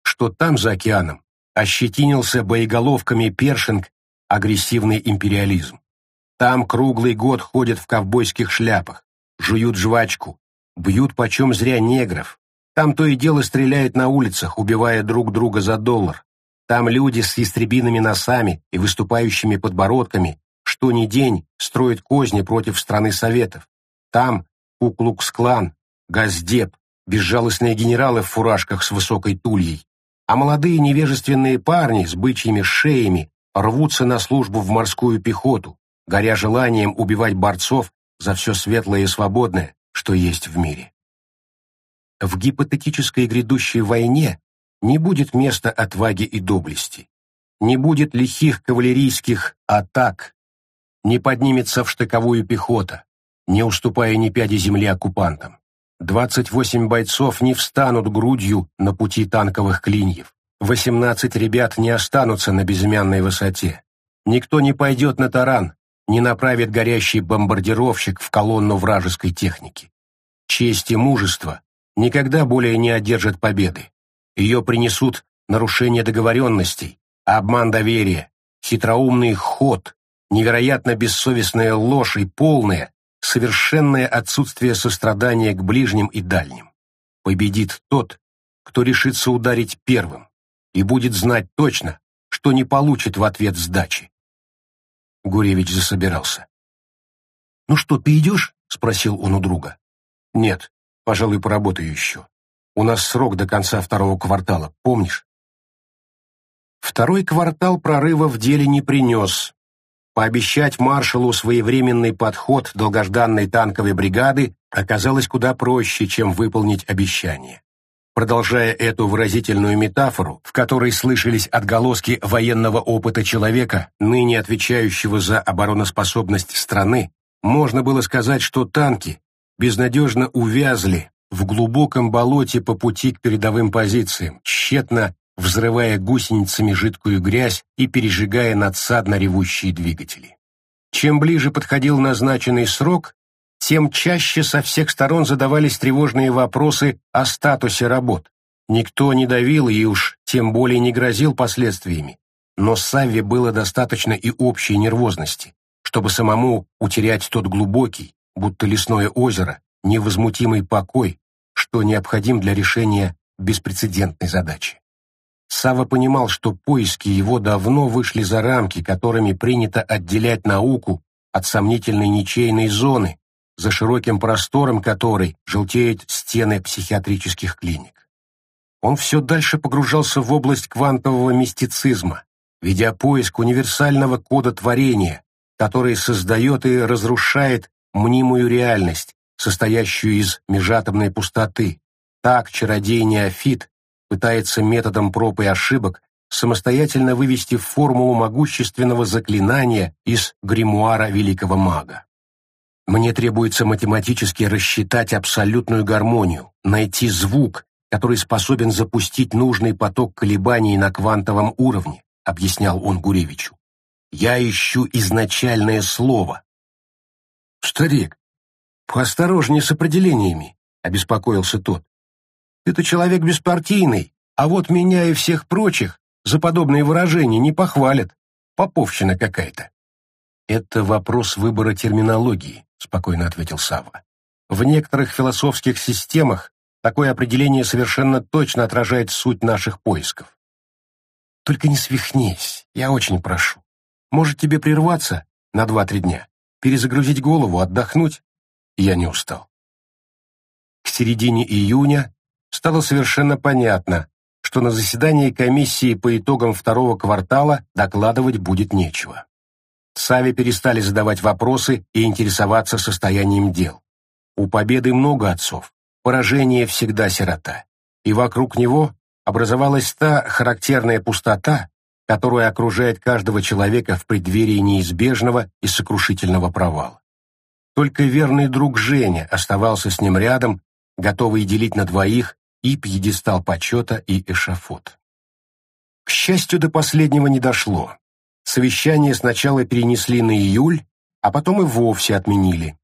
что там, за океаном, ощетинился боеголовками першинг агрессивный империализм. Там круглый год ходят в ковбойских шляпах, жуют жвачку, бьют почем зря негров. Там то и дело стреляют на улицах, убивая друг друга за доллар. Там люди с истребиными носами и выступающими подбородками что ни день строит козни против страны Советов. Там Куклукс-клан, Газдеп, безжалостные генералы в фуражках с высокой тульей, а молодые невежественные парни с бычьими шеями рвутся на службу в морскую пехоту, горя желанием убивать борцов за все светлое и свободное, что есть в мире. В гипотетической грядущей войне не будет места отваге и доблести, не будет лихих кавалерийских атак не поднимется в штыковую пехота, не уступая ни пяди земли оккупантам. 28 бойцов не встанут грудью на пути танковых клиньев. 18 ребят не останутся на безымянной высоте. Никто не пойдет на таран, не направит горящий бомбардировщик в колонну вражеской техники. Честь и мужество никогда более не одержат победы. Ее принесут нарушение договоренностей, обман доверия, хитроумный ход, невероятно бессовестная ложь и полное, совершенное отсутствие сострадания к ближним и дальним. Победит тот, кто решится ударить первым и будет знать точно, что не получит в ответ сдачи. Гуревич засобирался. «Ну что, ты идешь?» — спросил он у друга. «Нет, пожалуй, поработаю еще. У нас срок до конца второго квартала, помнишь?» Второй квартал прорыва в деле не принес. Пообещать маршалу своевременный подход долгожданной танковой бригады оказалось куда проще, чем выполнить обещание. Продолжая эту выразительную метафору, в которой слышались отголоски военного опыта человека, ныне отвечающего за обороноспособность страны, можно было сказать, что танки безнадежно увязли в глубоком болоте по пути к передовым позициям, тщетно взрывая гусеницами жидкую грязь и пережигая надсадно ревущие двигатели. Чем ближе подходил назначенный срок, тем чаще со всех сторон задавались тревожные вопросы о статусе работ. Никто не давил и уж тем более не грозил последствиями. Но Савве было достаточно и общей нервозности, чтобы самому утерять тот глубокий, будто лесное озеро, невозмутимый покой, что необходим для решения беспрецедентной задачи. Сава понимал, что поиски его давно вышли за рамки, которыми принято отделять науку от сомнительной ничейной зоны, за широким простором которой желтеют стены психиатрических клиник. Он все дальше погружался в область квантового мистицизма, ведя поиск универсального кода творения, который создает и разрушает мнимую реальность, состоящую из межатомной пустоты. Так чародей Неофит пытается методом проб и ошибок самостоятельно вывести формулу могущественного заклинания из гримуара великого мага. Мне требуется математически рассчитать абсолютную гармонию, найти звук, который способен запустить нужный поток колебаний на квантовом уровне, объяснял он Гуревичу. Я ищу изначальное слово. Старик, поосторожнее с определениями, обеспокоился тот. Ты-то человек беспартийный, а вот меня и всех прочих за подобные выражения не похвалят. Поповщина какая-то. Это вопрос выбора терминологии. — спокойно ответил Савва. «В некоторых философских системах такое определение совершенно точно отражает суть наших поисков. Только не свихнись, я очень прошу. Может, тебе прерваться на два-три дня, перезагрузить голову, отдохнуть?» Я не устал. К середине июня стало совершенно понятно, что на заседании комиссии по итогам второго квартала докладывать будет нечего. Саве перестали задавать вопросы и интересоваться состоянием дел. У победы много отцов, поражение всегда сирота. И вокруг него образовалась та характерная пустота, которая окружает каждого человека в преддверии неизбежного и сокрушительного провала. Только верный друг Женя оставался с ним рядом, готовый делить на двоих и пьедестал почета, и эшафот. К счастью, до последнего не дошло. Совещание сначала перенесли на июль, а потом и вовсе отменили.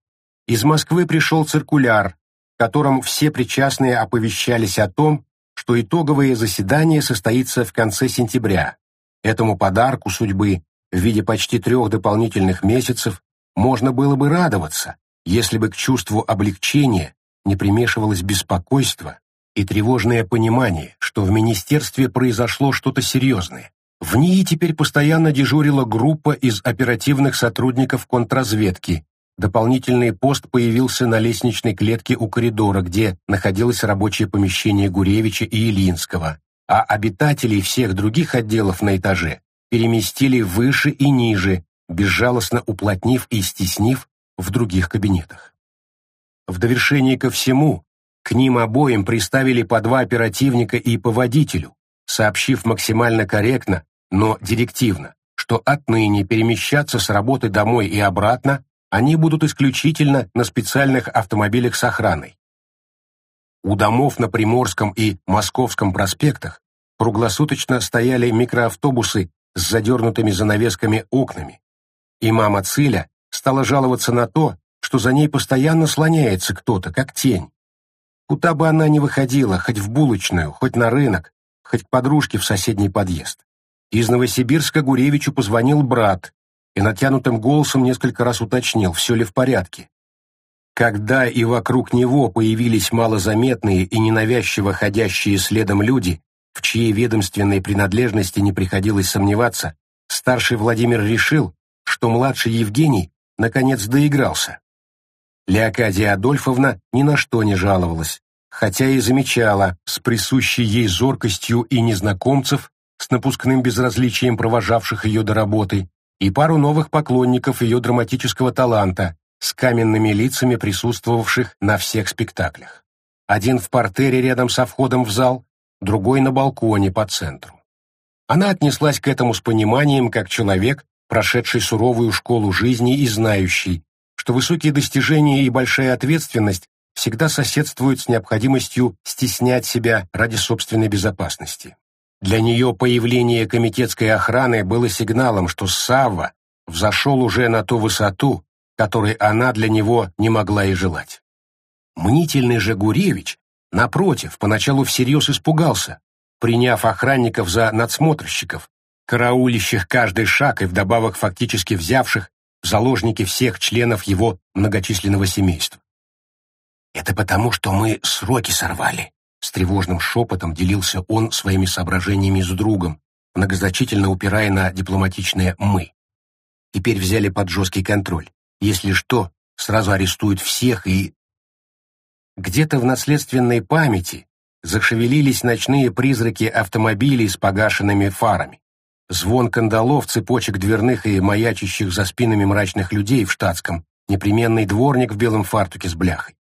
Из Москвы пришел циркуляр, в котором все причастные оповещались о том, что итоговое заседание состоится в конце сентября. Этому подарку судьбы в виде почти трех дополнительных месяцев можно было бы радоваться, если бы к чувству облегчения не примешивалось беспокойство и тревожное понимание, что в министерстве произошло что-то серьезное. В ней теперь постоянно дежурила группа из оперативных сотрудников контрразведки. Дополнительный пост появился на лестничной клетке у коридора, где находилось рабочее помещение Гуревича и Илинского, а обитателей всех других отделов на этаже переместили выше и ниже, безжалостно уплотнив и стеснив в других кабинетах. В довершение ко всему, к ним обоим приставили по два оперативника и по водителю, сообщив максимально корректно, но директивно, что отныне перемещаться с работы домой и обратно они будут исключительно на специальных автомобилях с охраной. У домов на Приморском и Московском проспектах круглосуточно стояли микроавтобусы с задернутыми занавесками окнами, и мама Циля стала жаловаться на то, что за ней постоянно слоняется кто-то, как тень. Куда бы она ни выходила, хоть в булочную, хоть на рынок, хоть к подружке в соседний подъезд. Из Новосибирска Гуревичу позвонил брат и натянутым голосом несколько раз уточнил, все ли в порядке. Когда и вокруг него появились малозаметные и ненавязчиво ходящие следом люди, в чьей ведомственной принадлежности не приходилось сомневаться, старший Владимир решил, что младший Евгений наконец доигрался. Леокадия Адольфовна ни на что не жаловалась, хотя и замечала с присущей ей зоркостью и незнакомцев, с напускным безразличием провожавших ее до работы, и пару новых поклонников ее драматического таланта с каменными лицами присутствовавших на всех спектаклях. Один в портере рядом со входом в зал, другой на балконе по центру. Она отнеслась к этому с пониманием, как человек, прошедший суровую школу жизни и знающий, что высокие достижения и большая ответственность всегда соседствуют с необходимостью стеснять себя ради собственной безопасности. Для нее появление комитетской охраны было сигналом, что Савва взошел уже на ту высоту, которой она для него не могла и желать. Мнительный же Гуревич, напротив, поначалу всерьез испугался, приняв охранников за надсмотрщиков, караулищих каждый шаг и вдобавок фактически взявших заложники всех членов его многочисленного семейства. «Это потому, что мы сроки сорвали», — с тревожным шепотом делился он своими соображениями с другом, многозначительно упирая на дипломатичное «мы». Теперь взяли под жесткий контроль. Если что, сразу арестуют всех и... Где-то в наследственной памяти зашевелились ночные призраки автомобилей с погашенными фарами. Звон кандалов, цепочек дверных и маячащих за спинами мрачных людей в штатском, непременный дворник в белом фартуке с бляхой.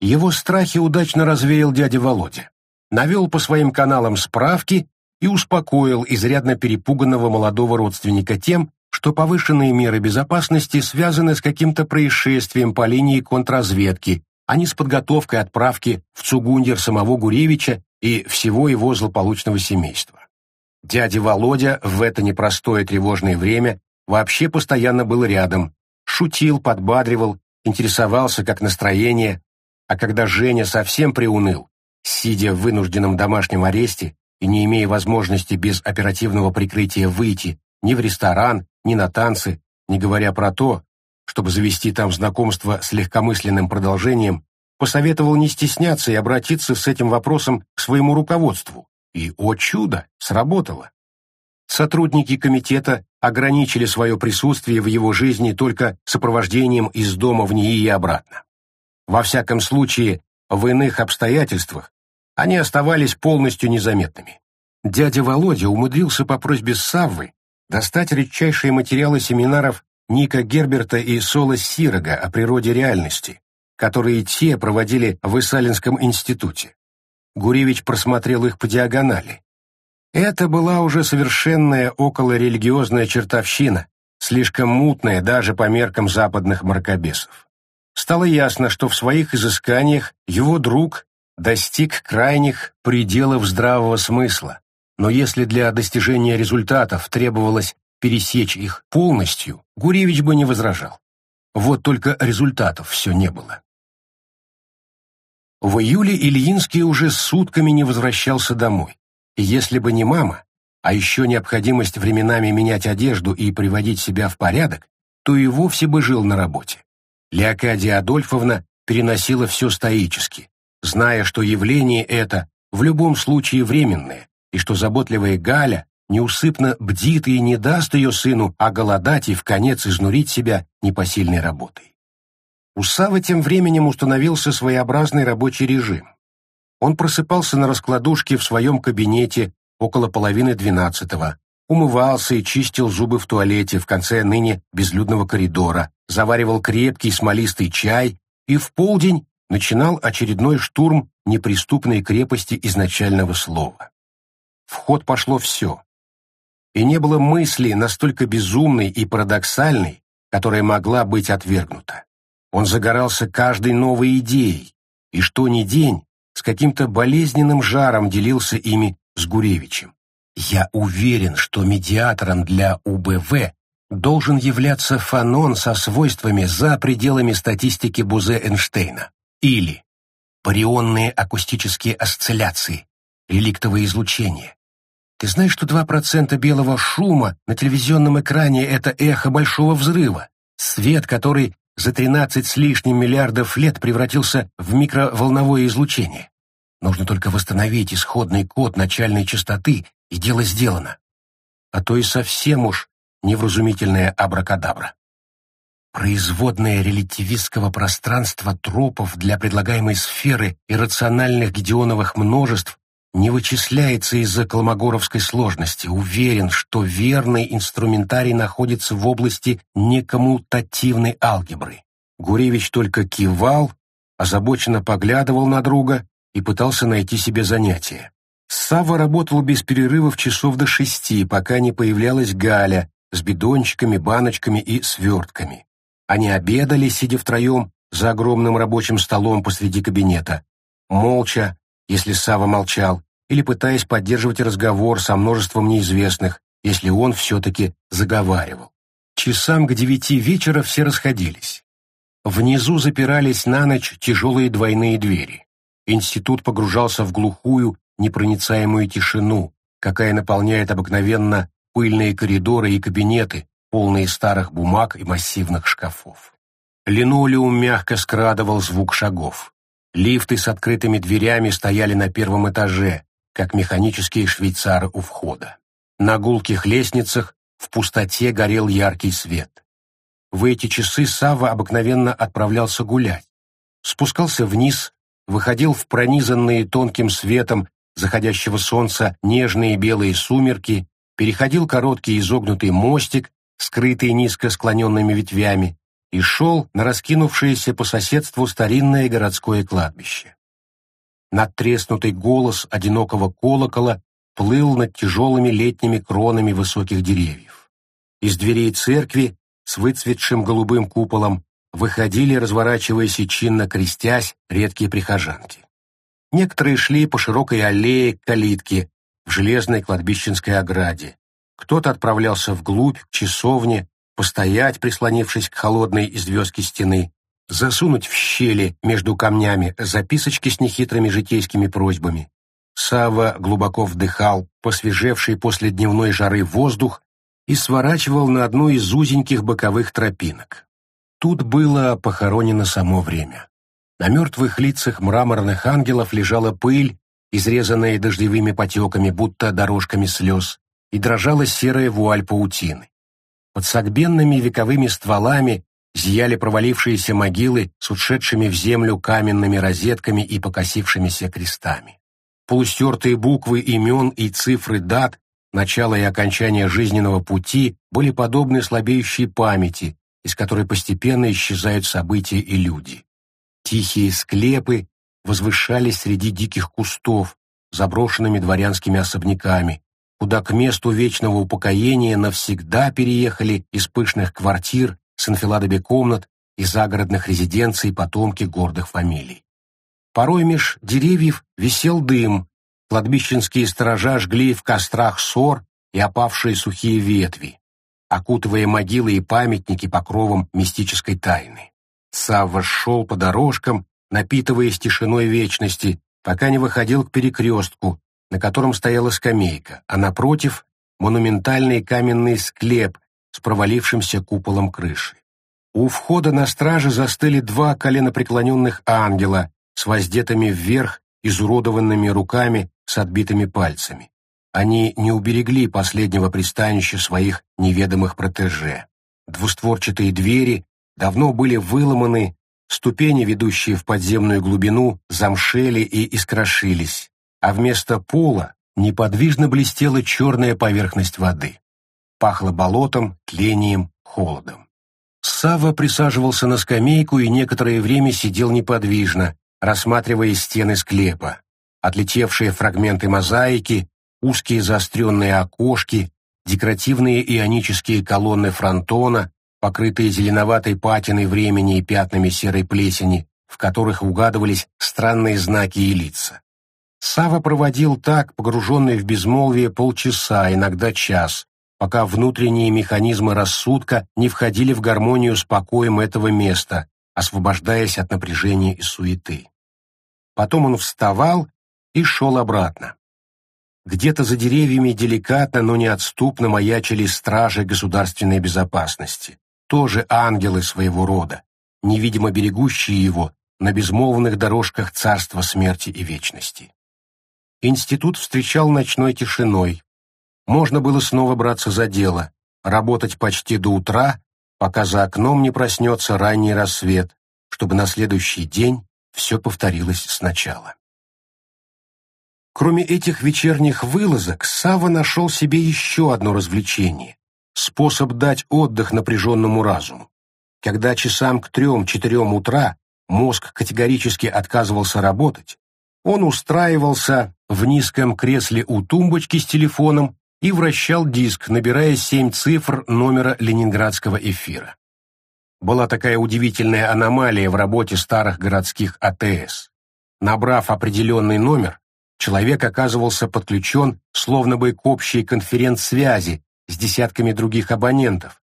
Его страхи удачно развеял дядя Володя. Навел по своим каналам справки и успокоил изрядно перепуганного молодого родственника тем, что повышенные меры безопасности связаны с каким-то происшествием по линии контрразведки, а не с подготовкой отправки в Цугундер самого Гуревича и всего его злополучного семейства. Дядя Володя в это непростое тревожное время вообще постоянно был рядом, шутил, подбадривал, интересовался, как настроение, а когда Женя совсем приуныл, сидя в вынужденном домашнем аресте и не имея возможности без оперативного прикрытия выйти ни в ресторан, ни на танцы, не говоря про то, чтобы завести там знакомство с легкомысленным продолжением, посоветовал не стесняться и обратиться с этим вопросом к своему руководству. И, о чудо, сработало. Сотрудники комитета ограничили свое присутствие в его жизни только сопровождением из дома в НИИ и обратно. Во всяком случае, в иных обстоятельствах они оставались полностью незаметными. Дядя Володя умудрился по просьбе Саввы достать редчайшие материалы семинаров Ника Герберта и Соло Сирога о природе реальности, которые те проводили в Исалинском институте. Гуревич просмотрел их по диагонали. Это была уже совершенная околорелигиозная чертовщина, слишком мутная даже по меркам западных мракобесов. Стало ясно, что в своих изысканиях его друг достиг крайних пределов здравого смысла, но если для достижения результатов требовалось пересечь их полностью, Гуревич бы не возражал. Вот только результатов все не было. В июле Ильинский уже сутками не возвращался домой. И если бы не мама, а еще необходимость временами менять одежду и приводить себя в порядок, то и вовсе бы жил на работе. Леокадия Адольфовна переносила все стоически, зная, что явление это в любом случае временное, и что заботливая Галя неусыпно бдит и не даст ее сыну оголодать и в конец изнурить себя непосильной работой. У Савы тем временем установился своеобразный рабочий режим. Он просыпался на раскладушке в своем кабинете около половины двенадцатого, умывался и чистил зубы в туалете в конце ныне безлюдного коридора, заваривал крепкий смолистый чай и в полдень начинал очередной штурм неприступной крепости изначального слова. В ход пошло все и не было мысли настолько безумной и парадоксальной, которая могла быть отвергнута. Он загорался каждой новой идеей, и что ни день с каким-то болезненным жаром делился ими с Гуревичем. Я уверен, что медиатором для УБВ должен являться фанон со свойствами за пределами статистики Бузе-Эйнштейна или барионные акустические осцилляции, реликтовое излучение, ты знаешь, что 2% белого шума на телевизионном экране — это эхо большого взрыва? Свет, который за 13 с лишним миллиардов лет превратился в микроволновое излучение. Нужно только восстановить исходный код начальной частоты, и дело сделано. А то и совсем уж невразумительная абракадабра. Производная релятивистского пространства тропов для предлагаемой сферы иррациональных гедеоновых множеств не вычисляется из-за колмогоровской сложности. Уверен, что верный инструментарий находится в области некоммутативной алгебры. Гуревич только кивал, озабоченно поглядывал на друга и пытался найти себе занятие. Сава работал без перерывов часов до шести, пока не появлялась Галя с бидончиками, баночками и свертками. Они обедали, сидя втроем, за огромным рабочим столом посреди кабинета, молча, если Сава молчал, или пытаясь поддерживать разговор со множеством неизвестных, если он все-таки заговаривал. Часам к девяти вечера все расходились. Внизу запирались на ночь тяжелые двойные двери. Институт погружался в глухую, непроницаемую тишину, какая наполняет обыкновенно пыльные коридоры и кабинеты, полные старых бумаг и массивных шкафов. Линолеум мягко скрадывал звук шагов. Лифты с открытыми дверями стояли на первом этаже, как механические швейцары у входа. На гулких лестницах в пустоте горел яркий свет. В эти часы Сава обыкновенно отправлялся гулять. Спускался вниз, выходил в пронизанные тонким светом заходящего солнца нежные белые сумерки, переходил короткий изогнутый мостик, скрытый низко склоненными ветвями, и шел на раскинувшееся по соседству старинное городское кладбище. Надтреснутый голос одинокого колокола плыл над тяжелыми летними кронами высоких деревьев. Из дверей церкви с выцветшим голубым куполом выходили, разворачиваясь и чинно крестясь, редкие прихожанки. Некоторые шли по широкой аллее к калитке в железной кладбищенской ограде. Кто-то отправлялся вглубь, к часовне, постоять, прислонившись к холодной из звездки стены, засунуть в щели между камнями записочки с нехитрыми житейскими просьбами. Сава глубоко вдыхал посвежевший после дневной жары воздух и сворачивал на одну из узеньких боковых тропинок. Тут было похоронено само время. На мертвых лицах мраморных ангелов лежала пыль, изрезанная дождевыми потеками, будто дорожками слез, и дрожала серая вуаль паутины. Под согбенными вековыми стволами зияли провалившиеся могилы с ушедшими в землю каменными розетками и покосившимися крестами. Полустертые буквы имен и цифры дат, начала и окончания жизненного пути были подобны слабеющей памяти, из которой постепенно исчезают события и люди. Тихие склепы возвышались среди диких кустов, заброшенными дворянскими особняками, куда к месту вечного упокоения навсегда переехали из пышных квартир с анфиладами комнат и загородных резиденций потомки гордых фамилий. Порой меж деревьев висел дым, кладбищенские сторожа жгли в кострах сор и опавшие сухие ветви, окутывая могилы и памятники покровом мистической тайны. Савва шел по дорожкам, напитываясь тишиной вечности, пока не выходил к перекрестку, на котором стояла скамейка, а напротив — монументальный каменный склеп с провалившимся куполом крыши. У входа на страже застыли два коленопреклоненных ангела с воздетыми вверх изуродованными руками с отбитыми пальцами. Они не уберегли последнего пристанища своих неведомых протеже. Двустворчатые двери давно были выломаны, ступени, ведущие в подземную глубину, замшели и искрошились, а вместо пола неподвижно блестела черная поверхность воды. Пахло болотом, тлением, холодом. Сава присаживался на скамейку и некоторое время сидел неподвижно, рассматривая стены склепа, отлетевшие фрагменты мозаики, узкие заостренные окошки, декоративные ионические колонны фронтона, покрытые зеленоватой патиной времени и пятнами серой плесени, в которых угадывались странные знаки и лица. Сава проводил так, погруженный в безмолвие, полчаса, иногда час, пока внутренние механизмы рассудка не входили в гармонию с покоем этого места, освобождаясь от напряжения и суеты. Потом он вставал и шел обратно. Где-то за деревьями деликатно, но неотступно маячили стражи государственной безопасности, тоже ангелы своего рода, невидимо берегущие его на безмолвных дорожках царства смерти и вечности. Институт встречал ночной тишиной, можно было снова браться за дело, работать почти до утра, пока за окном не проснется ранний рассвет, чтобы на следующий день все повторилось сначала. Кроме этих вечерних вылазок, Сава нашел себе еще одно развлечение — способ дать отдых напряженному разуму. Когда часам к трем-четырем утра мозг категорически отказывался работать, он устраивался в низком кресле у тумбочки с телефоном и вращал диск, набирая семь цифр номера ленинградского эфира. Была такая удивительная аномалия в работе старых городских АТС. Набрав определенный номер, человек оказывался подключен словно бы к общей конференц-связи с десятками других абонентов,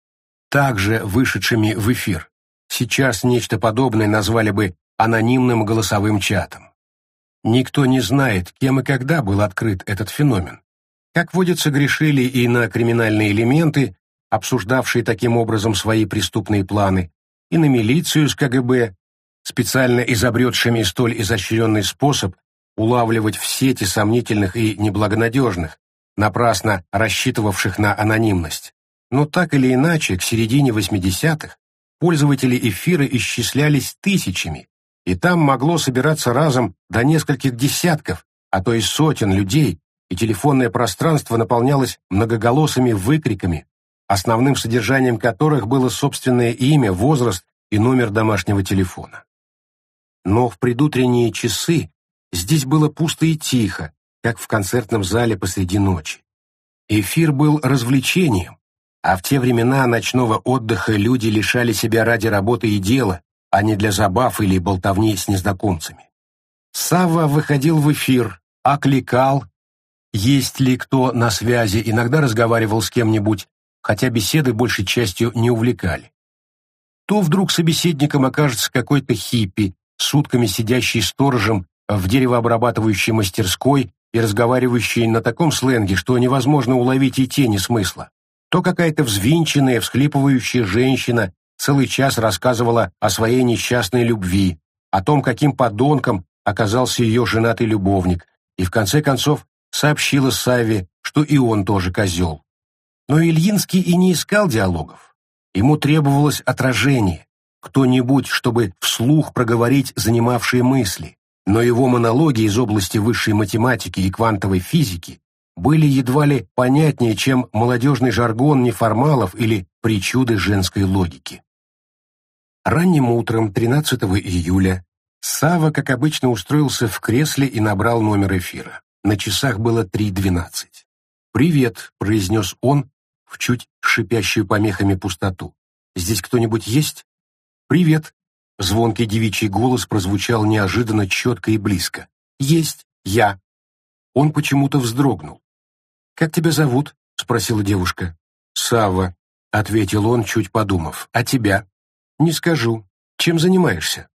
также вышедшими в эфир. Сейчас нечто подобное назвали бы анонимным голосовым чатом. Никто не знает, кем и когда был открыт этот феномен. Как водится, грешили и на криминальные элементы, обсуждавшие таким образом свои преступные планы, и на милицию с КГБ, специально изобретшими столь изощренный способ улавливать в сети сомнительных и неблагонадежных, напрасно рассчитывавших на анонимность. Но так или иначе, к середине 80-х пользователи эфира исчислялись тысячами, и там могло собираться разом до нескольких десятков, а то и сотен людей, и телефонное пространство наполнялось многоголосыми выкриками, основным содержанием которых было собственное имя, возраст и номер домашнего телефона. Но в предутренние часы здесь было пусто и тихо, как в концертном зале посреди ночи. Эфир был развлечением, а в те времена ночного отдыха люди лишали себя ради работы и дела, а не для забав или болтовни с незнакомцами. Савва выходил в эфир, окликал, есть ли кто на связи, иногда разговаривал с кем-нибудь, хотя беседы большей частью не увлекали. То вдруг собеседником окажется какой-то хиппи, сутками сидящий сторожем в деревообрабатывающей мастерской и разговаривающий на таком сленге, что невозможно уловить и тени смысла. То какая-то взвинченная, всхлипывающая женщина целый час рассказывала о своей несчастной любви, о том, каким подонком оказался ее женатый любовник, и в конце концов сообщила Саве, что и он тоже козел. Но Ильинский и не искал диалогов. Ему требовалось отражение, кто-нибудь, чтобы вслух проговорить занимавшие мысли, но его монологи из области высшей математики и квантовой физики были едва ли понятнее, чем молодежный жаргон неформалов или причуды женской логики. Ранним утром 13 июля Сава, как обычно, устроился в кресле и набрал номер эфира. На часах было 3.12. «Привет», — произнес он в чуть шипящую помехами пустоту. «Здесь кто-нибудь есть?» «Привет», — звонкий девичий голос прозвучал неожиданно четко и близко. «Есть, я». Он почему-то вздрогнул. «Как тебя зовут?» — спросила девушка. «Савва», — ответил он, чуть подумав. «А тебя?» «Не скажу. Чем занимаешься?»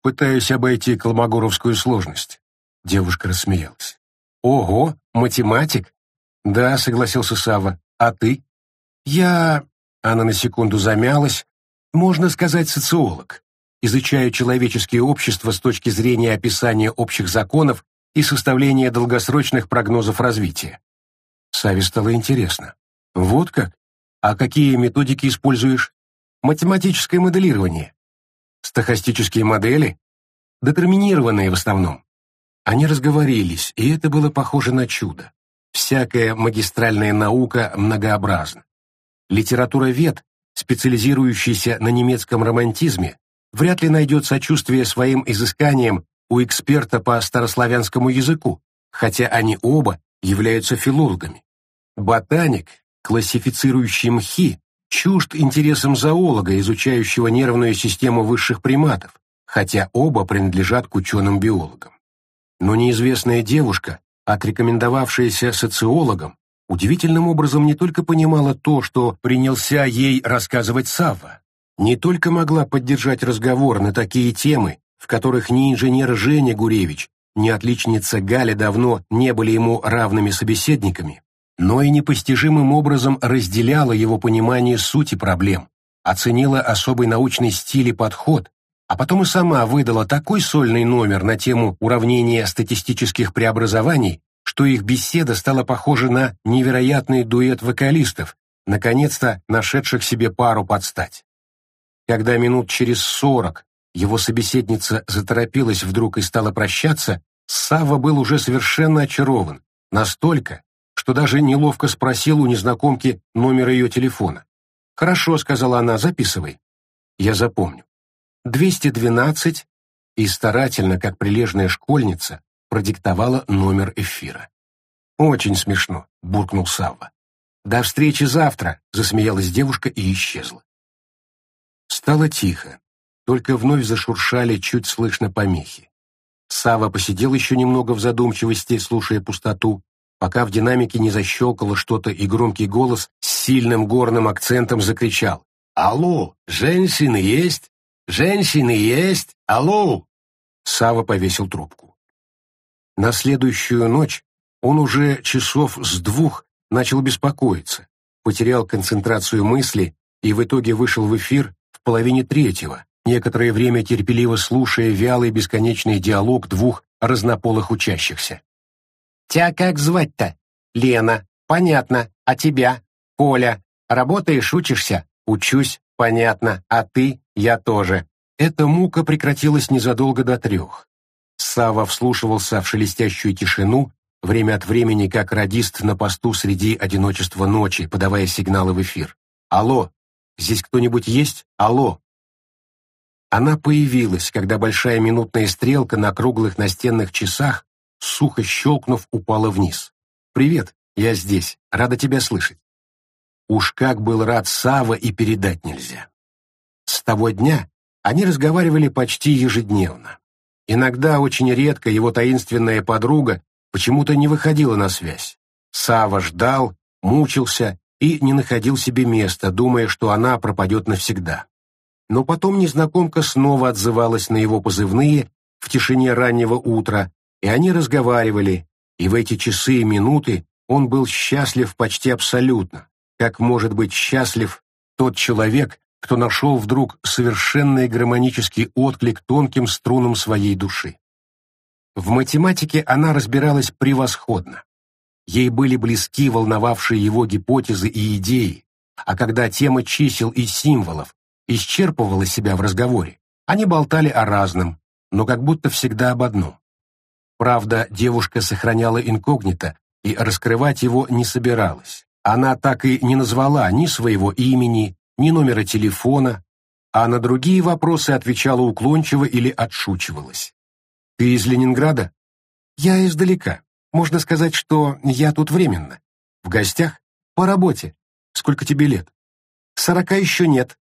«Пытаюсь обойти колмогоровскую сложность». Девушка рассмеялась. «Ого, математик?» «Да», — согласился Сава. «А ты?» «Я...» Она на секунду замялась. «Можно сказать, социолог. Изучаю человеческие общества с точки зрения описания общих законов и составления долгосрочных прогнозов развития». Саве стало интересно. «Вот как? А какие методики используешь?» «Математическое моделирование». «Стохастические модели?» «Детерминированные в основном». Они разговорились, и это было похоже на чудо. Всякая магистральная наука многообразна. Литературовед, специализирующийся на немецком романтизме, вряд ли найдет сочувствие своим изысканиям у эксперта по старославянскому языку, хотя они оба являются филологами. Ботаник, классифицирующий мхи, чужд интересам зоолога, изучающего нервную систему высших приматов, хотя оба принадлежат к ученым-биологам. Но неизвестная девушка, отрекомендовавшаяся социологом, удивительным образом не только понимала то, что принялся ей рассказывать Савва, не только могла поддержать разговор на такие темы, в которых ни инженер Женя Гуревич, ни отличница Галя давно не были ему равными собеседниками, но и непостижимым образом разделяла его понимание сути проблем, оценила особый научный стиль и подход, а потом и сама выдала такой сольный номер на тему уравнения статистических преобразований, что их беседа стала похожа на невероятный дуэт вокалистов, наконец-то нашедших себе пару под стать. Когда минут через сорок его собеседница заторопилась вдруг и стала прощаться, Савва был уже совершенно очарован, настолько, что даже неловко спросил у незнакомки номер ее телефона. «Хорошо», — сказала она, — «записывай». Я запомню. 212 и старательно, как прилежная школьница, продиктовала номер эфира. «Очень смешно», — буркнул Савва. «До встречи завтра», — засмеялась девушка и исчезла. Стало тихо, только вновь зашуршали чуть слышно помехи. Сава посидел еще немного в задумчивости, слушая пустоту, пока в динамике не защелкало что-то, и громкий голос с сильным горным акцентом закричал. «Алло, женщины есть? Женщины есть? Алло!» Сава повесил трубку. На следующую ночь он уже часов с двух начал беспокоиться, потерял концентрацию мысли и в итоге вышел в эфир в половине третьего, некоторое время терпеливо слушая вялый бесконечный диалог двух разнополых учащихся. «Тебя как звать-то?» «Лена. Понятно. А тебя?» «Коля. Работаешь, учишься?» «Учусь. Понятно. А ты?» «Я тоже». Эта мука прекратилась незадолго до трех. Сава вслушивался в шелестящую тишину, время от времени как радист на посту среди одиночества ночи, подавая сигналы в эфир. «Алло! Здесь кто-нибудь есть? Алло!» Она появилась, когда большая минутная стрелка на круглых настенных часах, сухо щелкнув, упала вниз. «Привет, я здесь. Рада тебя слышать». Уж как был рад Сава и передать нельзя. С того дня они разговаривали почти ежедневно. Иногда, очень редко, его таинственная подруга почему-то не выходила на связь. Сава ждал, мучился и не находил себе места, думая, что она пропадет навсегда. Но потом незнакомка снова отзывалась на его позывные в тишине раннего утра, и они разговаривали, и в эти часы и минуты он был счастлив почти абсолютно, как может быть счастлив тот человек, кто нашел вдруг совершенный гармонический отклик тонким струнам своей души. В математике она разбиралась превосходно. Ей были близки волновавшие его гипотезы и идеи, а когда тема чисел и символов исчерпывала себя в разговоре. Они болтали о разном, но как будто всегда об одном. Правда, девушка сохраняла инкогнито и раскрывать его не собиралась. Она так и не назвала ни своего имени, ни номера телефона, а на другие вопросы отвечала уклончиво или отшучивалась. «Ты из Ленинграда?» «Я издалека. Можно сказать, что я тут временно. В гостях? По работе. Сколько тебе лет?» «Сорока еще нет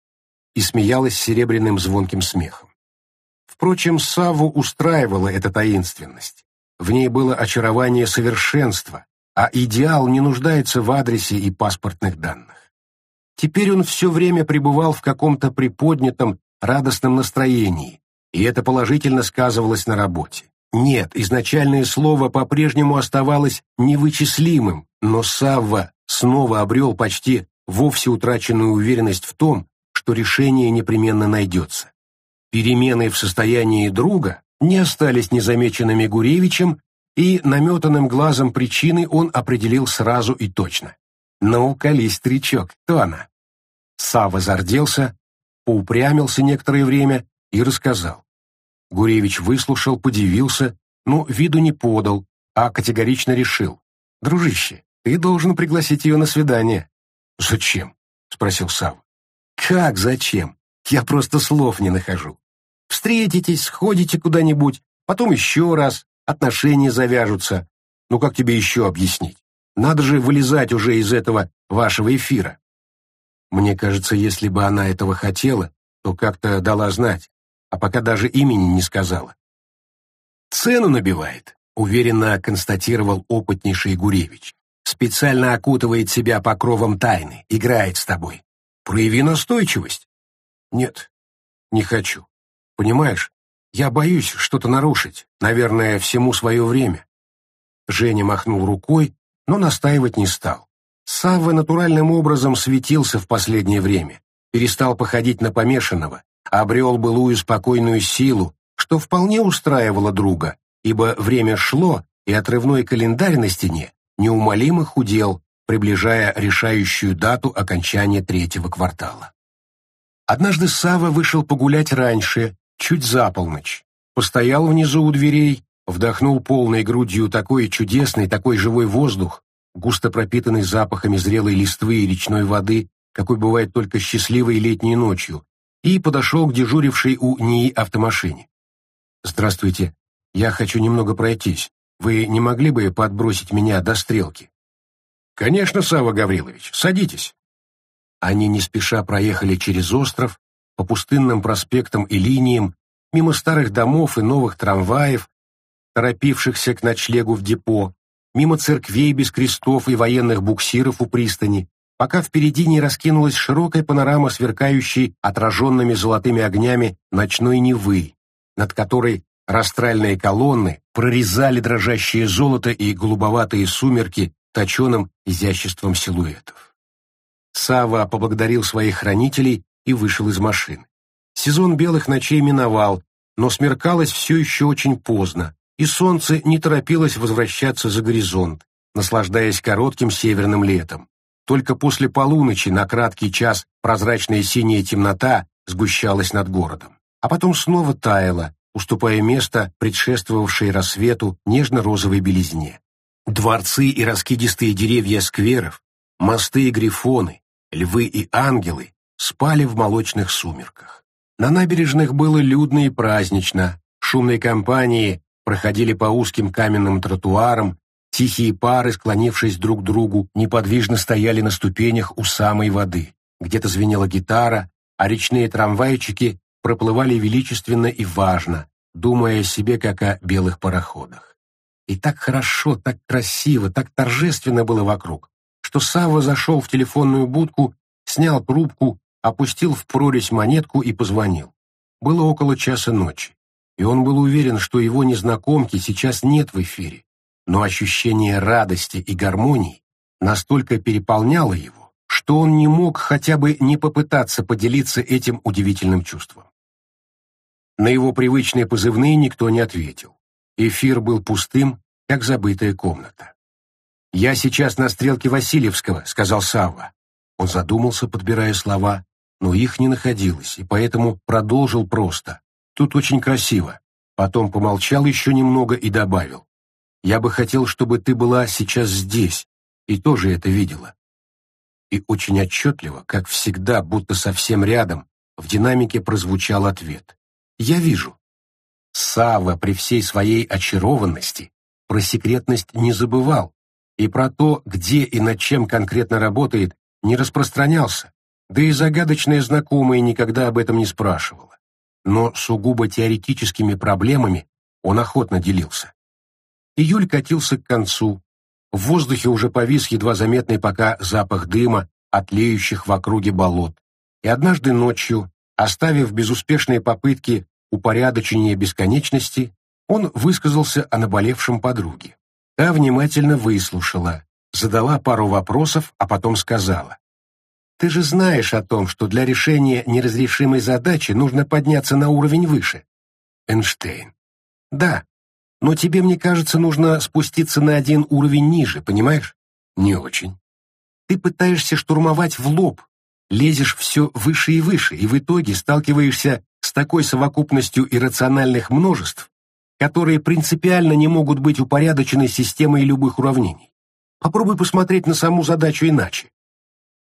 и смеялась серебряным звонким смехом. Впрочем, Савву устраивала эта таинственность. В ней было очарование совершенства, а идеал не нуждается в адресе и паспортных данных. Теперь он все время пребывал в каком-то приподнятом, радостном настроении, и это положительно сказывалось на работе. Нет, изначальное слово по-прежнему оставалось невычислимым, но Савва снова обрел почти вовсе утраченную уверенность в том, что решение непременно найдется. Перемены в состоянии друга не остались незамеченными Гуревичем, и наметанным глазом причины он определил сразу и точно. «Ну, колись, старичок, кто она?» Сава зарделся, поупрямился некоторое время и рассказал. Гуревич выслушал, подивился, но виду не подал, а категорично решил. «Дружище, ты должен пригласить ее на свидание». «Зачем?» — спросил Сава. Как зачем? Я просто слов не нахожу. Встретитесь, сходите куда-нибудь, потом еще раз, отношения завяжутся. Ну как тебе еще объяснить? Надо же вылезать уже из этого вашего эфира. Мне кажется, если бы она этого хотела, то как-то дала знать, а пока даже имени не сказала. «Цену набивает», — уверенно констатировал опытнейший Гуревич. «Специально окутывает себя покровом тайны, играет с тобой. Прояви настойчивость. Нет, не хочу. Понимаешь, я боюсь что-то нарушить. Наверное, всему свое время. Женя махнул рукой, но настаивать не стал. Савва натуральным образом светился в последнее время, перестал походить на помешанного, обрел былую спокойную силу, что вполне устраивало друга, ибо время шло, и отрывной календарь на стене неумолимо худел, приближая решающую дату окончания третьего квартала. Однажды Сава вышел погулять раньше, чуть за полночь, постоял внизу у дверей, вдохнул полной грудью такой чудесный, такой живой воздух, густо пропитанный запахами зрелой листвы и речной воды, какой бывает только счастливой летней ночью, и подошел к дежурившей у НИИ автомашине. «Здравствуйте. Я хочу немного пройтись. Вы не могли бы подбросить меня до стрелки?» «Конечно, Сава Гаврилович. Садитесь». Они не спеша проехали через остров, по пустынным проспектам и линиям, мимо старых домов и новых трамваев, торопившихся к ночлегу в депо, мимо церквей без крестов и военных буксиров у пристани, пока впереди не раскинулась широкая панорама, сверкающей отраженными золотыми огнями ночной Невы, над которой растральные колонны прорезали дрожащее золото и голубоватые сумерки точеным изяществом силуэтов. Сава поблагодарил своих хранителей и вышел из машины. Сезон белых ночей миновал, но смеркалось все еще очень поздно, и солнце не торопилось возвращаться за горизонт, наслаждаясь коротким северным летом. Только после полуночи на краткий час прозрачная синяя темнота сгущалась над городом, а потом снова таяла, уступая место предшествовавшей рассвету нежно-розовой белизне. Дворцы и раскидистые деревья скверов, мосты и грифоны, львы и ангелы спали в молочных сумерках. На набережных было людно и празднично, шумные компании проходили по узким каменным тротуарам, тихие пары, склонившись друг к другу, неподвижно стояли на ступенях у самой воды. Где-то звенела гитара, а речные трамвайчики проплывали величественно и важно, думая о себе как о белых пароходах. И так хорошо, так красиво, так торжественно было вокруг, что Савва зашел в телефонную будку, снял трубку, опустил в прорезь монетку и позвонил. Было около часа ночи и он был уверен, что его незнакомки сейчас нет в эфире, но ощущение радости и гармонии настолько переполняло его, что он не мог хотя бы не попытаться поделиться этим удивительным чувством. На его привычные позывные никто не ответил. Эфир был пустым, как забытая комната. «Я сейчас на стрелке Васильевского», — сказал Савва. Он задумался, подбирая слова, но их не находилось, и поэтому продолжил просто. Тут очень красиво. Потом помолчал еще немного и добавил. Я бы хотел, чтобы ты была сейчас здесь и тоже это видела. И очень отчетливо, как всегда, будто совсем рядом, в динамике прозвучал ответ. Я вижу. Сава при всей своей очарованности про секретность не забывал, и про то, где и над чем конкретно работает, не распространялся, да и загадочная знакомая никогда об этом не спрашивала но сугубо теоретическими проблемами он охотно делился. Июль катился к концу. В воздухе уже повис едва заметный пока запах дыма от леющих в округе болот. И однажды ночью, оставив безуспешные попытки упорядочения бесконечности, он высказался о наболевшем подруге. Та внимательно выслушала, задала пару вопросов, а потом сказала. Ты же знаешь о том, что для решения неразрешимой задачи нужно подняться на уровень выше. Эйнштейн. Да, но тебе, мне кажется, нужно спуститься на один уровень ниже, понимаешь? Не очень. Ты пытаешься штурмовать в лоб, лезешь все выше и выше, и в итоге сталкиваешься с такой совокупностью иррациональных множеств, которые принципиально не могут быть упорядочены системой любых уравнений. Попробуй посмотреть на саму задачу иначе.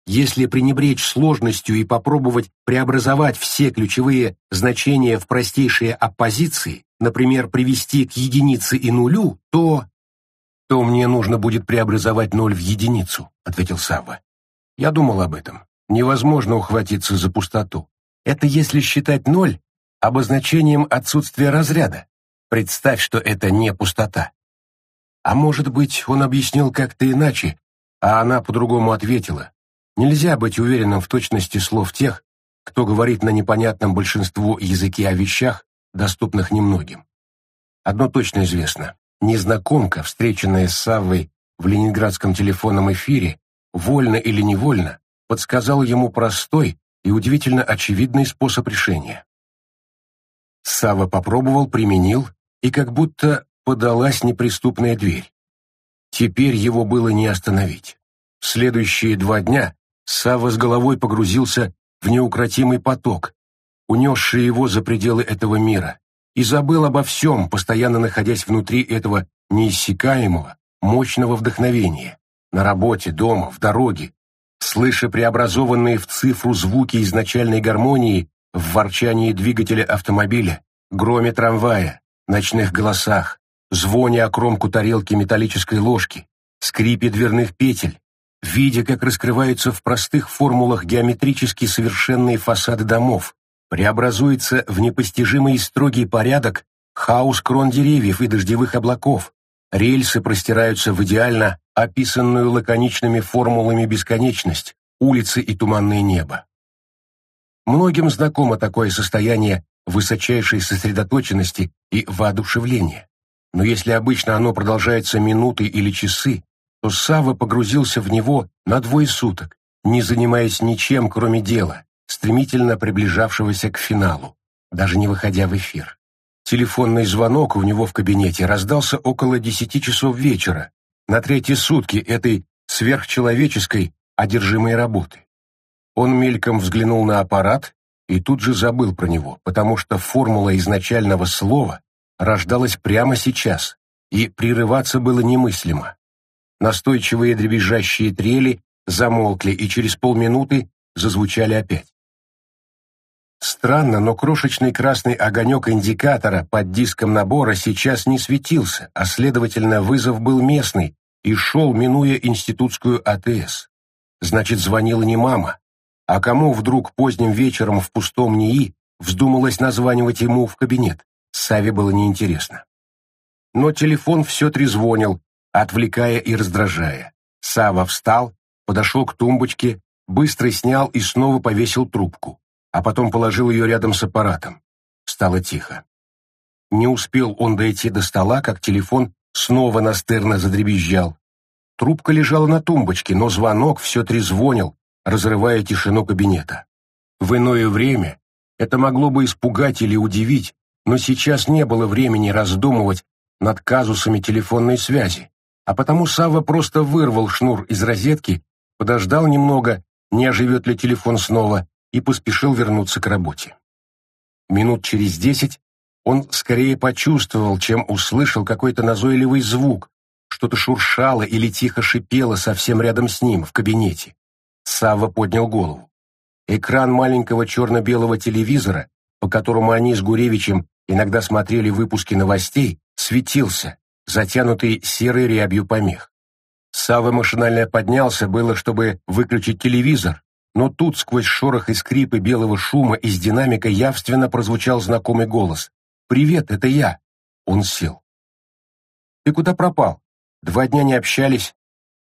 Если пренебречь сложностью и попробовать преобразовать все ключевые значения в простейшие оппозиции, например, привести к единице и нулю, то... «То мне нужно будет преобразовать ноль в единицу», — ответил Савва. «Я думал об этом. Невозможно ухватиться за пустоту. Это если считать ноль обозначением отсутствия разряда. Представь, что это не пустота». А может быть, он объяснил как-то иначе, а она по-другому ответила, Нельзя быть уверенным в точности слов тех, кто говорит на непонятном большинству языке о вещах, доступных немногим. Одно точно известно. Незнакомка, встреченная с Саввой в ленинградском телефонном эфире, вольно или невольно, подсказала ему простой и удивительно очевидный способ решения. Сава попробовал, применил, и как будто подалась неприступная дверь. Теперь его было не остановить. В следующие два дня Савва с головой погрузился в неукротимый поток, унесший его за пределы этого мира, и забыл обо всем, постоянно находясь внутри этого неиссякаемого, мощного вдохновения. На работе, дома, в дороге, слыша преобразованные в цифру звуки изначальной гармонии в ворчании двигателя автомобиля, громе трамвая, ночных голосах, звоне о кромку тарелки металлической ложки, скрипе дверных петель, видя, как раскрываются в простых формулах геометрически совершенные фасады домов, преобразуется в непостижимый и строгий порядок хаос крон деревьев и дождевых облаков, рельсы простираются в идеально описанную лаконичными формулами бесконечность, улицы и туманное небо. Многим знакомо такое состояние высочайшей сосредоточенности и воодушевления. Но если обычно оно продолжается минуты или часы, Сава погрузился в него на двое суток, не занимаясь ничем, кроме дела, стремительно приближавшегося к финалу, даже не выходя в эфир. Телефонный звонок у него в кабинете раздался около десяти часов вечера, на третьи сутки этой сверхчеловеческой, одержимой работы. Он мельком взглянул на аппарат и тут же забыл про него, потому что формула изначального слова рождалась прямо сейчас, и прерываться было немыслимо. Настойчивые дребезжащие трели замолкли и через полминуты зазвучали опять. Странно, но крошечный красный огонек индикатора под диском набора сейчас не светился, а, следовательно, вызов был местный и шел, минуя институтскую АТС. Значит, звонила не мама. А кому вдруг поздним вечером в пустом НИИ вздумалось названивать ему в кабинет? Саве было неинтересно. Но телефон все трезвонил, отвлекая и раздражая. Сава встал, подошел к тумбочке, быстро снял и снова повесил трубку а потом положил ее рядом с аппаратом. Стало тихо. Не успел он дойти до стола, как телефон снова настырно задребезжал. Трубка лежала на тумбочке, но звонок все трезвонил, разрывая тишину кабинета. В иное время это могло бы испугать или удивить, но сейчас не было времени раздумывать над казусами телефонной связи, а потому Сава просто вырвал шнур из розетки, подождал немного, не оживет ли телефон снова, и поспешил вернуться к работе. Минут через десять он скорее почувствовал, чем услышал какой-то назойливый звук, что-то шуршало или тихо шипело совсем рядом с ним, в кабинете. Савва поднял голову. Экран маленького черно-белого телевизора, по которому они с Гуревичем иногда смотрели выпуски новостей, светился, затянутый серой рябью помех. Савва машинально поднялся было, чтобы выключить телевизор, но тут сквозь шорох и скрипы белого шума из динамика явственно прозвучал знакомый голос. «Привет, это я!» Он сел. «Ты куда пропал? Два дня не общались?»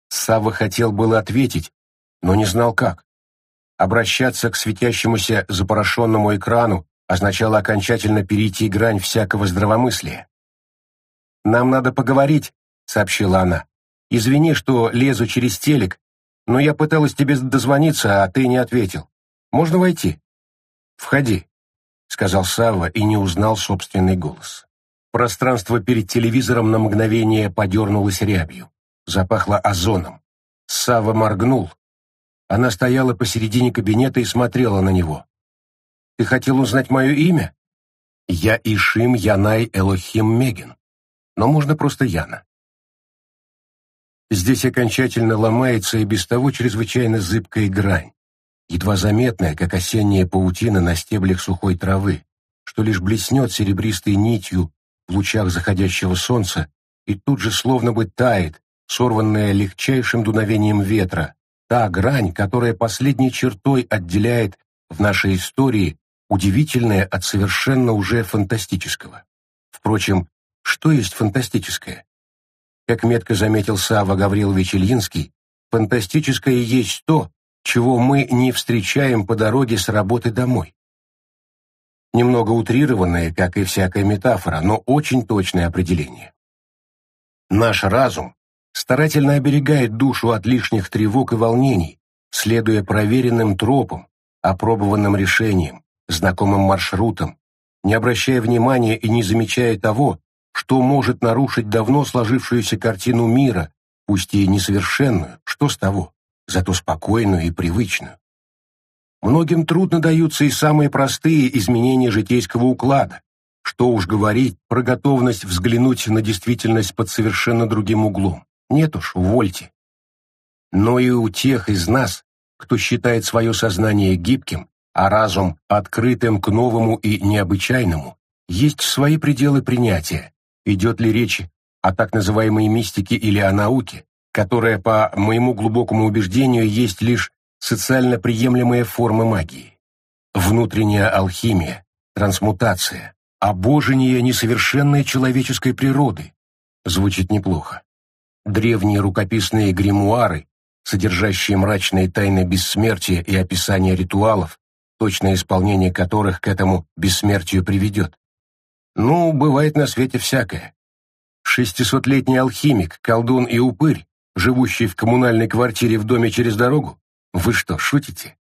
Савва хотел было ответить, но не знал как. Обращаться к светящемуся запорошенному экрану означало окончательно перейти грань всякого здравомыслия. «Нам надо поговорить», — сообщила она. «Извини, что лезу через телек, но я пыталась тебе дозвониться, а ты не ответил. Можно войти?» «Входи», — сказал Савва и не узнал собственный голос. Пространство перед телевизором на мгновение подернулось рябью. Запахло озоном. Савва моргнул. Она стояла посередине кабинета и смотрела на него. «Ты хотел узнать мое имя?» «Я Ишим Янай Элохим Меген. Но можно просто Яна. Здесь окончательно ломается и без того чрезвычайно зыбкая грань, едва заметная, как осенняя паутина на стеблях сухой травы, что лишь блеснет серебристой нитью в лучах заходящего солнца и тут же словно бы тает, сорванная легчайшим дуновением ветра, та грань, которая последней чертой отделяет в нашей истории удивительное от совершенно уже фантастического. Впрочем, что есть фантастическое? Как метко заметил Сава Гаврилович Ильинский, фантастическое есть то, чего мы не встречаем по дороге с работы домой. Немного утрированное, как и всякая метафора, но очень точное определение. Наш разум старательно оберегает душу от лишних тревог и волнений, следуя проверенным тропам, опробованным решениям, знакомым маршрутам, не обращая внимания и не замечая того, что может нарушить давно сложившуюся картину мира, пусть и несовершенную, что с того, зато спокойную и привычную. Многим трудно даются и самые простые изменения житейского уклада, Что уж говорить про готовность взглянуть на действительность под совершенно другим углом. Нет уж, увольте. Но и у тех из нас, кто считает свое сознание гибким, а разум открытым к новому и необычайному, есть свои пределы принятия. Идет ли речь о так называемой мистике или о науке, которая, по моему глубокому убеждению, есть лишь социально приемлемая форма магии. Внутренняя алхимия, трансмутация, обожение несовершенной человеческой природы. Звучит неплохо. Древние рукописные гримуары, содержащие мрачные тайны бессмертия и описание ритуалов, точное исполнение которых к этому бессмертию приведет. Ну, бывает на свете всякое. Шестисотлетний алхимик, колдун и упырь, живущий в коммунальной квартире в доме через дорогу? Вы что, шутите?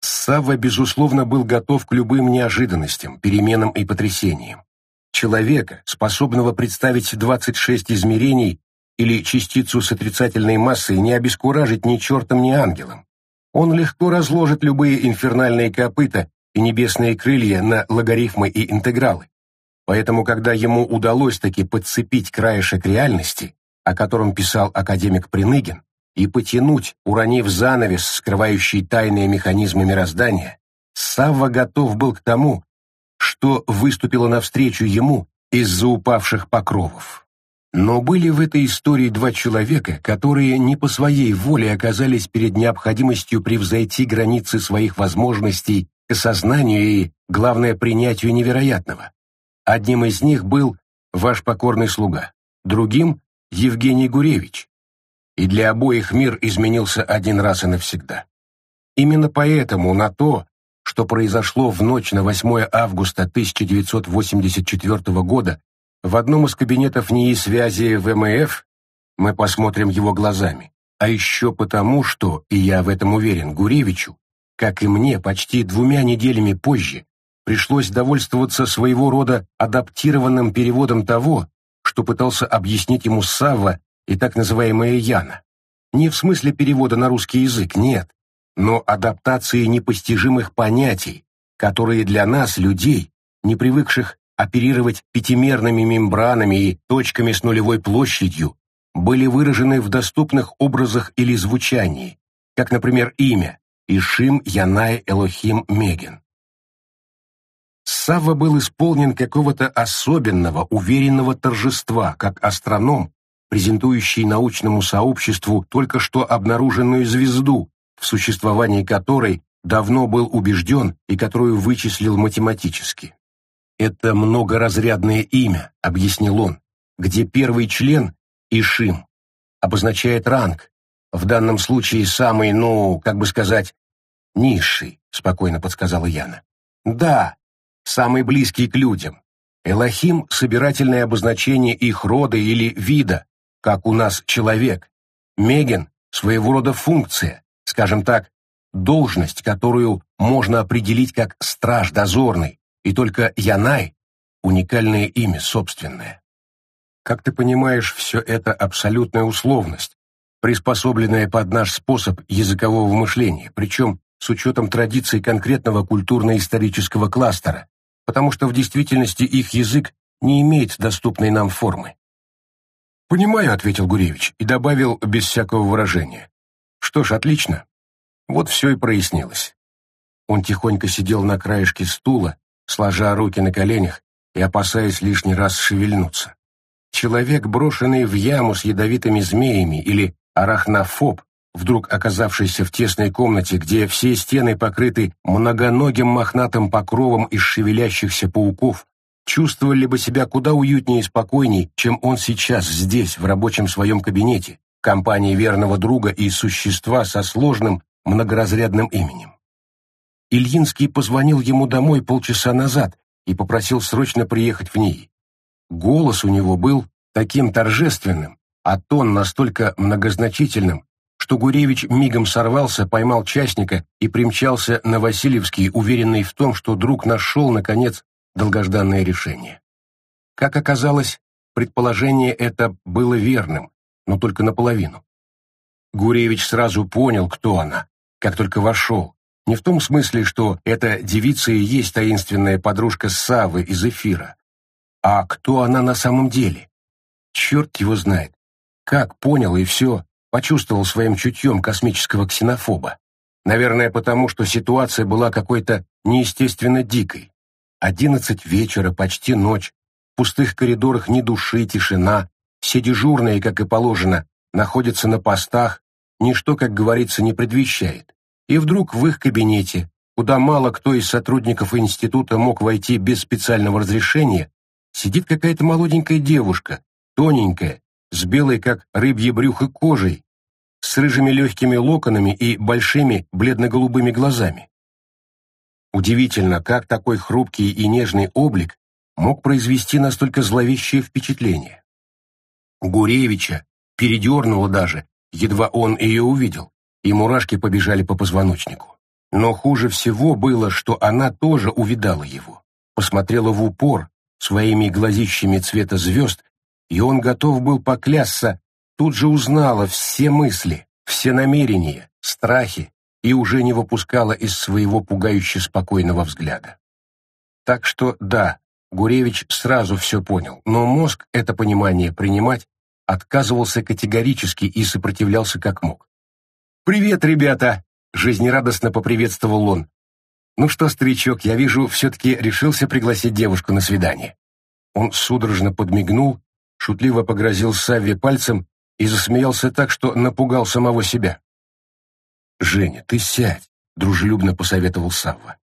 Савва, безусловно, был готов к любым неожиданностям, переменам и потрясениям. Человека, способного представить 26 измерений или частицу с отрицательной массой, не обескуражить ни чертом, ни ангелом. Он легко разложит любые инфернальные копыта и небесные крылья на логарифмы и интегралы. Поэтому, когда ему удалось таки подцепить краешек реальности, о котором писал академик Приныгин, и потянуть, уронив занавес, скрывающий тайные механизмы мироздания, Савва готов был к тому, что выступило навстречу ему из-за упавших покровов. Но были в этой истории два человека, которые не по своей воле оказались перед необходимостью превзойти границы своих возможностей к осознанию и, главное, принятию невероятного. Одним из них был ваш покорный слуга, другим — Евгений Гуревич, и для обоих мир изменился один раз и навсегда. Именно поэтому на то, что произошло в ночь на 8 августа 1984 года в одном из кабинетов НИИ связи ВМФ, мы посмотрим его глазами, а еще потому, что, и я в этом уверен, Гуревичу, как и мне почти двумя неделями позже, пришлось довольствоваться своего рода адаптированным переводом того, что пытался объяснить ему Савва и так называемая Яна. Не в смысле перевода на русский язык, нет, но адаптации непостижимых понятий, которые для нас, людей, не привыкших оперировать пятимерными мембранами и точками с нулевой площадью, были выражены в доступных образах или звучании, как, например, имя Ишим Янай Элохим Меген. Савва был исполнен какого-то особенного, уверенного торжества, как астроном, презентующий научному сообществу только что обнаруженную звезду, в существовании которой давно был убежден и которую вычислил математически. «Это многоразрядное имя», — объяснил он, где первый член, Ишим, обозначает ранг, в данном случае самый, ну, как бы сказать, низший, спокойно подсказала Яна. Да, самый близкий к людям. Элохим — собирательное обозначение их рода или вида, как у нас человек. Меген — своего рода функция, скажем так, должность, которую можно определить как страж дозорный, и только Янай — уникальное имя собственное. Как ты понимаешь, все это абсолютная условность, приспособленная под наш способ языкового мышления, причем с учетом традиций конкретного культурно-исторического кластера, потому что в действительности их язык не имеет доступной нам формы. «Понимаю», — ответил Гуревич и добавил без всякого выражения. «Что ж, отлично. Вот все и прояснилось». Он тихонько сидел на краешке стула, сложа руки на коленях и опасаясь лишний раз шевельнуться. Человек, брошенный в яму с ядовитыми змеями или арахнофоб, вдруг оказавшийся в тесной комнате, где все стены покрыты многоногим мохнатым покровом из шевелящихся пауков, чувствовали бы себя куда уютнее и спокойней, чем он сейчас здесь, в рабочем своем кабинете, компании верного друга и существа со сложным многоразрядным именем. Ильинский позвонил ему домой полчаса назад и попросил срочно приехать в ней. Голос у него был таким торжественным, а тон настолько многозначительным, что Гуревич мигом сорвался, поймал частника и примчался на Васильевский, уверенный в том, что друг нашел, наконец, долгожданное решение. Как оказалось, предположение это было верным, но только наполовину. Гуревич сразу понял, кто она, как только вошел. Не в том смысле, что эта девица и есть таинственная подружка Савы из эфира, А кто она на самом деле? Черт его знает. Как понял и все, почувствовал своим чутьем космического ксенофоба. Наверное, потому что ситуация была какой-то неестественно дикой. Одиннадцать вечера, почти ночь, в пустых коридорах ни души, тишина, все дежурные, как и положено, находятся на постах, ничто, как говорится, не предвещает. И вдруг в их кабинете, куда мало кто из сотрудников института мог войти без специального разрешения, сидит какая-то молоденькая девушка, тоненькая, с белой, как рыбье брюхо, кожей, с рыжими легкими локонами и большими бледно-голубыми глазами. Удивительно, как такой хрупкий и нежный облик мог произвести настолько зловещее впечатление. Гуревича передернуло даже, едва он ее увидел, и мурашки побежали по позвоночнику. Но хуже всего было, что она тоже увидала его, посмотрела в упор своими глазищами цвета звезд, и он готов был поклясться, тут же узнала все мысли, все намерения, страхи и уже не выпускала из своего пугающе спокойного взгляда. Так что да, Гуревич сразу все понял, но мозг это понимание принимать отказывался категорически и сопротивлялся как мог. «Привет, ребята!» — жизнерадостно поприветствовал он. «Ну что, старичок, я вижу, все-таки решился пригласить девушку на свидание». Он судорожно подмигнул, шутливо погрозил Савве пальцем и засмеялся так, что напугал самого себя. «Женя, ты сядь», — дружелюбно посоветовал Савва.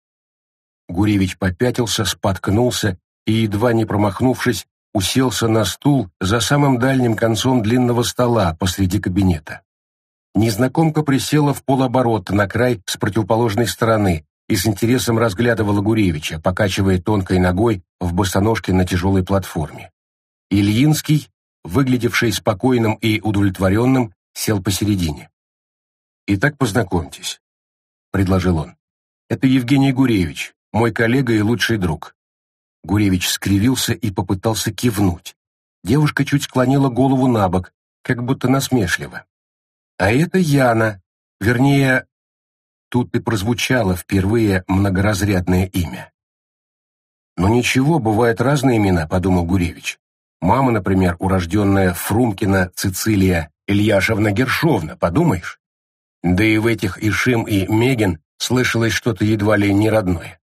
Гуревич попятился, споткнулся и, едва не промахнувшись, уселся на стул за самым дальним концом длинного стола посреди кабинета. Незнакомка присела в полоборота на край с противоположной стороны и с интересом разглядывала Гуревича, покачивая тонкой ногой в босоножке на тяжелой платформе. Ильинский, выглядевший спокойным и удовлетворенным, сел посередине. «Итак, познакомьтесь», — предложил он. «Это Евгений Гуревич, мой коллега и лучший друг. Гуревич скривился и попытался кивнуть. Девушка чуть склонила голову на бок, как будто насмешливо. «А это Яна, вернее...» Тут и прозвучало впервые многоразрядное имя. «Но ничего, бывают разные имена», — подумал Гуревич. «Мама, например, урожденная Фрумкина Цицилия Ильяшевна Гершовна, подумаешь? Да и в этих Ишим и Мегин слышалось что-то едва ли не родное.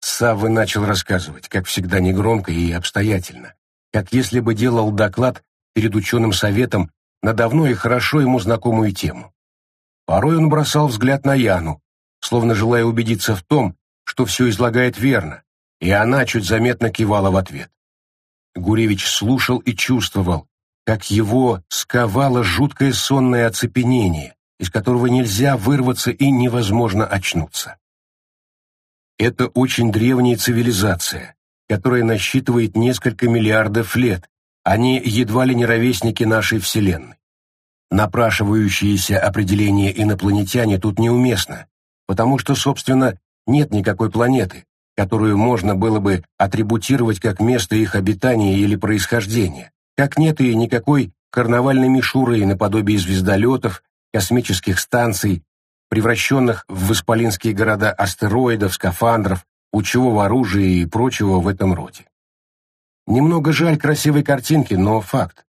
Савва начал рассказывать, как всегда негромко и обстоятельно, как если бы делал доклад перед ученым советом на давно и хорошо ему знакомую тему. Порой он бросал взгляд на Яну, словно желая убедиться в том, что все излагает верно, и она чуть заметно кивала в ответ. Гуревич слушал и чувствовал, как его сковало жуткое сонное оцепенение, из которого нельзя вырваться и невозможно очнуться. Это очень древняя цивилизация, которая насчитывает несколько миллиардов лет. Они едва ли не ровесники нашей Вселенной. Напрашивающееся определение инопланетяне тут неуместно, потому что, собственно, нет никакой планеты, которую можно было бы атрибутировать как место их обитания или происхождения, как нет и никакой карнавальной мишуры наподобие звездолетов, космических станций превращенных в исполинские города астероидов, скафандров, учевого оружия и прочего в этом роде. Немного жаль красивой картинки, но факт.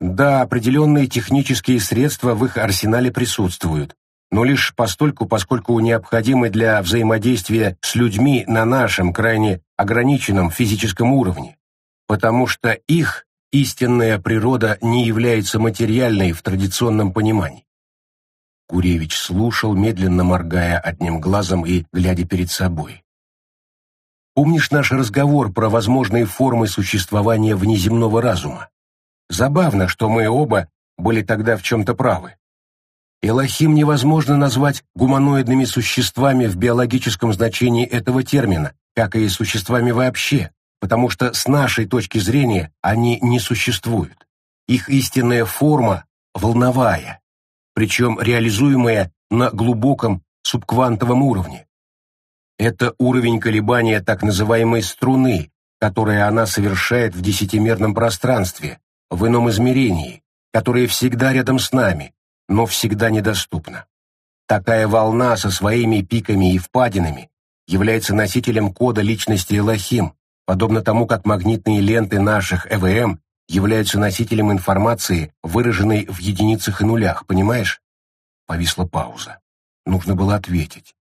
Да, определенные технические средства в их арсенале присутствуют, но лишь постольку, поскольку необходимы для взаимодействия с людьми на нашем крайне ограниченном физическом уровне, потому что их истинная природа не является материальной в традиционном понимании. Гуревич слушал, медленно моргая одним глазом и глядя перед собой. «Помнишь наш разговор про возможные формы существования внеземного разума? Забавно, что мы оба были тогда в чем-то правы. Элохим невозможно назвать гуманоидными существами в биологическом значении этого термина, как и существами вообще, потому что с нашей точки зрения они не существуют. Их истинная форма – волновая, причем реализуемая на глубоком субквантовом уровне. Это уровень колебания так называемой струны, которое она совершает в десятимерном пространстве, в ином измерении, которое всегда рядом с нами, но всегда недоступно. Такая волна со своими пиками и впадинами является носителем кода личности Элохим, подобно тому, как магнитные ленты наших ЭВМ являются носителем информации, выраженной в единицах и нулях, понимаешь? Повисла пауза. Нужно было ответить.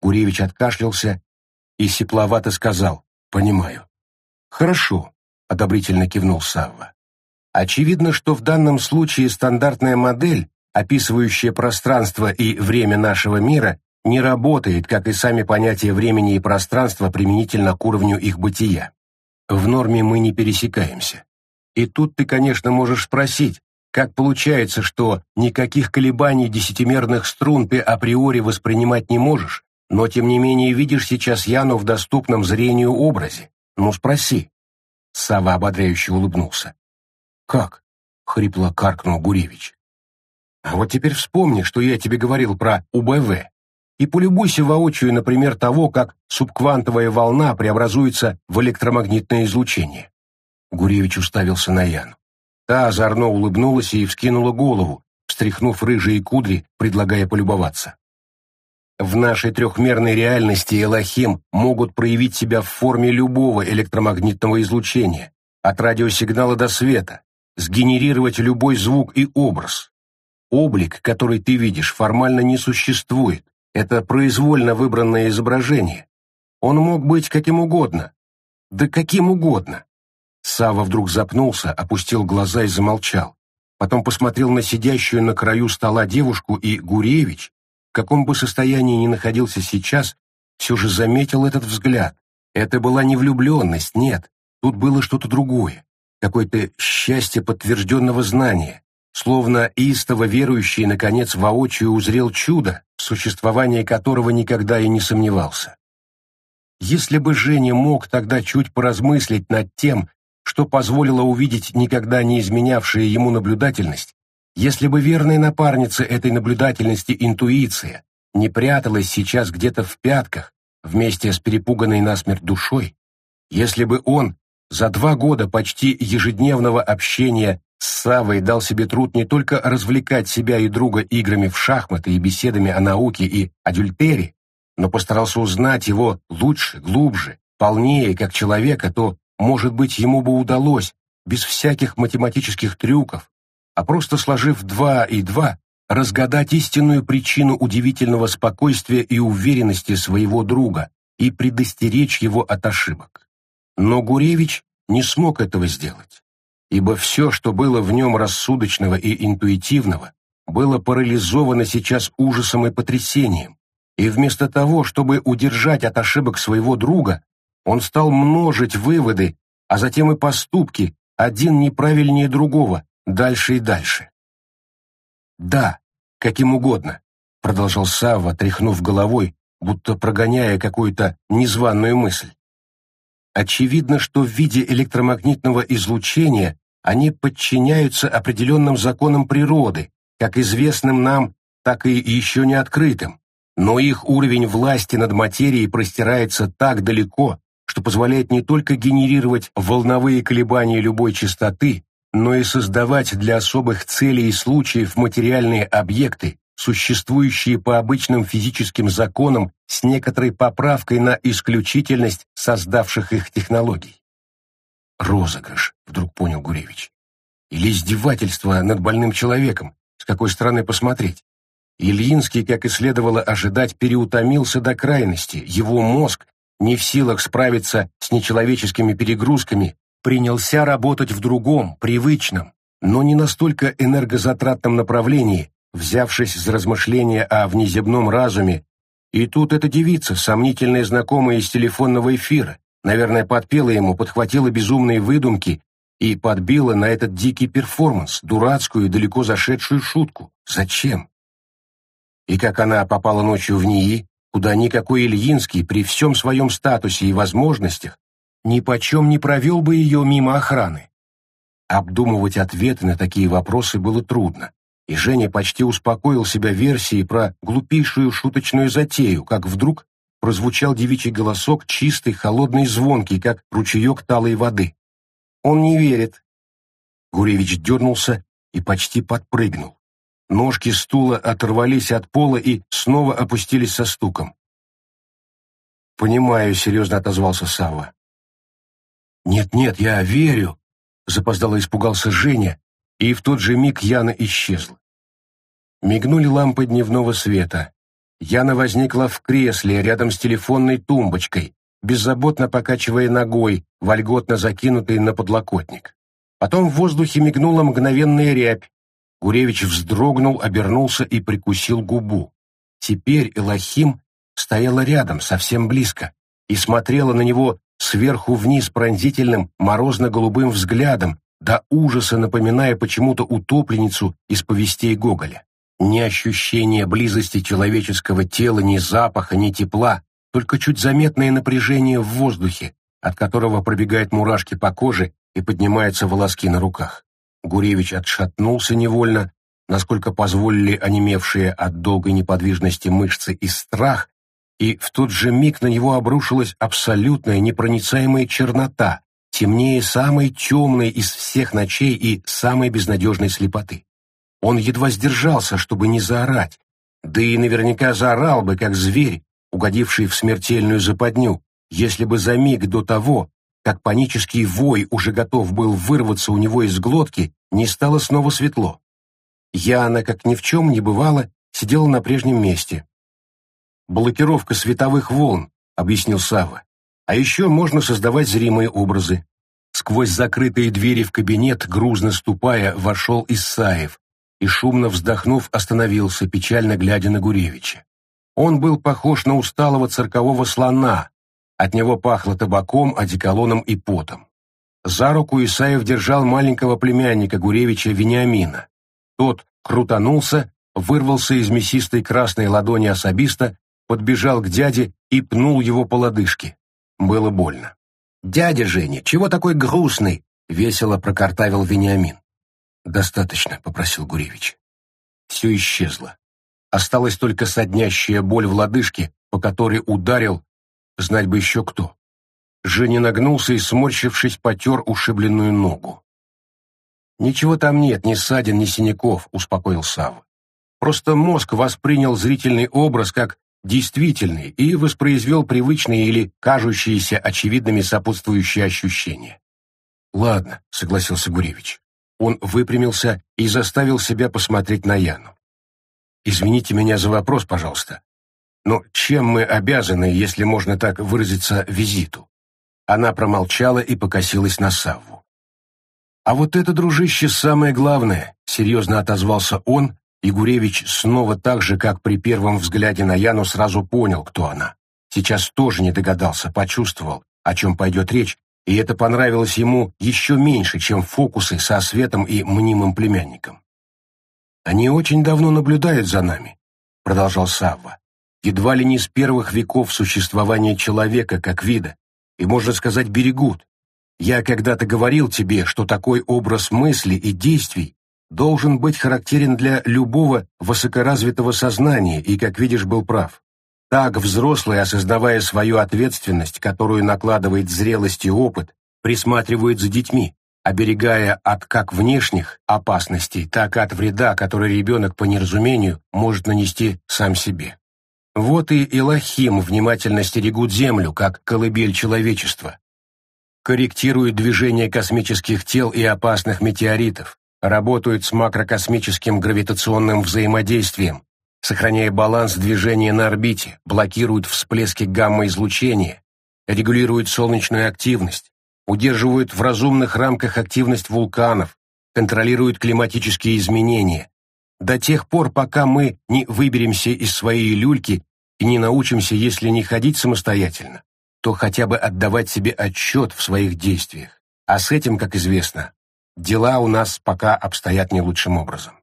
Гуревич откашлялся и сепловато сказал «Понимаю». «Хорошо», — одобрительно кивнул Савва. «Очевидно, что в данном случае стандартная модель, описывающая пространство и время нашего мира, не работает, как и сами понятия времени и пространства применительно к уровню их бытия. В норме мы не пересекаемся. И тут ты, конечно, можешь спросить, как получается, что никаких колебаний десятимерных струн ты априори воспринимать не можешь, но тем не менее видишь сейчас Яну в доступном зрению образе? Ну, спроси. Сава ободряюще улыбнулся. «Как?» — хрипло каркнул Гуревич. «А вот теперь вспомни, что я тебе говорил про УБВ и полюбуйся воочию, например, того, как субквантовая волна преобразуется в электромагнитное излучение. Гуревич уставился на Яну. Та озорно улыбнулась и вскинула голову, встряхнув рыжие кудри, предлагая полюбоваться. В нашей трехмерной реальности Элохим могут проявить себя в форме любого электромагнитного излучения, от радиосигнала до света, сгенерировать любой звук и образ. Облик, который ты видишь, формально не существует, это произвольно выбранное изображение. Он мог быть каким угодно. Да каким угодно. Сава вдруг запнулся, опустил глаза и замолчал. Потом посмотрел на сидящую на краю стола девушку, и Гуревич, в каком бы состоянии ни находился сейчас, все же заметил этот взгляд. Это была не влюбленность, нет. Тут было что-то другое. Какое-то счастье подтвержденного знания, словно истово верующий, наконец, воочию узрел чудо, в существовании которого никогда и не сомневался. Если бы Женя мог тогда чуть поразмыслить над тем, что позволило увидеть никогда не изменявшая ему наблюдательность, если бы верная напарница этой наблюдательности интуиция не пряталась сейчас где-то в пятках вместе с перепуганной насмерть душой, если бы он за два года почти ежедневного общения Савой дал себе труд не только развлекать себя и друга играми в шахматы и беседами о науке и адюльтере, но постарался узнать его лучше, глубже, полнее как человека, то, может быть, ему бы удалось, без всяких математических трюков, а просто сложив два и два, разгадать истинную причину удивительного спокойствия и уверенности своего друга и предостеречь его от ошибок. Но Гуревич не смог этого сделать ибо все, что было в нем рассудочного и интуитивного, было парализовано сейчас ужасом и потрясением, и вместо того, чтобы удержать от ошибок своего друга, он стал множить выводы, а затем и поступки, один неправильнее другого, дальше и дальше. «Да, каким угодно», — продолжал Савва, тряхнув головой, будто прогоняя какую-то незваную мысль. Очевидно, что в виде электромагнитного излучения они подчиняются определенным законам природы, как известным нам, так и еще не открытым, но их уровень власти над материей простирается так далеко, что позволяет не только генерировать волновые колебания любой частоты, но и создавать для особых целей и случаев материальные объекты, существующие по обычным физическим законам с некоторой поправкой на исключительность создавших их технологий. Розыгрыш, вдруг понял Гуревич. Или издевательство над больным человеком, с какой стороны посмотреть. Ильинский, как и следовало ожидать, переутомился до крайности. Его мозг, не в силах справиться с нечеловеческими перегрузками, принялся работать в другом, привычном, но не настолько энергозатратном направлении, взявшись за размышления о внеземном разуме. И тут эта девица, сомнительная знакомая из телефонного эфира, Наверное, подпела ему, подхватила безумные выдумки и подбила на этот дикий перформанс, дурацкую и далеко зашедшую шутку. Зачем? И как она попала ночью в НИИ, куда никакой Ильинский при всем своем статусе и возможностях ни почем не провел бы ее мимо охраны. Обдумывать ответы на такие вопросы было трудно, и Женя почти успокоил себя версией про глупейшую шуточную затею, как вдруг прозвучал девичий голосок, чистый, холодный, звонкий, как ручеек талой воды. «Он не верит». Гуревич дернулся и почти подпрыгнул. Ножки стула оторвались от пола и снова опустились со стуком. «Понимаю», — серьезно отозвался Савва. «Нет-нет, я верю», — запоздало испугался Женя, и в тот же миг Яна исчезла. Мигнули лампы дневного света. Яна возникла в кресле рядом с телефонной тумбочкой, беззаботно покачивая ногой, вольготно закинутой на подлокотник. Потом в воздухе мигнула мгновенная рябь. Гуревич вздрогнул, обернулся и прикусил губу. Теперь Элохим стояла рядом, совсем близко, и смотрела на него сверху вниз пронзительным морозно-голубым взглядом, до ужаса напоминая почему-то утопленницу из повестей Гоголя. Ни ощущения близости человеческого тела, ни запаха, ни тепла, только чуть заметное напряжение в воздухе, от которого пробегают мурашки по коже и поднимаются волоски на руках. Гуревич отшатнулся невольно, насколько позволили онемевшие от долгой неподвижности мышцы и страх, и в тот же миг на него обрушилась абсолютная непроницаемая чернота, темнее самой темной из всех ночей и самой безнадежной слепоты. Он едва сдержался, чтобы не заорать, да и наверняка заорал бы, как зверь, угодивший в смертельную западню, если бы за миг до того, как панический вой уже готов был вырваться у него из глотки, не стало снова светло. Яна, как ни в чем не бывало, сидела на прежнем месте. «Блокировка световых волн», — объяснил Савва. «А еще можно создавать зримые образы». Сквозь закрытые двери в кабинет, грузно ступая, вошел Исаев и, шумно вздохнув, остановился, печально глядя на Гуревича. Он был похож на усталого циркового слона. От него пахло табаком, одеколоном и потом. За руку Исаев держал маленького племянника Гуревича Вениамина. Тот крутанулся, вырвался из мясистой красной ладони особиста, подбежал к дяде и пнул его по лодыжке. Было больно. «Дядя Женя, чего такой грустный?» — весело прокартавил Вениамин. «Достаточно», — попросил Гуревич. Все исчезло. Осталась только соднящая боль в лодыжке, по которой ударил, знать бы еще кто. Женя нагнулся и, сморщившись, потер ушибленную ногу. «Ничего там нет, ни ссадин, ни синяков», — успокоил Савва. «Просто мозг воспринял зрительный образ как действительный и воспроизвел привычные или кажущиеся очевидными сопутствующие ощущения». «Ладно», — согласился Гуревич. Он выпрямился и заставил себя посмотреть на Яну. Извините меня за вопрос, пожалуйста. Но чем мы обязаны, если можно так выразиться, визиту? Она промолчала и покосилась на Савву. А вот это, дружище, самое главное, серьезно отозвался он, и Гуревич снова так же, как при первом взгляде на Яну, сразу понял, кто она. Сейчас тоже не догадался, почувствовал, о чем пойдет речь, и это понравилось ему еще меньше, чем фокусы со Светом и мнимым племянником. «Они очень давно наблюдают за нами», — продолжал Савва. «Едва ли не с первых веков существования человека как вида, и, можно сказать, берегут. Я когда-то говорил тебе, что такой образ мысли и действий должен быть характерен для любого высокоразвитого сознания, и, как видишь, был прав. Так взрослые, осознавая свою ответственность, которую накладывает зрелость и опыт, присматривают за детьми, оберегая от как внешних опасностей, так и от вреда, который ребенок по неразумению может нанести сам себе. Вот и Элохим внимательно стерегут Землю, как колыбель человечества. Корректируют движение космических тел и опасных метеоритов, работают с макрокосмическим гравитационным взаимодействием, сохраняя баланс движения на орбите, блокируют всплески гамма-излучения, регулируют солнечную активность, удерживают в разумных рамках активность вулканов, контролируют климатические изменения. До тех пор, пока мы не выберемся из своей люльки и не научимся, если не ходить самостоятельно, то хотя бы отдавать себе отчет в своих действиях. А с этим, как известно, дела у нас пока обстоят не лучшим образом.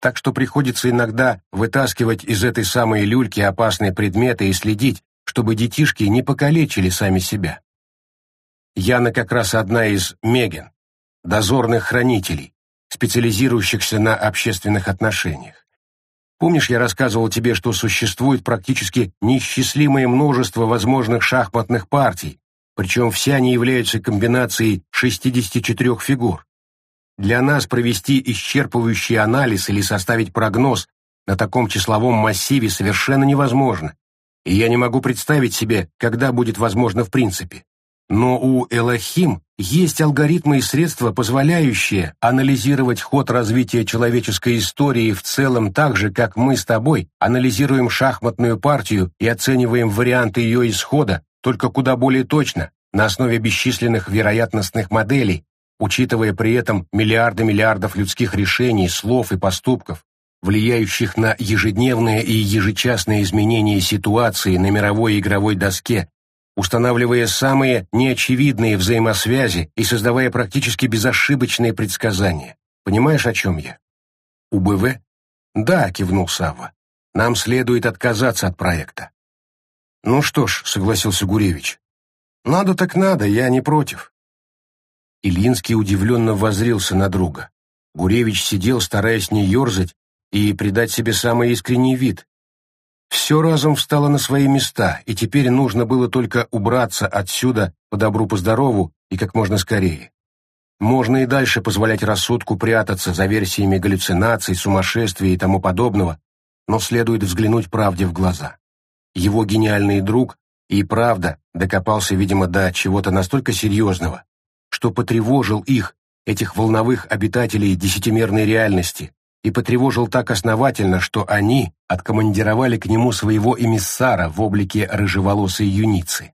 Так что приходится иногда вытаскивать из этой самой люльки опасные предметы и следить, чтобы детишки не покалечили сами себя. Яна как раз одна из Меген, дозорных хранителей, специализирующихся на общественных отношениях. Помнишь, я рассказывал тебе, что существует практически неисчислимое множество возможных шахматных партий, причем все они являются комбинацией 64 фигур. Для нас провести исчерпывающий анализ или составить прогноз на таком числовом массиве совершенно невозможно, и я не могу представить себе, когда будет возможно в принципе. Но у Элохим есть алгоритмы и средства, позволяющие анализировать ход развития человеческой истории в целом так же, как мы с тобой анализируем шахматную партию и оцениваем варианты ее исхода, только куда более точно, на основе бесчисленных вероятностных моделей, учитывая при этом миллиарды миллиардов людских решений, слов и поступков, влияющих на ежедневные и ежечасные изменения ситуации на мировой игровой доске, устанавливая самые неочевидные взаимосвязи и создавая практически безошибочные предсказания. Понимаешь, о чем я? УБВ? Да, кивнул Савва. Нам следует отказаться от проекта. Ну что ж, согласился Гуревич. Надо так надо, я не против. Ильинский удивленно воззрился на друга. Гуревич сидел, стараясь не ерзать и придать себе самый искренний вид. Все разом встало на свои места, и теперь нужно было только убраться отсюда по добру по здорову и как можно скорее. Можно и дальше позволять рассудку прятаться за версиями галлюцинаций, сумасшествия и тому подобного, но следует взглянуть правде в глаза. Его гениальный друг и правда докопался, видимо, до чего-то настолько серьезного, что потревожил их, этих волновых обитателей десятимерной реальности, и потревожил так основательно, что они откомандировали к нему своего эмиссара в облике рыжеволосой юницы.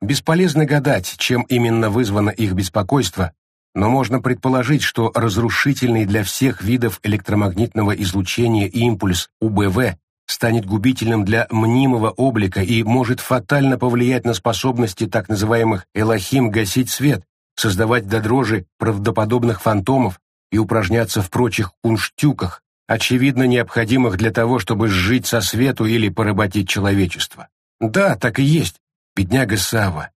Бесполезно гадать, чем именно вызвано их беспокойство, но можно предположить, что разрушительный для всех видов электромагнитного излучения импульс УБВ станет губительным для мнимого облика и может фатально повлиять на способности так называемых «элохим» гасить свет, создавать до дрожи правдоподобных фантомов и упражняться в прочих кунштюках, очевидно необходимых для того, чтобы сжить со свету или поработить человечество. Да, так и есть, бедняга Сава.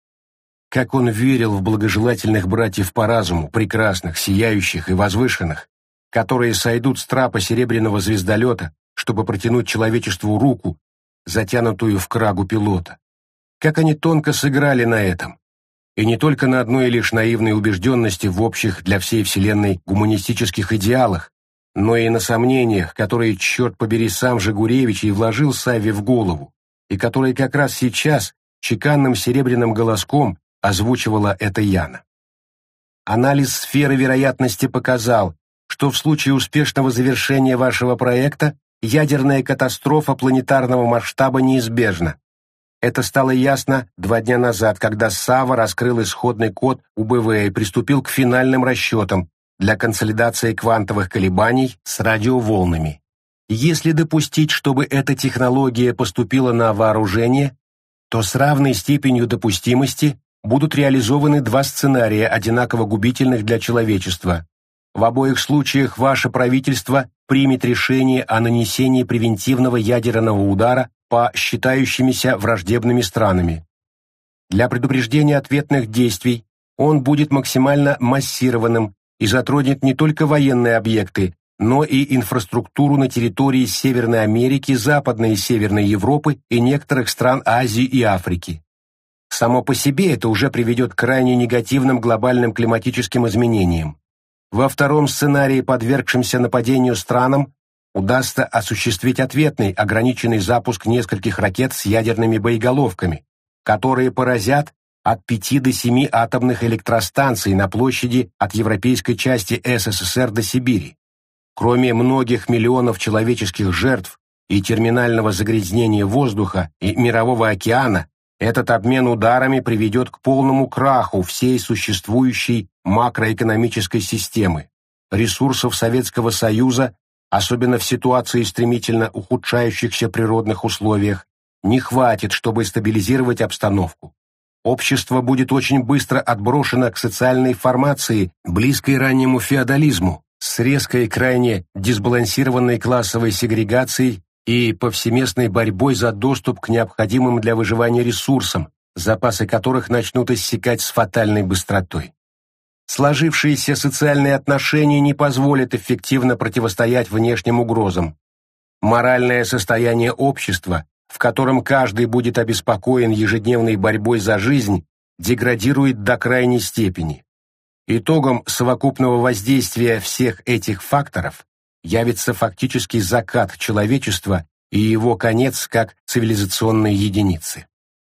Как он верил в благожелательных братьев по разуму, прекрасных, сияющих и возвышенных, которые сойдут с трапа серебряного звездолета, чтобы протянуть человечеству руку, затянутую в крагу пилота. Как они тонко сыграли на этом, и не только на одной лишь наивной убежденности в общих для всей Вселенной гуманистических идеалах, но и на сомнениях, которые, черт побери, сам же Гуревич и вложил Савве в голову, и которые как раз сейчас чеканным серебряным голоском озвучивала это Яна. Анализ сферы вероятности показал, что в случае успешного завершения вашего проекта ядерная катастрофа планетарного масштаба неизбежна. Это стало ясно два дня назад, когда Сава раскрыл исходный код УБВ и приступил к финальным расчетам для консолидации квантовых колебаний с радиоволнами. Если допустить, чтобы эта технология поступила на вооружение, то с равной степенью допустимости будут реализованы два сценария, одинаково губительных для человечества. В обоих случаях ваше правительство примет решение о нанесении превентивного ядерного удара по считающимися враждебными странами. Для предупреждения ответных действий он будет максимально массированным и затронет не только военные объекты, но и инфраструктуру на территории Северной Америки, Западной и Северной Европы и некоторых стран Азии и Африки. Само по себе это уже приведет к крайне негативным глобальным климатическим изменениям. Во втором сценарии, подвергшемся нападению странам, удастся осуществить ответный ограниченный запуск нескольких ракет с ядерными боеголовками, которые поразят от пяти до семи атомных электростанций на площади от европейской части СССР до Сибири. Кроме многих миллионов человеческих жертв и терминального загрязнения воздуха и мирового океана, этот обмен ударами приведет к полному краху всей существующей макроэкономической системы, ресурсов Советского Союза особенно в ситуации стремительно ухудшающихся природных условиях, не хватит, чтобы стабилизировать обстановку. Общество будет очень быстро отброшено к социальной формации, близкой раннему феодализму, с резкой крайне дисбалансированной классовой сегрегацией и повсеместной борьбой за доступ к необходимым для выживания ресурсам, запасы которых начнут иссякать с фатальной быстротой. Сложившиеся социальные отношения не позволят эффективно противостоять внешним угрозам. Моральное состояние общества, в котором каждый будет обеспокоен ежедневной борьбой за жизнь, деградирует до крайней степени. Итогом совокупного воздействия всех этих факторов явится фактический закат человечества и его конец как цивилизационной единицы.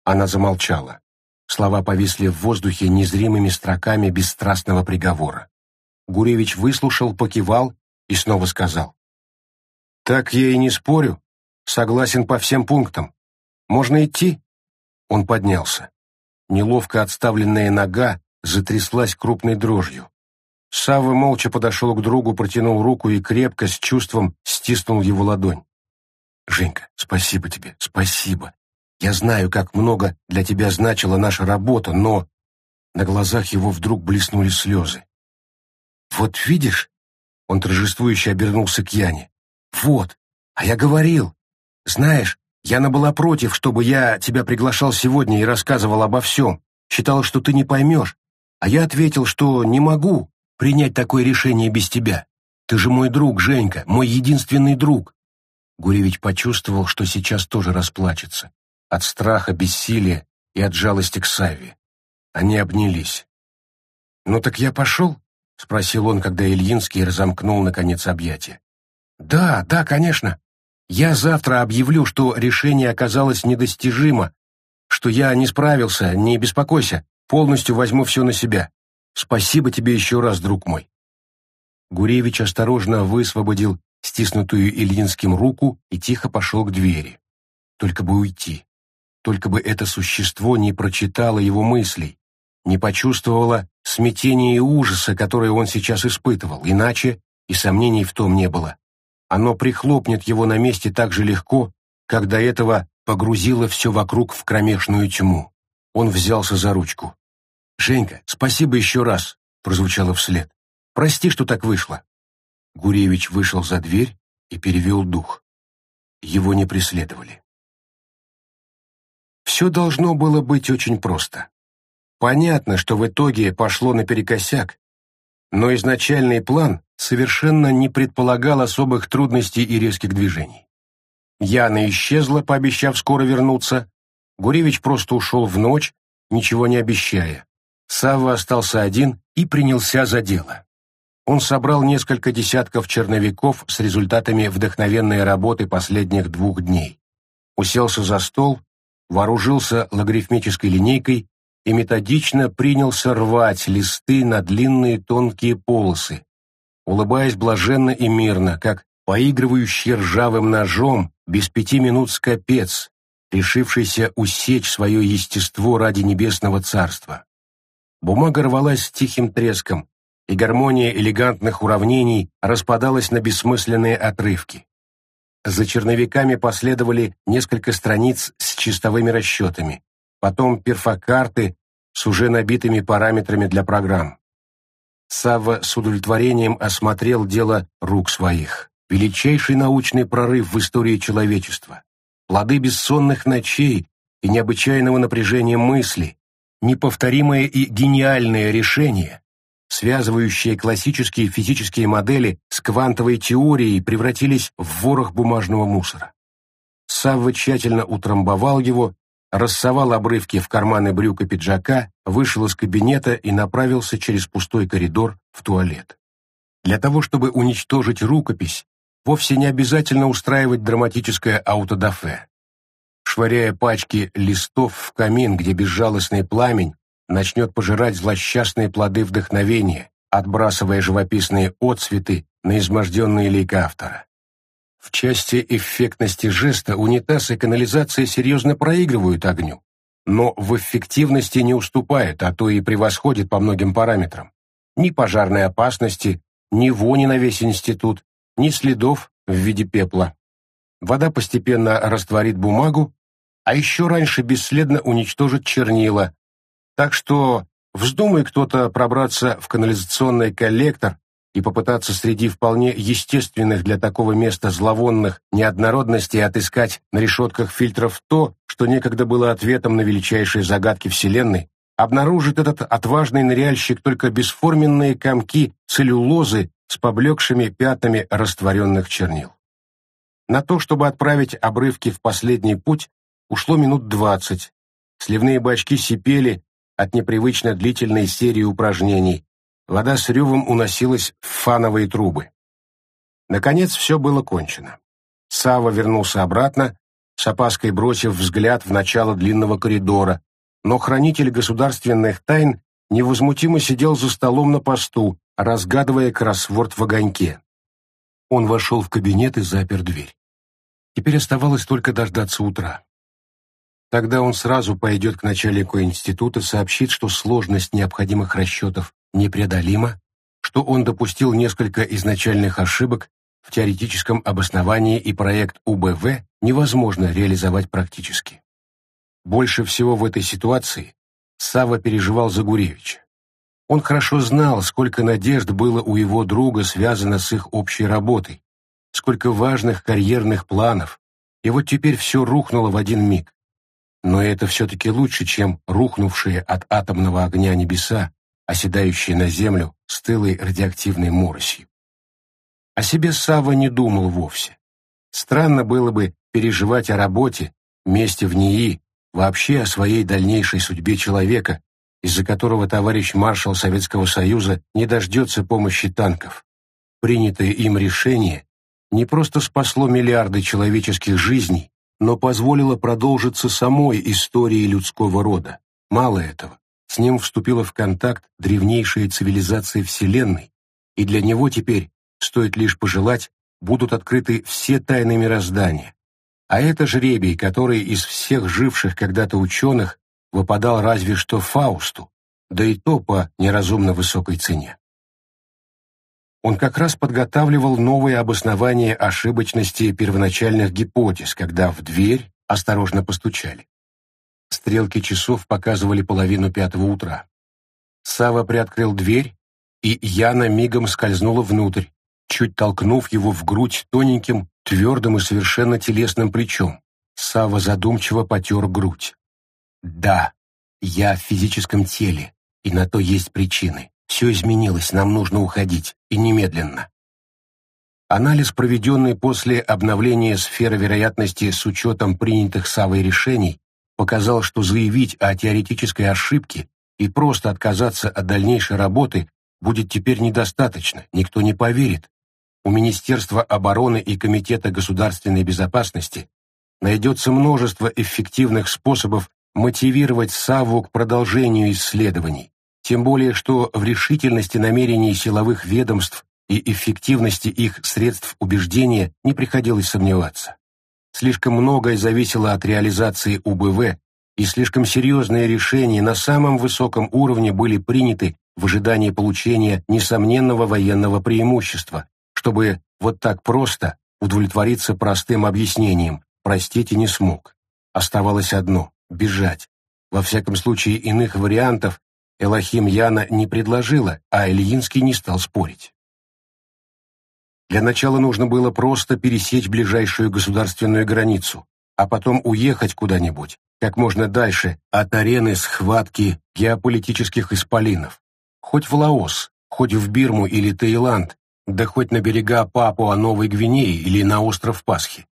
Она замолчала. Слова повисли в воздухе незримыми строками бесстрастного приговора. Гуревич выслушал, покивал и снова сказал. «Так я и не спорю. Согласен по всем пунктам. Можно идти?» Он поднялся. Неловко отставленная нога затряслась крупной дрожью. Савва молча подошел к другу, протянул руку и крепко, с чувством, стиснул его ладонь. «Женька, спасибо тебе, спасибо. Я знаю, как много для тебя значила наша работа, но...» На глазах его вдруг блеснули слезы. «Вот видишь?» Он торжествующе обернулся к Яне. «Вот, а я говорил. Знаешь, Яна была против, чтобы я тебя приглашал сегодня и рассказывал обо всем. Считала, что ты не поймешь. А я ответил, что не могу принять такое решение без тебя. Ты же мой друг, Женька, мой единственный друг». Гуревич почувствовал, что сейчас тоже расплачется. От страха, бессилия и от жалости к Савве. Они обнялись. «Ну так я пошел?» — спросил он, когда Ильинский разомкнул, наконец, объятия. «Да, да, конечно. Я завтра объявлю, что решение оказалось недостижимо, что я не справился, не беспокойся, полностью возьму все на себя. Спасибо тебе еще раз, друг мой». Гуревич осторожно высвободил стиснутую Ильинским руку и тихо пошел к двери. Только бы уйти. Только бы это существо не прочитало его мыслей, не почувствовало смятения и ужаса, которые он сейчас испытывал, иначе и сомнений в том не было. Оно прихлопнет его на месте так же легко, как до этого погрузило все вокруг в кромешную тьму. Он взялся за ручку. «Женька, спасибо еще раз», — прозвучало вслед. «Прости, что так вышло». Гуревич вышел за дверь и перевел дух. Его не преследовали. Все должно было быть очень просто. Понятно, что в итоге пошло наперекосяк, но изначальный план совершенно не предполагал особых трудностей и резких движений. Яна исчезла, пообещав скоро вернуться. Гуревич просто ушел в ночь, ничего не обещая. Савва остался один и принялся за дело. Он собрал несколько десятков черновиков с результатами вдохновенной работы последних двух дней. Уселся за стол, вооружился логарифмической линейкой и методично принялся рвать листы на длинные тонкие полосы, улыбаясь блаженно и мирно, как поигрывающий ржавым ножом без пяти минут скопец, решившийся усечь свое естество ради небесного царства. Бумага рвалась с тихим треском, и гармония элегантных уравнений распадалась на бессмысленные отрывки. За черновиками последовали несколько страниц с чистовыми расчетами, потом перфокарты с уже набитыми параметрами для программ. Савва с удовлетворением осмотрел дело рук своих. Величайший научный прорыв в истории человечества. Плоды бессонных ночей и необычайного напряжения мысли, неповторимое и гениальное решение, связывающие классические физические модели с квантовой теорией, превратились в ворох бумажного мусора. Савва тщательно утрамбовал его рассовал обрывки в карманы брюка пиджака, вышел из кабинета и направился через пустой коридор в туалет. Для того, чтобы уничтожить рукопись, вовсе не обязательно устраивать драматическое аутодафе. Швыряя пачки листов в камин, где безжалостный пламень начнет пожирать злосчастные плоды вдохновения, отбрасывая живописные отцветы на изможденные лик автора. В части эффектности жеста унитаз и канализация серьезно проигрывают огню, но в эффективности не уступают, а то и превосходят по многим параметрам. Ни пожарной опасности, ни вони на весь институт, ни следов в виде пепла. Вода постепенно растворит бумагу, а еще раньше бесследно уничтожит чернила. Так что вздумай кто-то пробраться в канализационный коллектор и попытаться среди вполне естественных для такого места зловонных неоднородностей отыскать на решетках фильтров то, что некогда было ответом на величайшие загадки Вселенной, обнаружит этот отважный ныряльщик только бесформенные комки целлюлозы с поблекшими пятнами растворенных чернил. На то, чтобы отправить обрывки в последний путь, ушло минут двадцать. Сливные бачки сипели от непривычно длительной серии упражнений, Вода с ревом уносилась в фановые трубы. Наконец все было кончено. Сава вернулся обратно, с опаской бросив взгляд в начало длинного коридора, но хранитель государственных тайн невозмутимо сидел за столом на посту, разгадывая кроссворд в огоньке. Он вошел в кабинет и запер дверь. Теперь оставалось только дождаться утра. Тогда он сразу пойдет к начальнику института, сообщит, что сложность необходимых расчетов непреодолима, что он допустил несколько изначальных ошибок в теоретическом обосновании и проект УБВ невозможно реализовать практически. Больше всего в этой ситуации Сава переживал за Гуревича. Он хорошо знал, сколько надежд было у его друга связано с их общей работой, сколько важных карьерных планов, и вот теперь все рухнуло в один миг. Но это все-таки лучше, чем рухнувшие от атомного огня небеса, оседающие на землю стылой радиоактивной моросью. О себе Сава не думал вовсе. Странно было бы переживать о работе, месте в НИИ, вообще о своей дальнейшей судьбе человека, из-за которого товарищ маршал Советского Союза не дождется помощи танков. Принятое им решение не просто спасло миллиарды человеческих жизней, но позволило продолжиться самой истории людского рода. Мало этого, с ним вступила в контакт древнейшая цивилизация Вселенной, и для него теперь, стоит лишь пожелать, будут открыты все тайны мироздания. А это жребий, который из всех живших когда-то ученых выпадал разве что Фаусту, да и то по неразумно высокой цене. Он как раз подготавливал новое обоснование ошибочности первоначальных гипотез, когда в дверь осторожно постучали. Стрелки часов показывали половину пятого утра. Сава приоткрыл дверь, и Яна мигом скользнула внутрь, чуть толкнув его в грудь тоненьким, твердым и совершенно телесным плечом. Сава задумчиво потер грудь. «Да, я в физическом теле, и на то есть причины. Все изменилось, нам нужно уходить, и немедленно. Анализ, проведенный после обновления сферы вероятности с учетом принятых Савой решений, показал, что заявить о теоретической ошибке и просто отказаться от дальнейшей работы будет теперь недостаточно, никто не поверит. У Министерства обороны и Комитета государственной безопасности найдется множество эффективных способов мотивировать САВу к продолжению исследований, тем более что в решительности намерений силовых ведомств и эффективности их средств убеждения не приходилось сомневаться. Слишком многое зависело от реализации УБВ, и слишком серьезные решения на самом высоком уровне были приняты в ожидании получения несомненного военного преимущества, чтобы вот так просто удовлетвориться простым объяснением «простите, не смог». Оставалось одно — бежать. Во всяком случае, иных вариантов Элохим Яна не предложила, а Ильинский не стал спорить. Для начала нужно было просто пересечь ближайшую государственную границу, а потом уехать куда-нибудь, как можно дальше от арены схватки геополитических исполинов. Хоть в Лаос, хоть в Бирму или Таиланд, да хоть на берега Папуа-Новой Гвинеи или на остров Пасхи.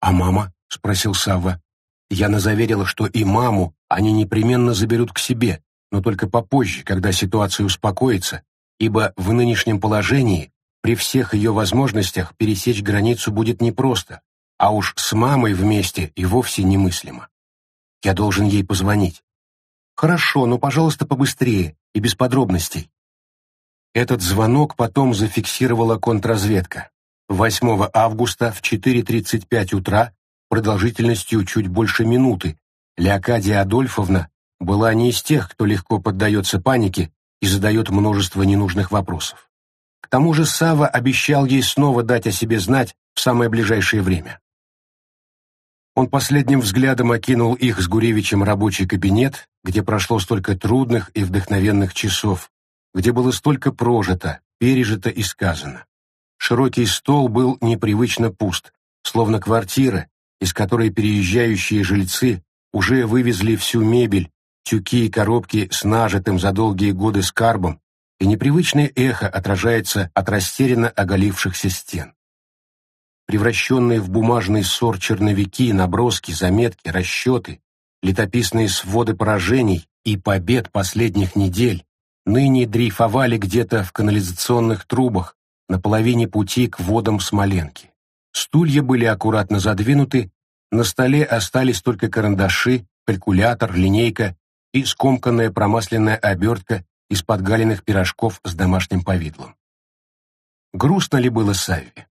«А мама?» — спросил Савва. Яна заверила, что и маму они непременно заберут к себе, но только попозже, когда ситуация успокоится, ибо в нынешнем положении при всех ее возможностях пересечь границу будет непросто, а уж с мамой вместе и вовсе немыслимо. Я должен ей позвонить. Хорошо, но, пожалуйста, побыстрее и без подробностей. Этот звонок потом зафиксировала контрразведка. 8 августа в 4.35 утра продолжительностью чуть больше минуты Леокадия Адольфовна была не из тех, кто легко поддается панике и задает множество ненужных вопросов. К тому же Сава обещал ей снова дать о себе знать в самое ближайшее время. Он последним взглядом окинул их с Гуревичем рабочий кабинет, где прошло столько трудных и вдохновенных часов, где было столько прожито, пережито и сказано. Широкий стол был непривычно пуст, словно квартира, из которой переезжающие жильцы уже вывезли всю мебель тюки и коробки с нажитым за долгие годы скарбом, и непривычное эхо отражается от растерянно оголившихся стен. Превращенные в бумажный ссор черновики, наброски, заметки, расчеты, летописные своды поражений и побед последних недель ныне дрейфовали где-то в канализационных трубах на половине пути к водам Смоленки. Стулья были аккуратно задвинуты, на столе остались только карандаши, калькулятор, линейка и скомканная промасленная обертка из подгаленных пирожков с домашним повидлом. Грустно ли было Савве?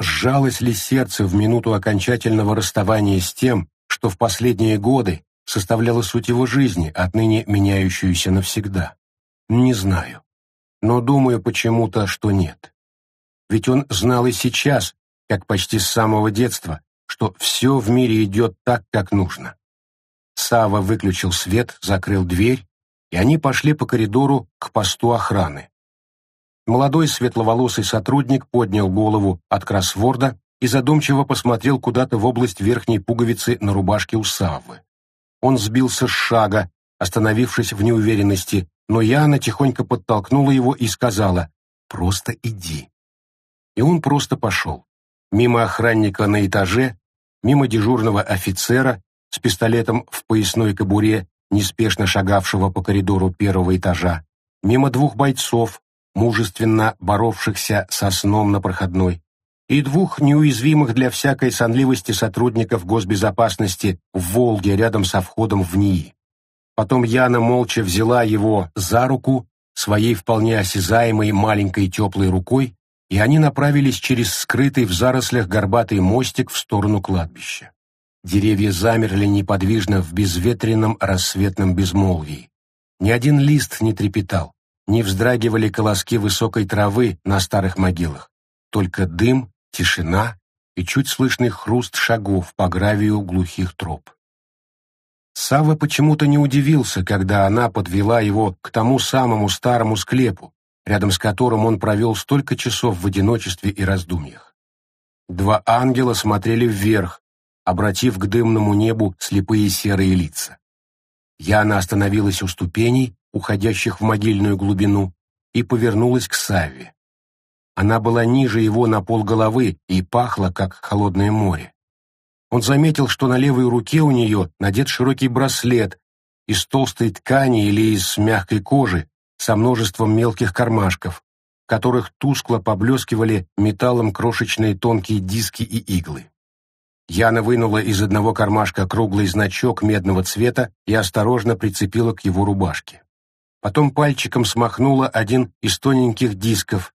Сжалось ли сердце в минуту окончательного расставания с тем, что в последние годы составляло суть его жизни, отныне меняющуюся навсегда? Не знаю. Но думаю почему-то, что нет. Ведь он знал и сейчас, как почти с самого детства, что все в мире идет так, как нужно. Сава выключил свет, закрыл дверь, и они пошли по коридору к посту охраны. Молодой светловолосый сотрудник поднял голову от кроссворда и задумчиво посмотрел куда-то в область верхней пуговицы на рубашке у Саввы. Он сбился с шага, остановившись в неуверенности, но Яна тихонько подтолкнула его и сказала «Просто иди». И он просто пошел. Мимо охранника на этаже, мимо дежурного офицера с пистолетом в поясной кобуре, неспешно шагавшего по коридору первого этажа, мимо двух бойцов, мужественно боровшихся со сном на проходной, и двух неуязвимых для всякой сонливости сотрудников госбезопасности в «Волге» рядом со входом в НИИ. Потом Яна молча взяла его за руку своей вполне осязаемой маленькой теплой рукой, и они направились через скрытый в зарослях горбатый мостик в сторону кладбища. Деревья замерли неподвижно в безветренном рассветном безмолвии. Ни один лист не трепетал, не вздрагивали колоски высокой травы на старых могилах. Только дым, тишина и чуть слышный хруст шагов по гравию глухих троп. Сава почему-то не удивился, когда она подвела его к тому самому старому склепу, рядом с которым он провел столько часов в одиночестве и раздумьях. Два ангела смотрели вверх, обратив к дымному небу слепые серые лица. Яна остановилась у ступеней, уходящих в могильную глубину, и повернулась к Савве. Она была ниже его на полголовы и пахла, как холодное море. Он заметил, что на левой руке у нее надет широкий браслет из толстой ткани или из мягкой кожи со множеством мелких кармашков, в которых тускло поблескивали металлом крошечные тонкие диски и иглы. Яна вынула из одного кармашка круглый значок медного цвета и осторожно прицепила к его рубашке. Потом пальчиком смахнула один из тоненьких дисков,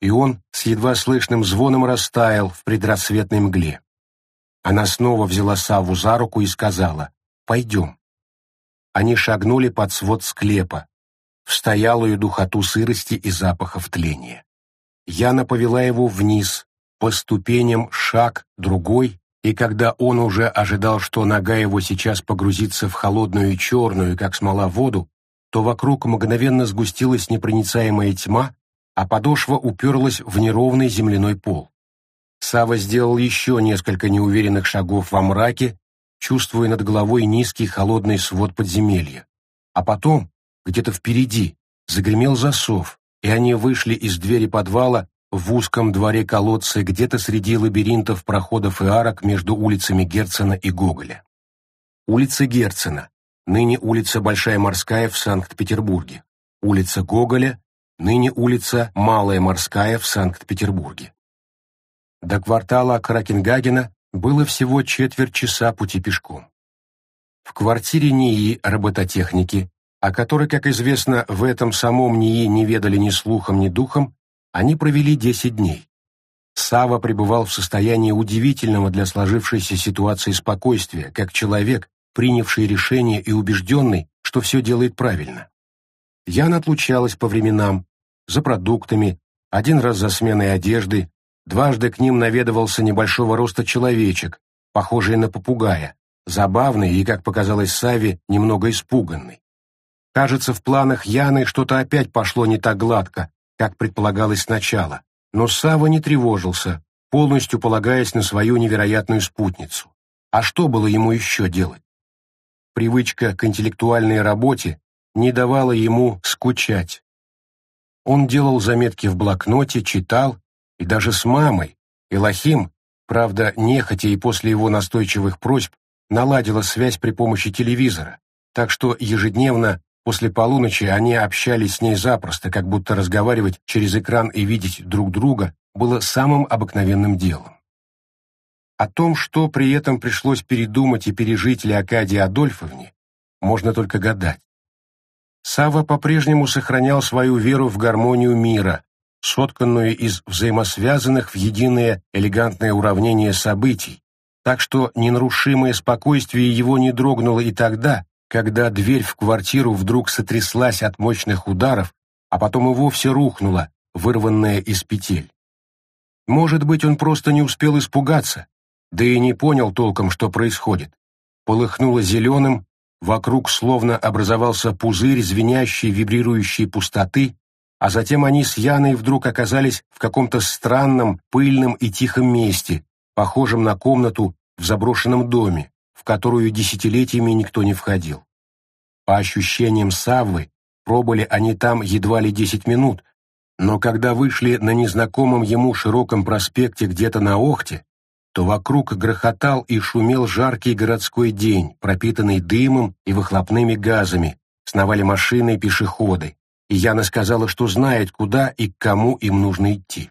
и он с едва слышным звоном растаял в предрассветной мгле. Она снова взяла Саву за руку и сказала «Пойдем». Они шагнули под свод склепа, в стоялую духоту сырости и запахов тления. Яна повела его вниз, по ступеням шаг, другой, и когда он уже ожидал, что нога его сейчас погрузится в холодную и черную, как смола, воду, то вокруг мгновенно сгустилась непроницаемая тьма, а подошва уперлась в неровный земляной пол. Сава сделал еще несколько неуверенных шагов во мраке, чувствуя над головой низкий холодный свод подземелья. А потом, где-то впереди, загремел засов, и они вышли из двери подвала в узком дворе колодца где-то среди лабиринтов проходов и арок между улицами Герцена и Гоголя. Улица Герцена, ныне улица Большая Морская в Санкт-Петербурге. Улица Гоголя, ныне улица Малая Морская в Санкт-Петербурге. До квартала Кракенгагена было всего четверть часа пути пешком. В квартире НИИ робототехники, о которой, как известно, в этом самом НИИ не ведали ни слухом, ни духом, они провели 10 дней. Сава пребывал в состоянии удивительного для сложившейся ситуации спокойствия, как человек, принявший решение и убежденный, что все делает правильно. Яна отлучалась по временам, за продуктами, один раз за сменой одежды, дважды к ним наведывался небольшого роста человечек, похожий на попугая, забавный и, как показалось Саве, немного испуганный. Кажется, в планах Яны что-то опять пошло не так гладко, как предполагалось сначала, но Сава не тревожился, полностью полагаясь на свою невероятную спутницу. А что было ему еще делать? Привычка к интеллектуальной работе не давала ему скучать. Он делал заметки в блокноте, читал, и даже с мамой, Элохим, правда, нехотя и после его настойчивых просьб, наладила связь при помощи телевизора, так что ежедневно После полуночи они общались с ней запросто, как будто разговаривать через экран и видеть друг друга было самым обыкновенным делом. О том, что при этом пришлось передумать и пережить Леокадии Адольфовне, можно только гадать. Сава по-прежнему сохранял свою веру в гармонию мира, сотканную из взаимосвязанных в единое элегантное уравнение событий, так что ненарушимое спокойствие его не дрогнуло и тогда, когда дверь в квартиру вдруг сотряслась от мощных ударов, а потом и вовсе рухнула, вырванная из петель. Может быть, он просто не успел испугаться, да и не понял толком, что происходит. Полыхнуло зеленым, вокруг словно образовался пузырь звенящей вибрирующей пустоты, а затем они с Яной вдруг оказались в каком-то странном, пыльном и тихом месте, похожем на комнату в заброшенном доме, в которую десятилетиями никто не входил. По ощущениям Саввы, пробыли они там едва ли десять минут, но когда вышли на незнакомом ему широком проспекте где-то на Охте, то вокруг грохотал и шумел жаркий городской день, пропитанный дымом и выхлопными газами, сновали машины и пешеходы, и Яна сказала, что знает, куда и к кому им нужно идти.